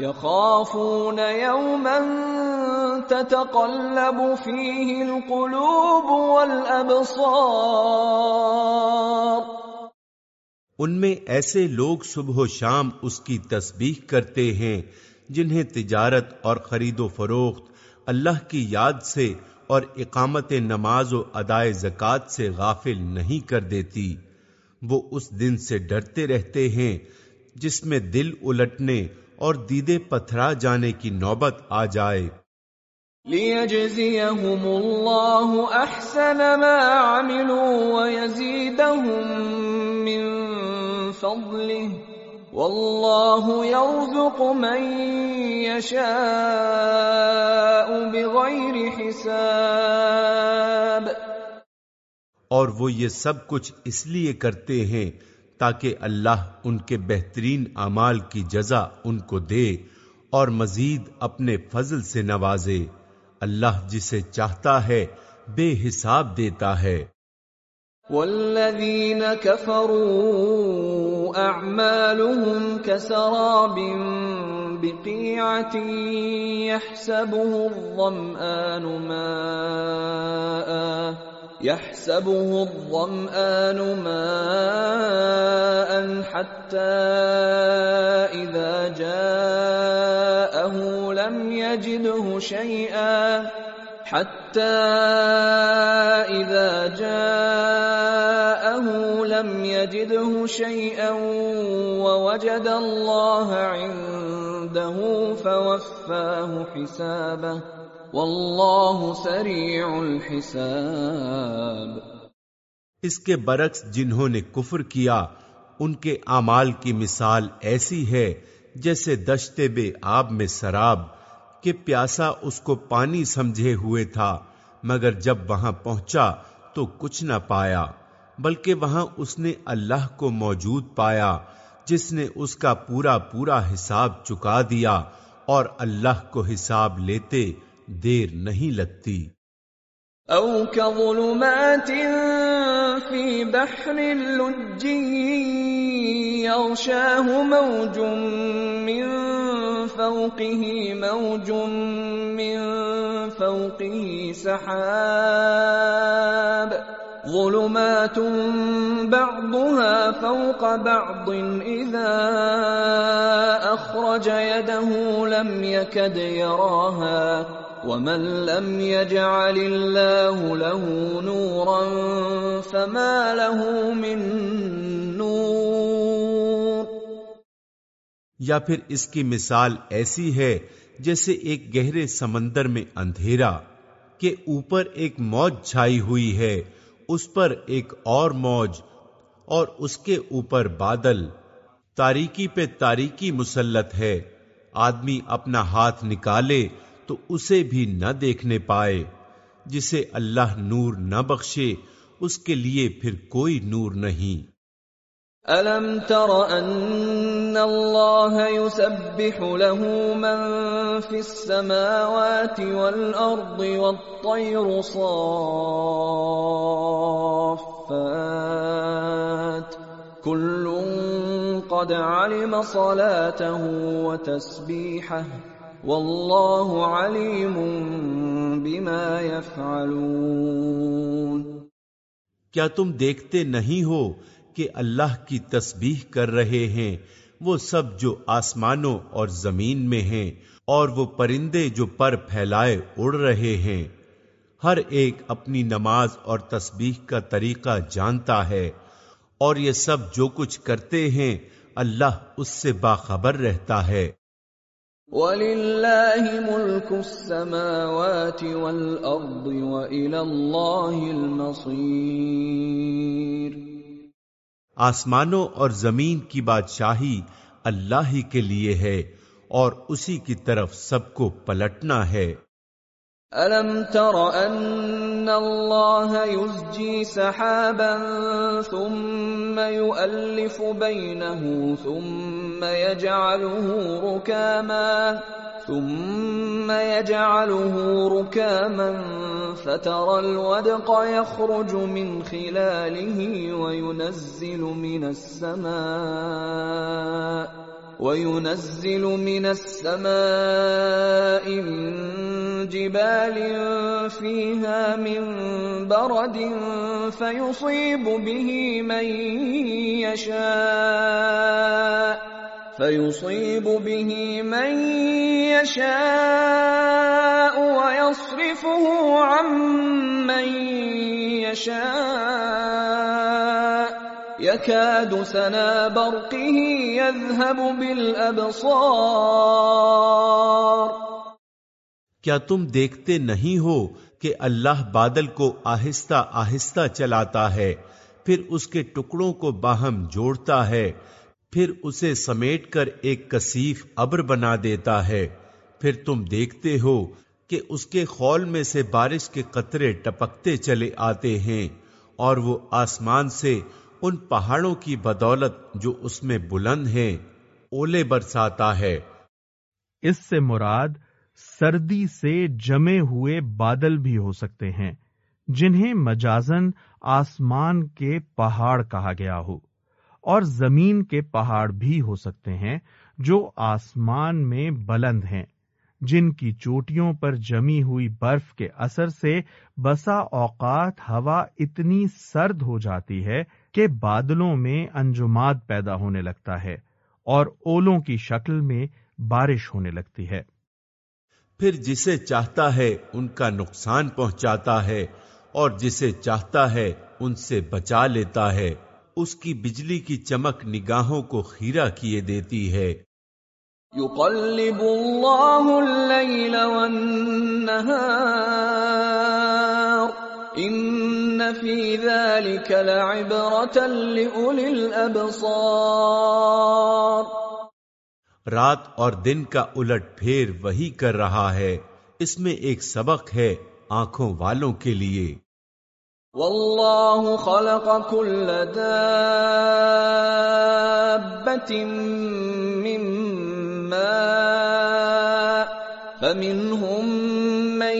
يخافون يوما تتقلب فيه القلوب والابصار ان میں ایسے لوگ صبح و شام اس کی تسبیح کرتے ہیں جنہیں تجارت اور خرید و فروخت، اللہ کی یاد سے اور اقامت نماز و ادائے زکوٰۃ سے غافل نہیں کر دیتی۔ وہ اس دن سے ڈرتے رہتے ہیں جس میں دل الٹنے اور دیدے پتھرا جانے کی نوبت آ جائے۔ لِيَجْزِيَهُمُ اللَّهُ أَحْسَنَ مَا عَمِلُوا وَيَزِيدَهُم مِّن فَضْلِهِ وَاللَّهُ يَرْزُقُ مَن يَشَاءُ بِغَيْرِ حِسَابٍ۔ اور وہ یہ سب کچھ اس لیے کرتے ہیں تاکہ اللہ ان کے بہترین اعمال کی جزا ان کو دے اور مزید اپنے فضل سے نوازے۔ اللہ جسے چاہتا ہے بے حساب دیتا ہے۔ والذین كفروا اعمالهم كسراب بقیعة يحسبه الظمآن ماءً يحسبه الظمآن ماء حتى إذا جاءه لم يجده شيئا حتى إذا جاءه لم يجده شيئا ووجد الله عنده فوفاه حسابه واللہ سریع الحساب۔ اس کے برعکس جنہوں نے کفر کیا، ان کے اعمال کی مثال ایسی ہے جیسے دشتے بے آب میں سراب، کہ پیاسا اس کو پانی سمجھے ہوئے تھا، مگر جب وہاں پہنچا تو کچھ نہ پایا، بلکہ وہاں اس نے اللہ کو موجود پایا، جس نے اس کا پورا پورا حساب چکا دیا اور اللہ کو حساب لیتے دیر نہیں لگتی۔ او كظلمات في بحر لجي يغشاه موج من فوقه، موج من فوقه سحاب۔ ظلمات بعضها فوق بعض، اذا اخرج يده لم يكد يراها۔ ومن لم يجعل الله له نورا فما له من نور یا پھر اس کی مثال ایسی ہے جیسے ایک گہرے سمندر میں اندھیرا کہ اوپر ایک موج چھائی ہوئی ہے، اس پر ایک اور موج اور اس کے اوپر بادل۔ تاریکی پہ تاریکی مسلط ہے، آدمی اپنا ہاتھ نکالے تو اسے بھی نہ دیکھنے پائے، جسے اللہ نور نہ بخشے، اس کے لیے پھر کوئی نور نہیں۔ الم تر ان اللہ يسبح له من في السماوات والارض والطير صافات كل قد علم صلاته وتسبيحه والله عليم بما يفعلون کیا تم دیکھتے نہیں ہو کہ اللہ کی تسبیح کر رہے ہیں؟ وہ سب جو آسمانوں اور زمین میں ہیں اور وہ پرندے جو پر پھیلائے اڑ رہے ہیں۔ ہر ایک اپنی نماز اور تسبیح کا طریقہ جانتا ہے اور یہ سب جو کچھ کرتے ہیں، اللہ اس سے باخبر رہتا ہے۔ وَلِلَّهِ مُلْكُ السَّمَاوَاتِ وَالْأَرْضِ وَإِلَى اللَّهِ الْمَصِيرِ آسمانوں اور زمین کی بادشاہی اللہ ہی کے لیے ہے اور اسی کی طرف سب کو پلٹنا ہے۔ الم تر ان اللہ يزجي سحابا ثم يؤلف بينه ثم يجعله ركاما ثم يجعله ركاما فترى الودق يخرج من خلاله وينزل من السماء وينزل من السماء من جبال فيها من برد فيصيب به من يشاء فيصيب به من يشاء ويصرفه عن من يكاد سنا برقه يذهب بالأبصار. کیا تم دیکھتے نہیں ہو کہ اللہ بادل کو آہستہ آہستہ چلاتا ہے، پھر اس کے ٹکڑوں کو باہم جوڑتا ہے، پھر اسے سمیٹ کر ایک کثیف ابر بنا دیتا ہے۔ پھر تم دیکھتے ہو کہ اس کے خول میں سے بارش کے قطرے ٹپکتے چلے آتے ہیں اور وہ آسمان سے ان پہاڑوں کی بدولت جو اس میں بلند ہیں، اولے برساتا ہے۔ اس سے مراد سردی سے جمے ہوئے بادل بھی ہو سکتے ہیں، جنہیں مجازن آسمان کے پہاڑ کہا گیا ہو۔ اور زمین کے پہاڑ بھی ہو سکتے ہیں جو آسمان میں بلند ہیں، جن کی چوٹیوں پر جمی ہوئی برف کے اثر سے بسا اوقات ہوا اتنی سرد ہو جاتی ہے کہ بادلوں میں انجماد پیدا ہونے لگتا ہے اور اولوں کی شکل میں بارش ہونے لگتی ہے۔ پھر جسے چاہتا ہے ان کا نقصان پہنچاتا ہے اور جسے چاہتا ہے ان سے بچا لیتا ہے۔ اس کی بجلی کی چمک نگاہوں کو خیرہ کیے دیتی ہے۔ الليل والنهار ان في ذلك لعبرة لأولي الابصار رات اور دن کا الٹ پھیر وہی کر رہا ہے اس میں ایک سبق ہے آنکھوں والوں کے لیے۔ والله خلق كل دابة من ماء فمنهم من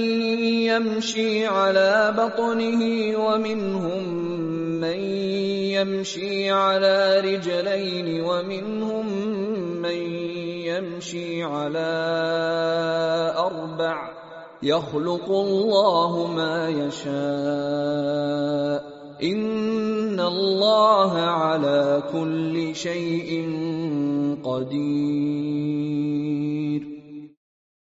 يمشي على بطنه ومنهم من يمشي على رجلين ومنهم من يمشي على أربع يخلق الله ما يشاء ان اللہ على كل شيء قدیر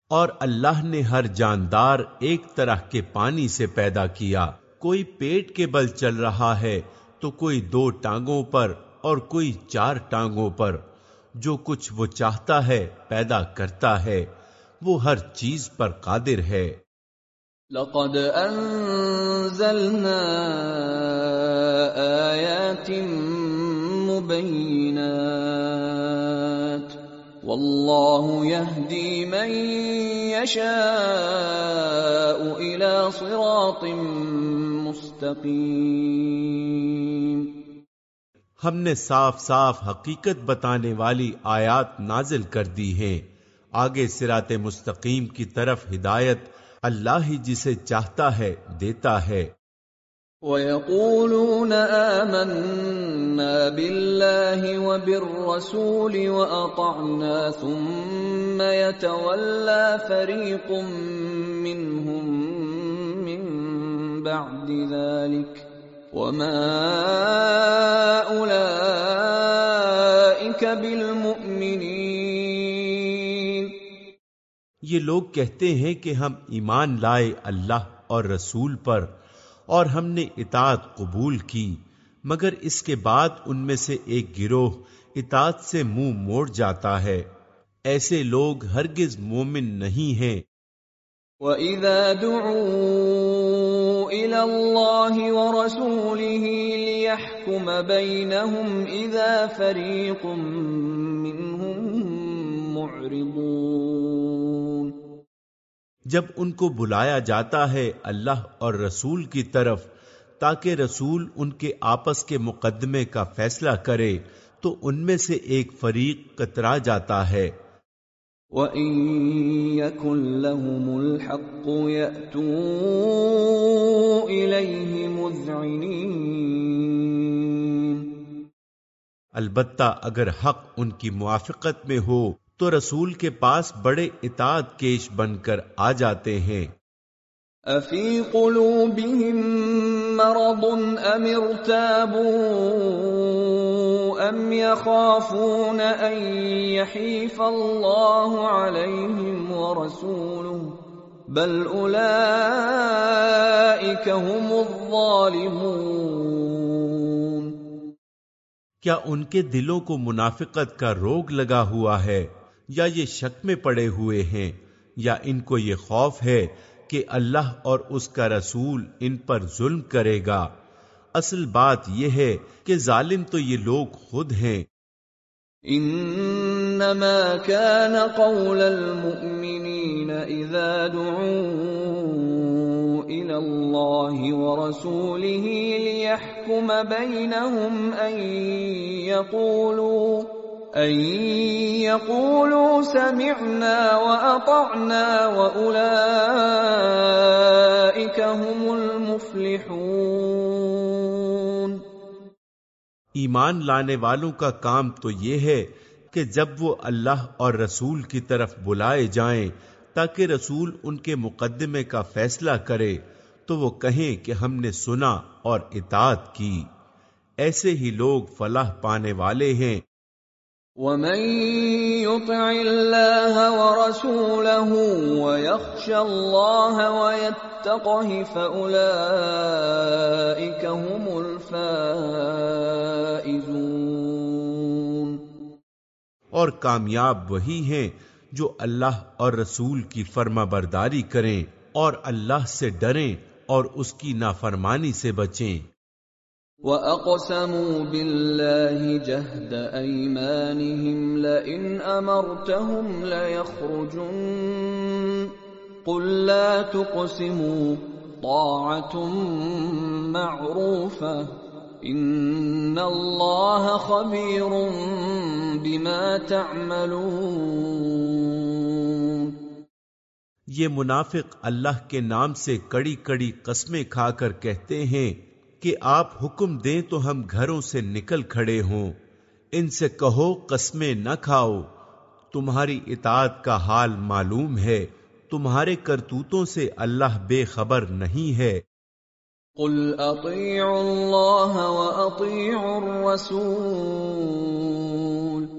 اور اللہ نے ہر جاندار ایک طرح کے پانی سے پیدا کیا۔ کوئی پیٹ کے بل چل رہا ہے تو کوئی دو ٹانگوں پر اور کوئی چار ٹانگوں پر۔ جو کچھ وہ چاہتا ہے پیدا کرتا ہے، وہ ہر چیز پر قادر ہے۔ لقد انزلنا آیات مبینات۔ واللہ یهدی من یشاء الى صراط مستقیم ہم نے صاف صاف حقیقت بتانے والی آیات نازل کر دی ہیں۔ آگے سرات مستقیم کی طرف ہدایت اللہ ہی جسے چاہتا ہے، دیتا ہے۔ وَيَقُولُونَ آمَنَّا بِاللَّهِ وَبِالرَّسُولِ وَأَطَعْنَا ثُمَّ يَتَوَلَّى فَرِيقٌ مِّنْهُمْ مِّن بَعْدِ ذَلِكَ وَمَا أُولَئِكَ بِالْمُؤْمِنِينَ یہ لوگ کہتے ہیں کہ ہم ایمان لائے اللہ اور رسول پر اور ہم نے اطاعت قبول کی، مگر اس کے بعد ان میں سے ایک گروہ اطاعت سے منہ مو موڑ جاتا ہے۔ ایسے لوگ ہرگز مومن نہیں ہیں۔ وَإِذَا دُعُوا إِلَى اللَّهِ وَرَسُولِهِ لِيَحْكُمَ بَيْنَهُمْ إِذَا فَرِيقٌ مِّنْهُمْ مُعْرِضُونَ جب ان کو بلایا جاتا ہے اللہ اور رسول کی طرف تاکہ رسول ان کے آپس کے مقدمے کا فیصلہ کرے تو ان میں سے ایک فریق کترا جاتا ہے۔ وَإِن يَكُن لَّهُمُ الْحَقُّ يَأْتُوا إِلَيْهِ مُذْعِنِينَ۔ البتہ اگر حق ان کی موافقت میں ہو تو رسول کے پاس بڑے اطاعت کیش بن کر آ جاتے ہیں۔ افی قلوبهم مرض ام ارتابوا ام يخافون ان يحيف الله عليهم ورسوله بل هم الظالمون۔ کیا ان کے دلوں کو منافقت کا روگ لگا ہوا ہے؟ یا یہ شک میں پڑے ہوئے ہیں یا ان کو یہ خوف ہے کہ اللہ اور اس کا رسول ان پر ظلم کرے گا۔ اصل بات یہ ہے کہ ظالم تو یہ لوگ خود ہیں۔ انما كان قول المؤمنين اذا دعوا الى الله ورسوله ليحكم بينهم ان يقولوا ان يقولوا سمعنا واطعنا واولئك هم المفلحون۔ ایمان لانے والوں کا کام تو یہ ہے کہ جب وہ اللہ اور رسول کی طرف بلائے جائیں تاکہ رسول ان کے مقدمے کا فیصلہ کرے، تو وہ کہیں کہ ہم نے سنا اور اطاعت کی۔ ایسے ہی لوگ فلاح پانے والے ہیں۔ ومن يطع الله ورسوله ويخشى الله ويتقه فأولئك هم الفائزون اور کامیاب وہی ہیں جو اللہ اور رسول کی فرما برداری کریں اور اللہ سے ڈریں اور اس کی نافرمانی سے بچیں۔ وَأَقْسَمُوا بِاللَّهِ جَهْدَ أَيْمَانِهِمْ لَئِنْ أَمَرْتَهُمْ لَيَخْرُجُنَّ قُلْ لَا تُقْسِمُوا طَاعَةٌ مَّعْرُوفَةٌ إِنَّ اللَّهَ خَبِيرٌ بِمَا تَعْمَلُونَ یہ منافق اللہ کے نام سے کڑی کڑی قسمیں کھا کر کہتے ہیں کہ آپ حکم دیں تو ہم گھروں سے نکل کھڑے ہوں۔ ان سے کہو، قسمیں نہ کھاؤ۔ تمہاری اطاعت کا حال معلوم ہے۔ تمہارے کرتوتوں سے اللہ بے خبر نہیں ہے۔ قل اطيعوا الله واطيعوا الرسول۔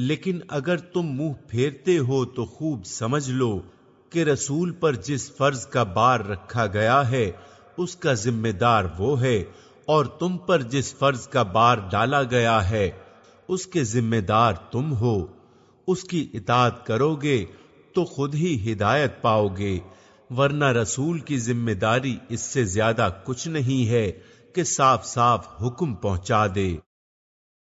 لیکن اگر تم منہ پھیرتے ہو تو خوب سمجھ لو کہ رسول پر جس فرض کا بار رکھا گیا ہے، اس کا ذمہ دار وہ ہے اور تم پر جس فرض کا بار ڈالا گیا ہے، اس کے ذمہ دار تم ہو۔ اس کی اطاعت کرو گے تو خود ہی ہدایت پاؤ گے، ورنہ رسول کی ذمہ داری اس سے زیادہ کچھ نہیں ہے کہ صاف صاف حکم پہنچا دے۔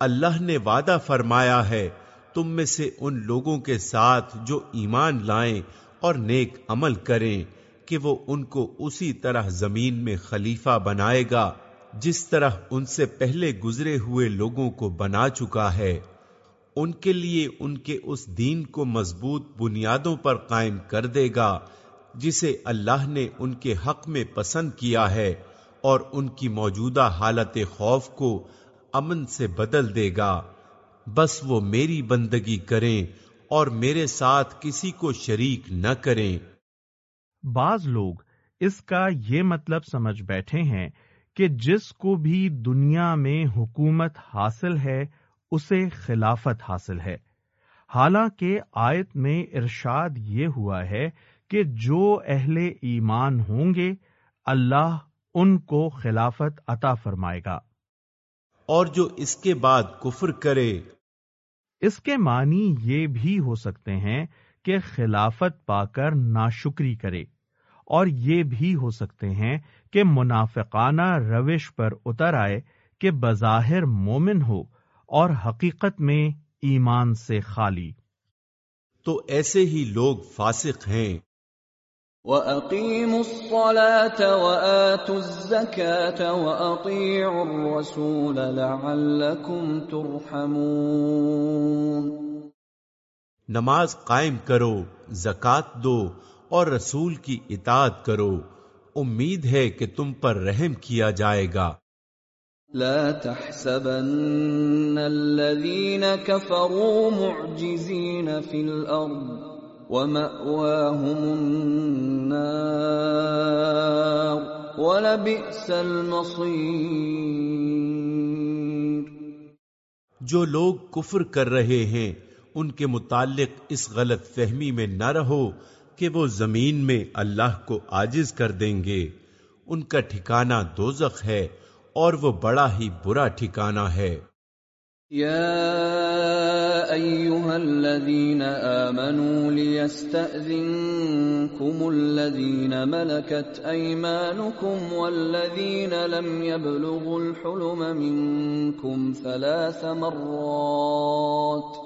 اللہ نے وعدہ فرمایا ہے، تم میں سے ان لوگوں کے ساتھ جو ایمان لائیں اور نیک عمل کریں کہ وہ ان کو اسی طرح زمین میں خلیفہ بنائے گا، جس طرح ان سے پہلے گزرے ہوئے لوگوں کو بنا چکا ہے۔ ان کے لیے ان کے اس دین کو مضبوط بنیادوں پر قائم کر دے گا، جسے اللہ نے ان کے حق میں پسند کیا ہے اور ان کی موجودہ حالت خوف کو امن سے بدل دے گا۔ بس وہ میری بندگی کریں اور میرے ساتھ کسی کو شریک نہ کریں۔ بعض لوگ اس کا یہ مطلب سمجھ بیٹھے ہیں کہ جس کو بھی دنیا میں حکومت حاصل ہے، اسے خلافت حاصل ہے۔ حالانکہ آیت میں ارشاد یہ ہوا ہے کہ جو اہل ایمان ہوں گے، اللہ ان کو خلافت عطا فرمائے گا۔ اور جو اس کے بعد کفر کرے۔ اس کے معنی یہ بھی ہو سکتے ہیں کہ خلافت پا کر ناشکری کرے اور یہ بھی ہو سکتے ہیں کہ منافقانہ روش پر اتر آئے کہ بظاہر مومن ہو اور حقیقت میں ایمان سے خالی۔ تو ایسے ہی لوگ فاسق ہیں۔ وَأَقِيمُوا الصَّلَاةَ وَآتُوا الزَّكَاةَ وَأَطِيعُوا الرَّسُولَ لَعَلَّكُمْ تُرْحَمُونَ نماز قائم کرو زکات دو اور رسول کی اطاعت کرو۔ امید ہے کہ تم پر رحم کیا جائے گا۔ لا تحسبن الذين كفروا معجزين في الأرض وَمَأْوَاهُمُ النَّارُ وَلَبِئْسَ الْمَصِيرُ جو لوگ کفر کر رہے ہیں، ان کے متعلق اس غلط فہمی میں نہ رہو کہ وہ زمین میں اللہ کو آجز کر دیں گے۔ ان کا ٹھکانہ دوزخ ہے اور وہ بڑا ہی برا ٹھکانہ ہے۔ يا ايها الذين امنوا ليستاذنكم الذين ملكت ايمانكم والذين لم يبلغوا الحلم منكم ثلاث مرات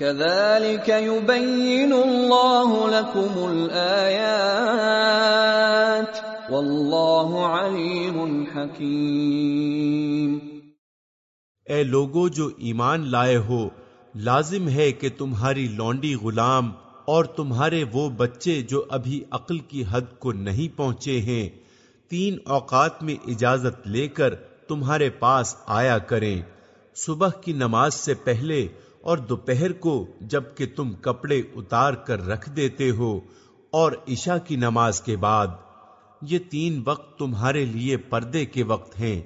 كذلك يبين الله لكم الآيات والله عليم حكيم اے لوگو جو ایمان لائے ہو، لازم ہے کہ تمہاری لونڈی غلام اور تمہارے وہ بچے جو ابھی عقل کی حد کو نہیں پہنچے ہیں، تین اوقات میں اجازت لے کر تمہارے پاس آیا کریں۔ صبح کی نماز سے پہلے اور دوپہر کو جبکہ تم کپڑے اتار کر رکھ دیتے ہو اور عشاء کی نماز کے بعد، یہ تین وقت تمہارے لیے پردے کے وقت ہیں۔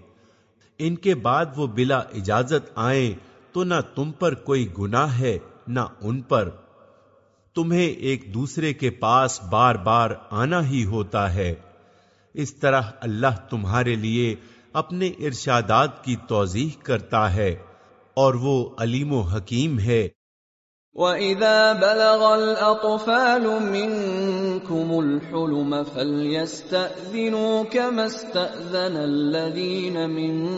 ان کے بعد وہ بلا اجازت آئیں تو نہ تم پر کوئی گناہ ہے نہ ان پر۔ تمہیں ایک دوسرے کے پاس بار بار آنا ہی ہوتا ہے۔ اس طرح اللہ تمہارے لیے اپنے ارشادات کی توضیح کرتا ہے۔ اور وہ علیم و حکیم ہے۔ وَإِذَا بَلَغَ الْأَطْفَالُ مِنْكُمُ الْحُلُمَ فَلْيَسْتَأْذِنُوا كَمَا اسْتَأْذَنَ الَّذِينَ مِنْ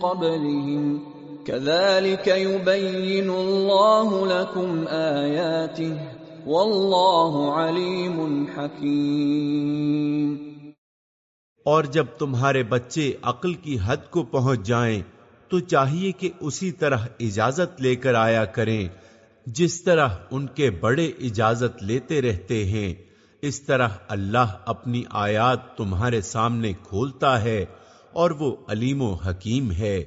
قَبْلِهِمْ كَذَلِكَ يُبَيِّنُ اللَّهُ لَكُمْ آيَاتِهِ وَاللَّهُ عَلِيمٌ حَكِيمٌ۔ اور جب تمہارے بچے عقل کی حد کو پہنچ جائیں تو چاہیے کہ اسی طرح اجازت لے کر آیا کریں، جس طرح ان کے بڑے اجازت لیتے رہتے ہیں۔ اس طرح اللہ اپنی آیات تمہارے سامنے کھولتا ہے اور وہ علیم و حکیم ہے۔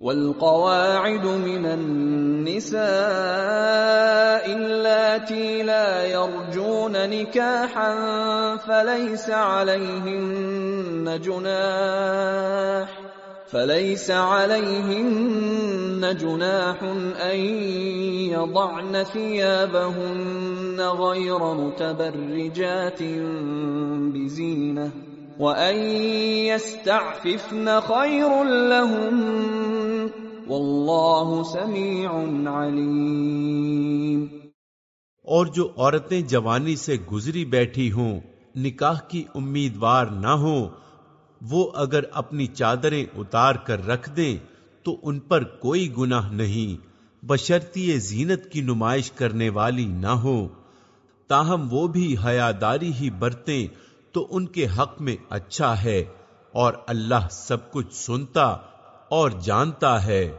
والقواعد من النساء اللاتي لا يرجون نكاحا فليس عليهن جناح فليس عليهن جناح أن يضعن ثيابهن غير متبرجات بزينة وأن يستعففن خير لهم والله سميع عليم اور جو عورتیں جوانی سے گزری بیٹھی ہوں، نکاح کی امیدوار نہ ہوں وہ اگر اپنی چادریں اتار کر رکھ دیں تو ان پر کوئی گناہ نہیں بشرتی زینت کی نمائش کرنے والی نہ ہو۔ تاہم وہ بھی حیاداری ہی برتیں تو ان کے حق میں اچھا ہے اور اللہ سب کچھ سنتا اور جانتا ہے۔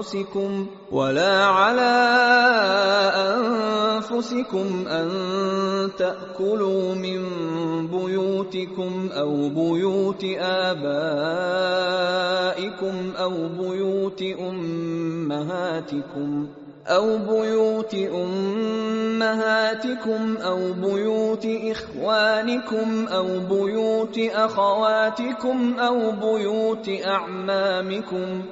أنفسكم ولا على أنفسكم أن تأكلوا من بيوتكم أو بيوت آبائكم أو بيوت أمهاتكم أو بيوت أمهاتكم أو بيوت إخوانكم أو بيوت أخواتكم أو بيوت أعمامكم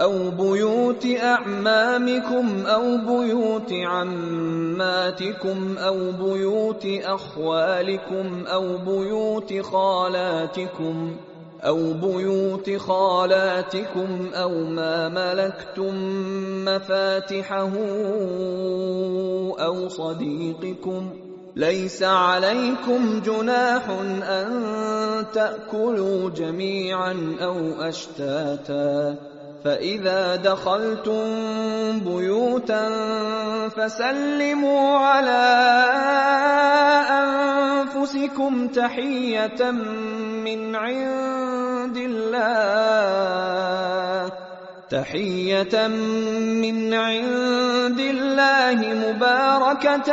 أو بيوت أعمامكم أو بيوت عماتكم أو بيوت أخوالكم أو بيوت خالاتكم أو بيوت خالاتكم أو ما ملكتم مفاتحه أو صديقكم ليس عليكم جناح أن تأكلوا جميعا أو أشتاتا فَإِذَا دَخَلْتُمْ بُيُوتًا فَسَلِّمُوا عَلَىٰ أَنفُسِكُمْ تَحِيَّةً مِّنْ عِندِ اللَّهِ تَحِيَّةً مِّنْ عِندِ اللَّهِ مُبَارَكَةً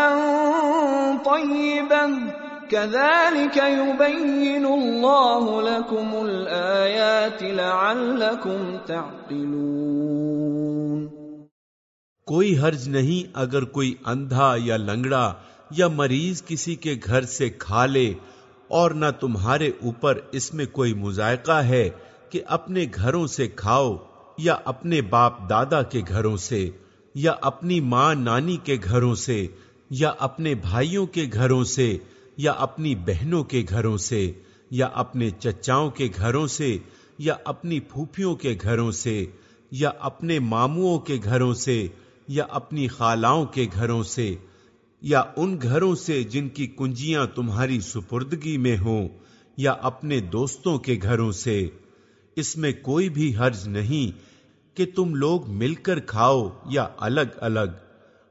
طَيِّبَةً كذلك يبين الله لكم الآيات لعلكم تعقلون. کوئی حرج نہیں اگر کوئی اندھا یا لنگڑا یا مریض کسی کے گھر سے کھا لے اور نہ تمہارے اوپر اس میں کوئی مذائقہ ہے کہ اپنے گھروں سے کھاؤ یا اپنے باپ دادا کے گھروں سے یا اپنی ماں نانی کے گھروں سے یا اپنے بھائیوں کے گھروں سے یا اپنی بہنوں کے گھروں سے، یا اپنے چچاؤں کے گھروں سے، یا اپنی پھوپھیوں کے گھروں سے، یا اپنے ماموں کے گھروں سے، یا اپنی خالاؤں کے گھروں سے، یا ان گھروں سے جن کی کنجیاں تمہاری سپردگی میں ہوں، یا اپنے دوستوں کے گھروں سے۔ اس میں کوئی بھی حرج نہیں کہ تم لوگ مل کر کھاؤ یا الگ الگ۔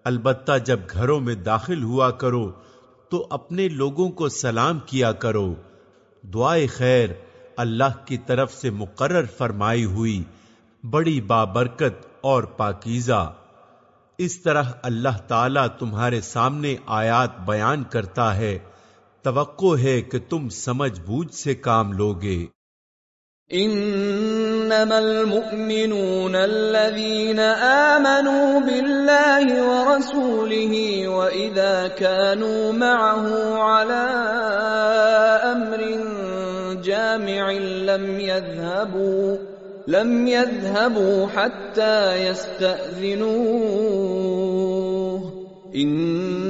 البتہ جب گھروں میں داخل ہوا کرو تو اپنے لوگوں کو سلام کیا کرو۔ دعائے خیر اللہ کی طرف سے مقرر فرمائی ہوئی، بڑی بابرکت اور پاکیزہ۔ اس طرح اللہ تعالی تمہارے سامنے آیات بیان کرتا ہے۔ توقع ہے کہ تم سمجھ بوجھ سے کام لوگے۔ انما المؤمنون الذين آمنوا بالله ورسوله واذا كانوا معه على امر جامع لم يذهبوا لم يذهبوا حتى يستأذنوه. ان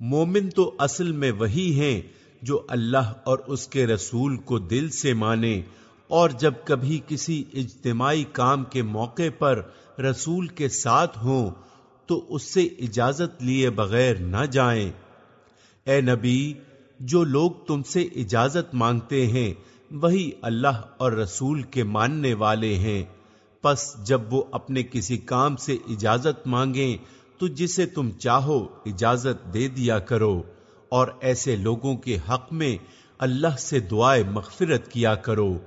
مومن تو اصل میں وہی ہیں جو اللہ اور اس کے رسول کو دل سے مانے، اور جب کبھی کسی اجتماعی کام کے موقع پر رسول کے ساتھ ہوں، تو اس سے اجازت لیے بغیر نہ جائیں۔ اے نبی، جو لوگ تم سے اجازت مانگتے ہیں، وہی اللہ اور رسول کے ماننے والے ہیں۔ پس جب وہ اپنے کسی کام سے اجازت مانگیں تو جسے تم چاہو اجازت دے دیا کرو، اور ایسے لوگوں کے حق میں اللہ سے دعائے مغفرت کیا کرو۔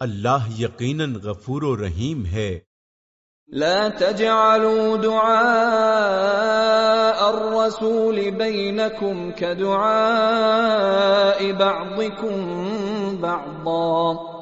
اللہ یقیناً غفور و رحیم ہے۔ لا تجعلوا دعاء الرسول بينكم كدعاء بعضكم بعضا۔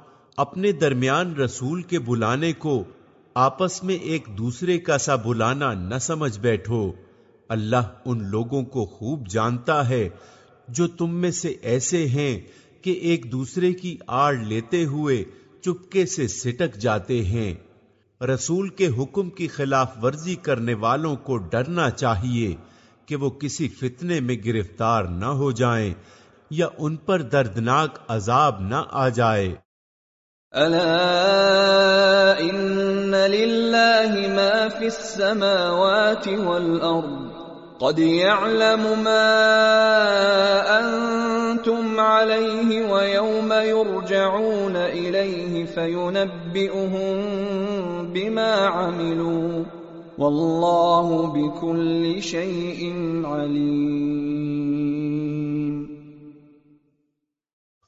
اپنے درمیان رسول کے بلانے کو آپس میں ایک دوسرے کا سا بلانا نہ سمجھ بیٹھو۔ اللہ ان لوگوں کو خوب جانتا ہے جو تم میں سے ایسے ہیں کہ ایک دوسرے کی آڑ لیتے ہوئے چپکے سے سٹک جاتے ہیں۔ رسول کے حکم کی خلاف ورزی کرنے والوں کو ڈرنا چاہیے کہ وہ کسی فتنے میں گرفتار نہ ہو جائیں یا ان پر دردناک عذاب نہ آ جائے۔ الا ان لله ما في السماوات والارض قد يعلم ما انتم عليه ويوم يرجعون اليه فينبئهم بما عملوا والله بكل شيء عليم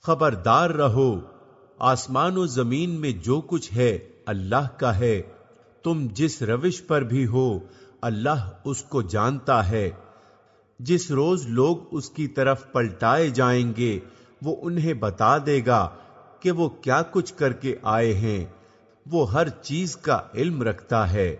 خبردار رہو آسمان و زمین میں جو کچھ ہے اللہ کا ہے۔ تم جس روش پر بھی ہو، اللہ اس کو جانتا ہے۔ جس روز لوگ اس کی طرف پلٹائے جائیں گے، وہ انہیں بتا دے گا کہ وہ کیا کچھ کر کے آئے ہیں۔ وہ ہر چیز کا علم رکھتا ہے۔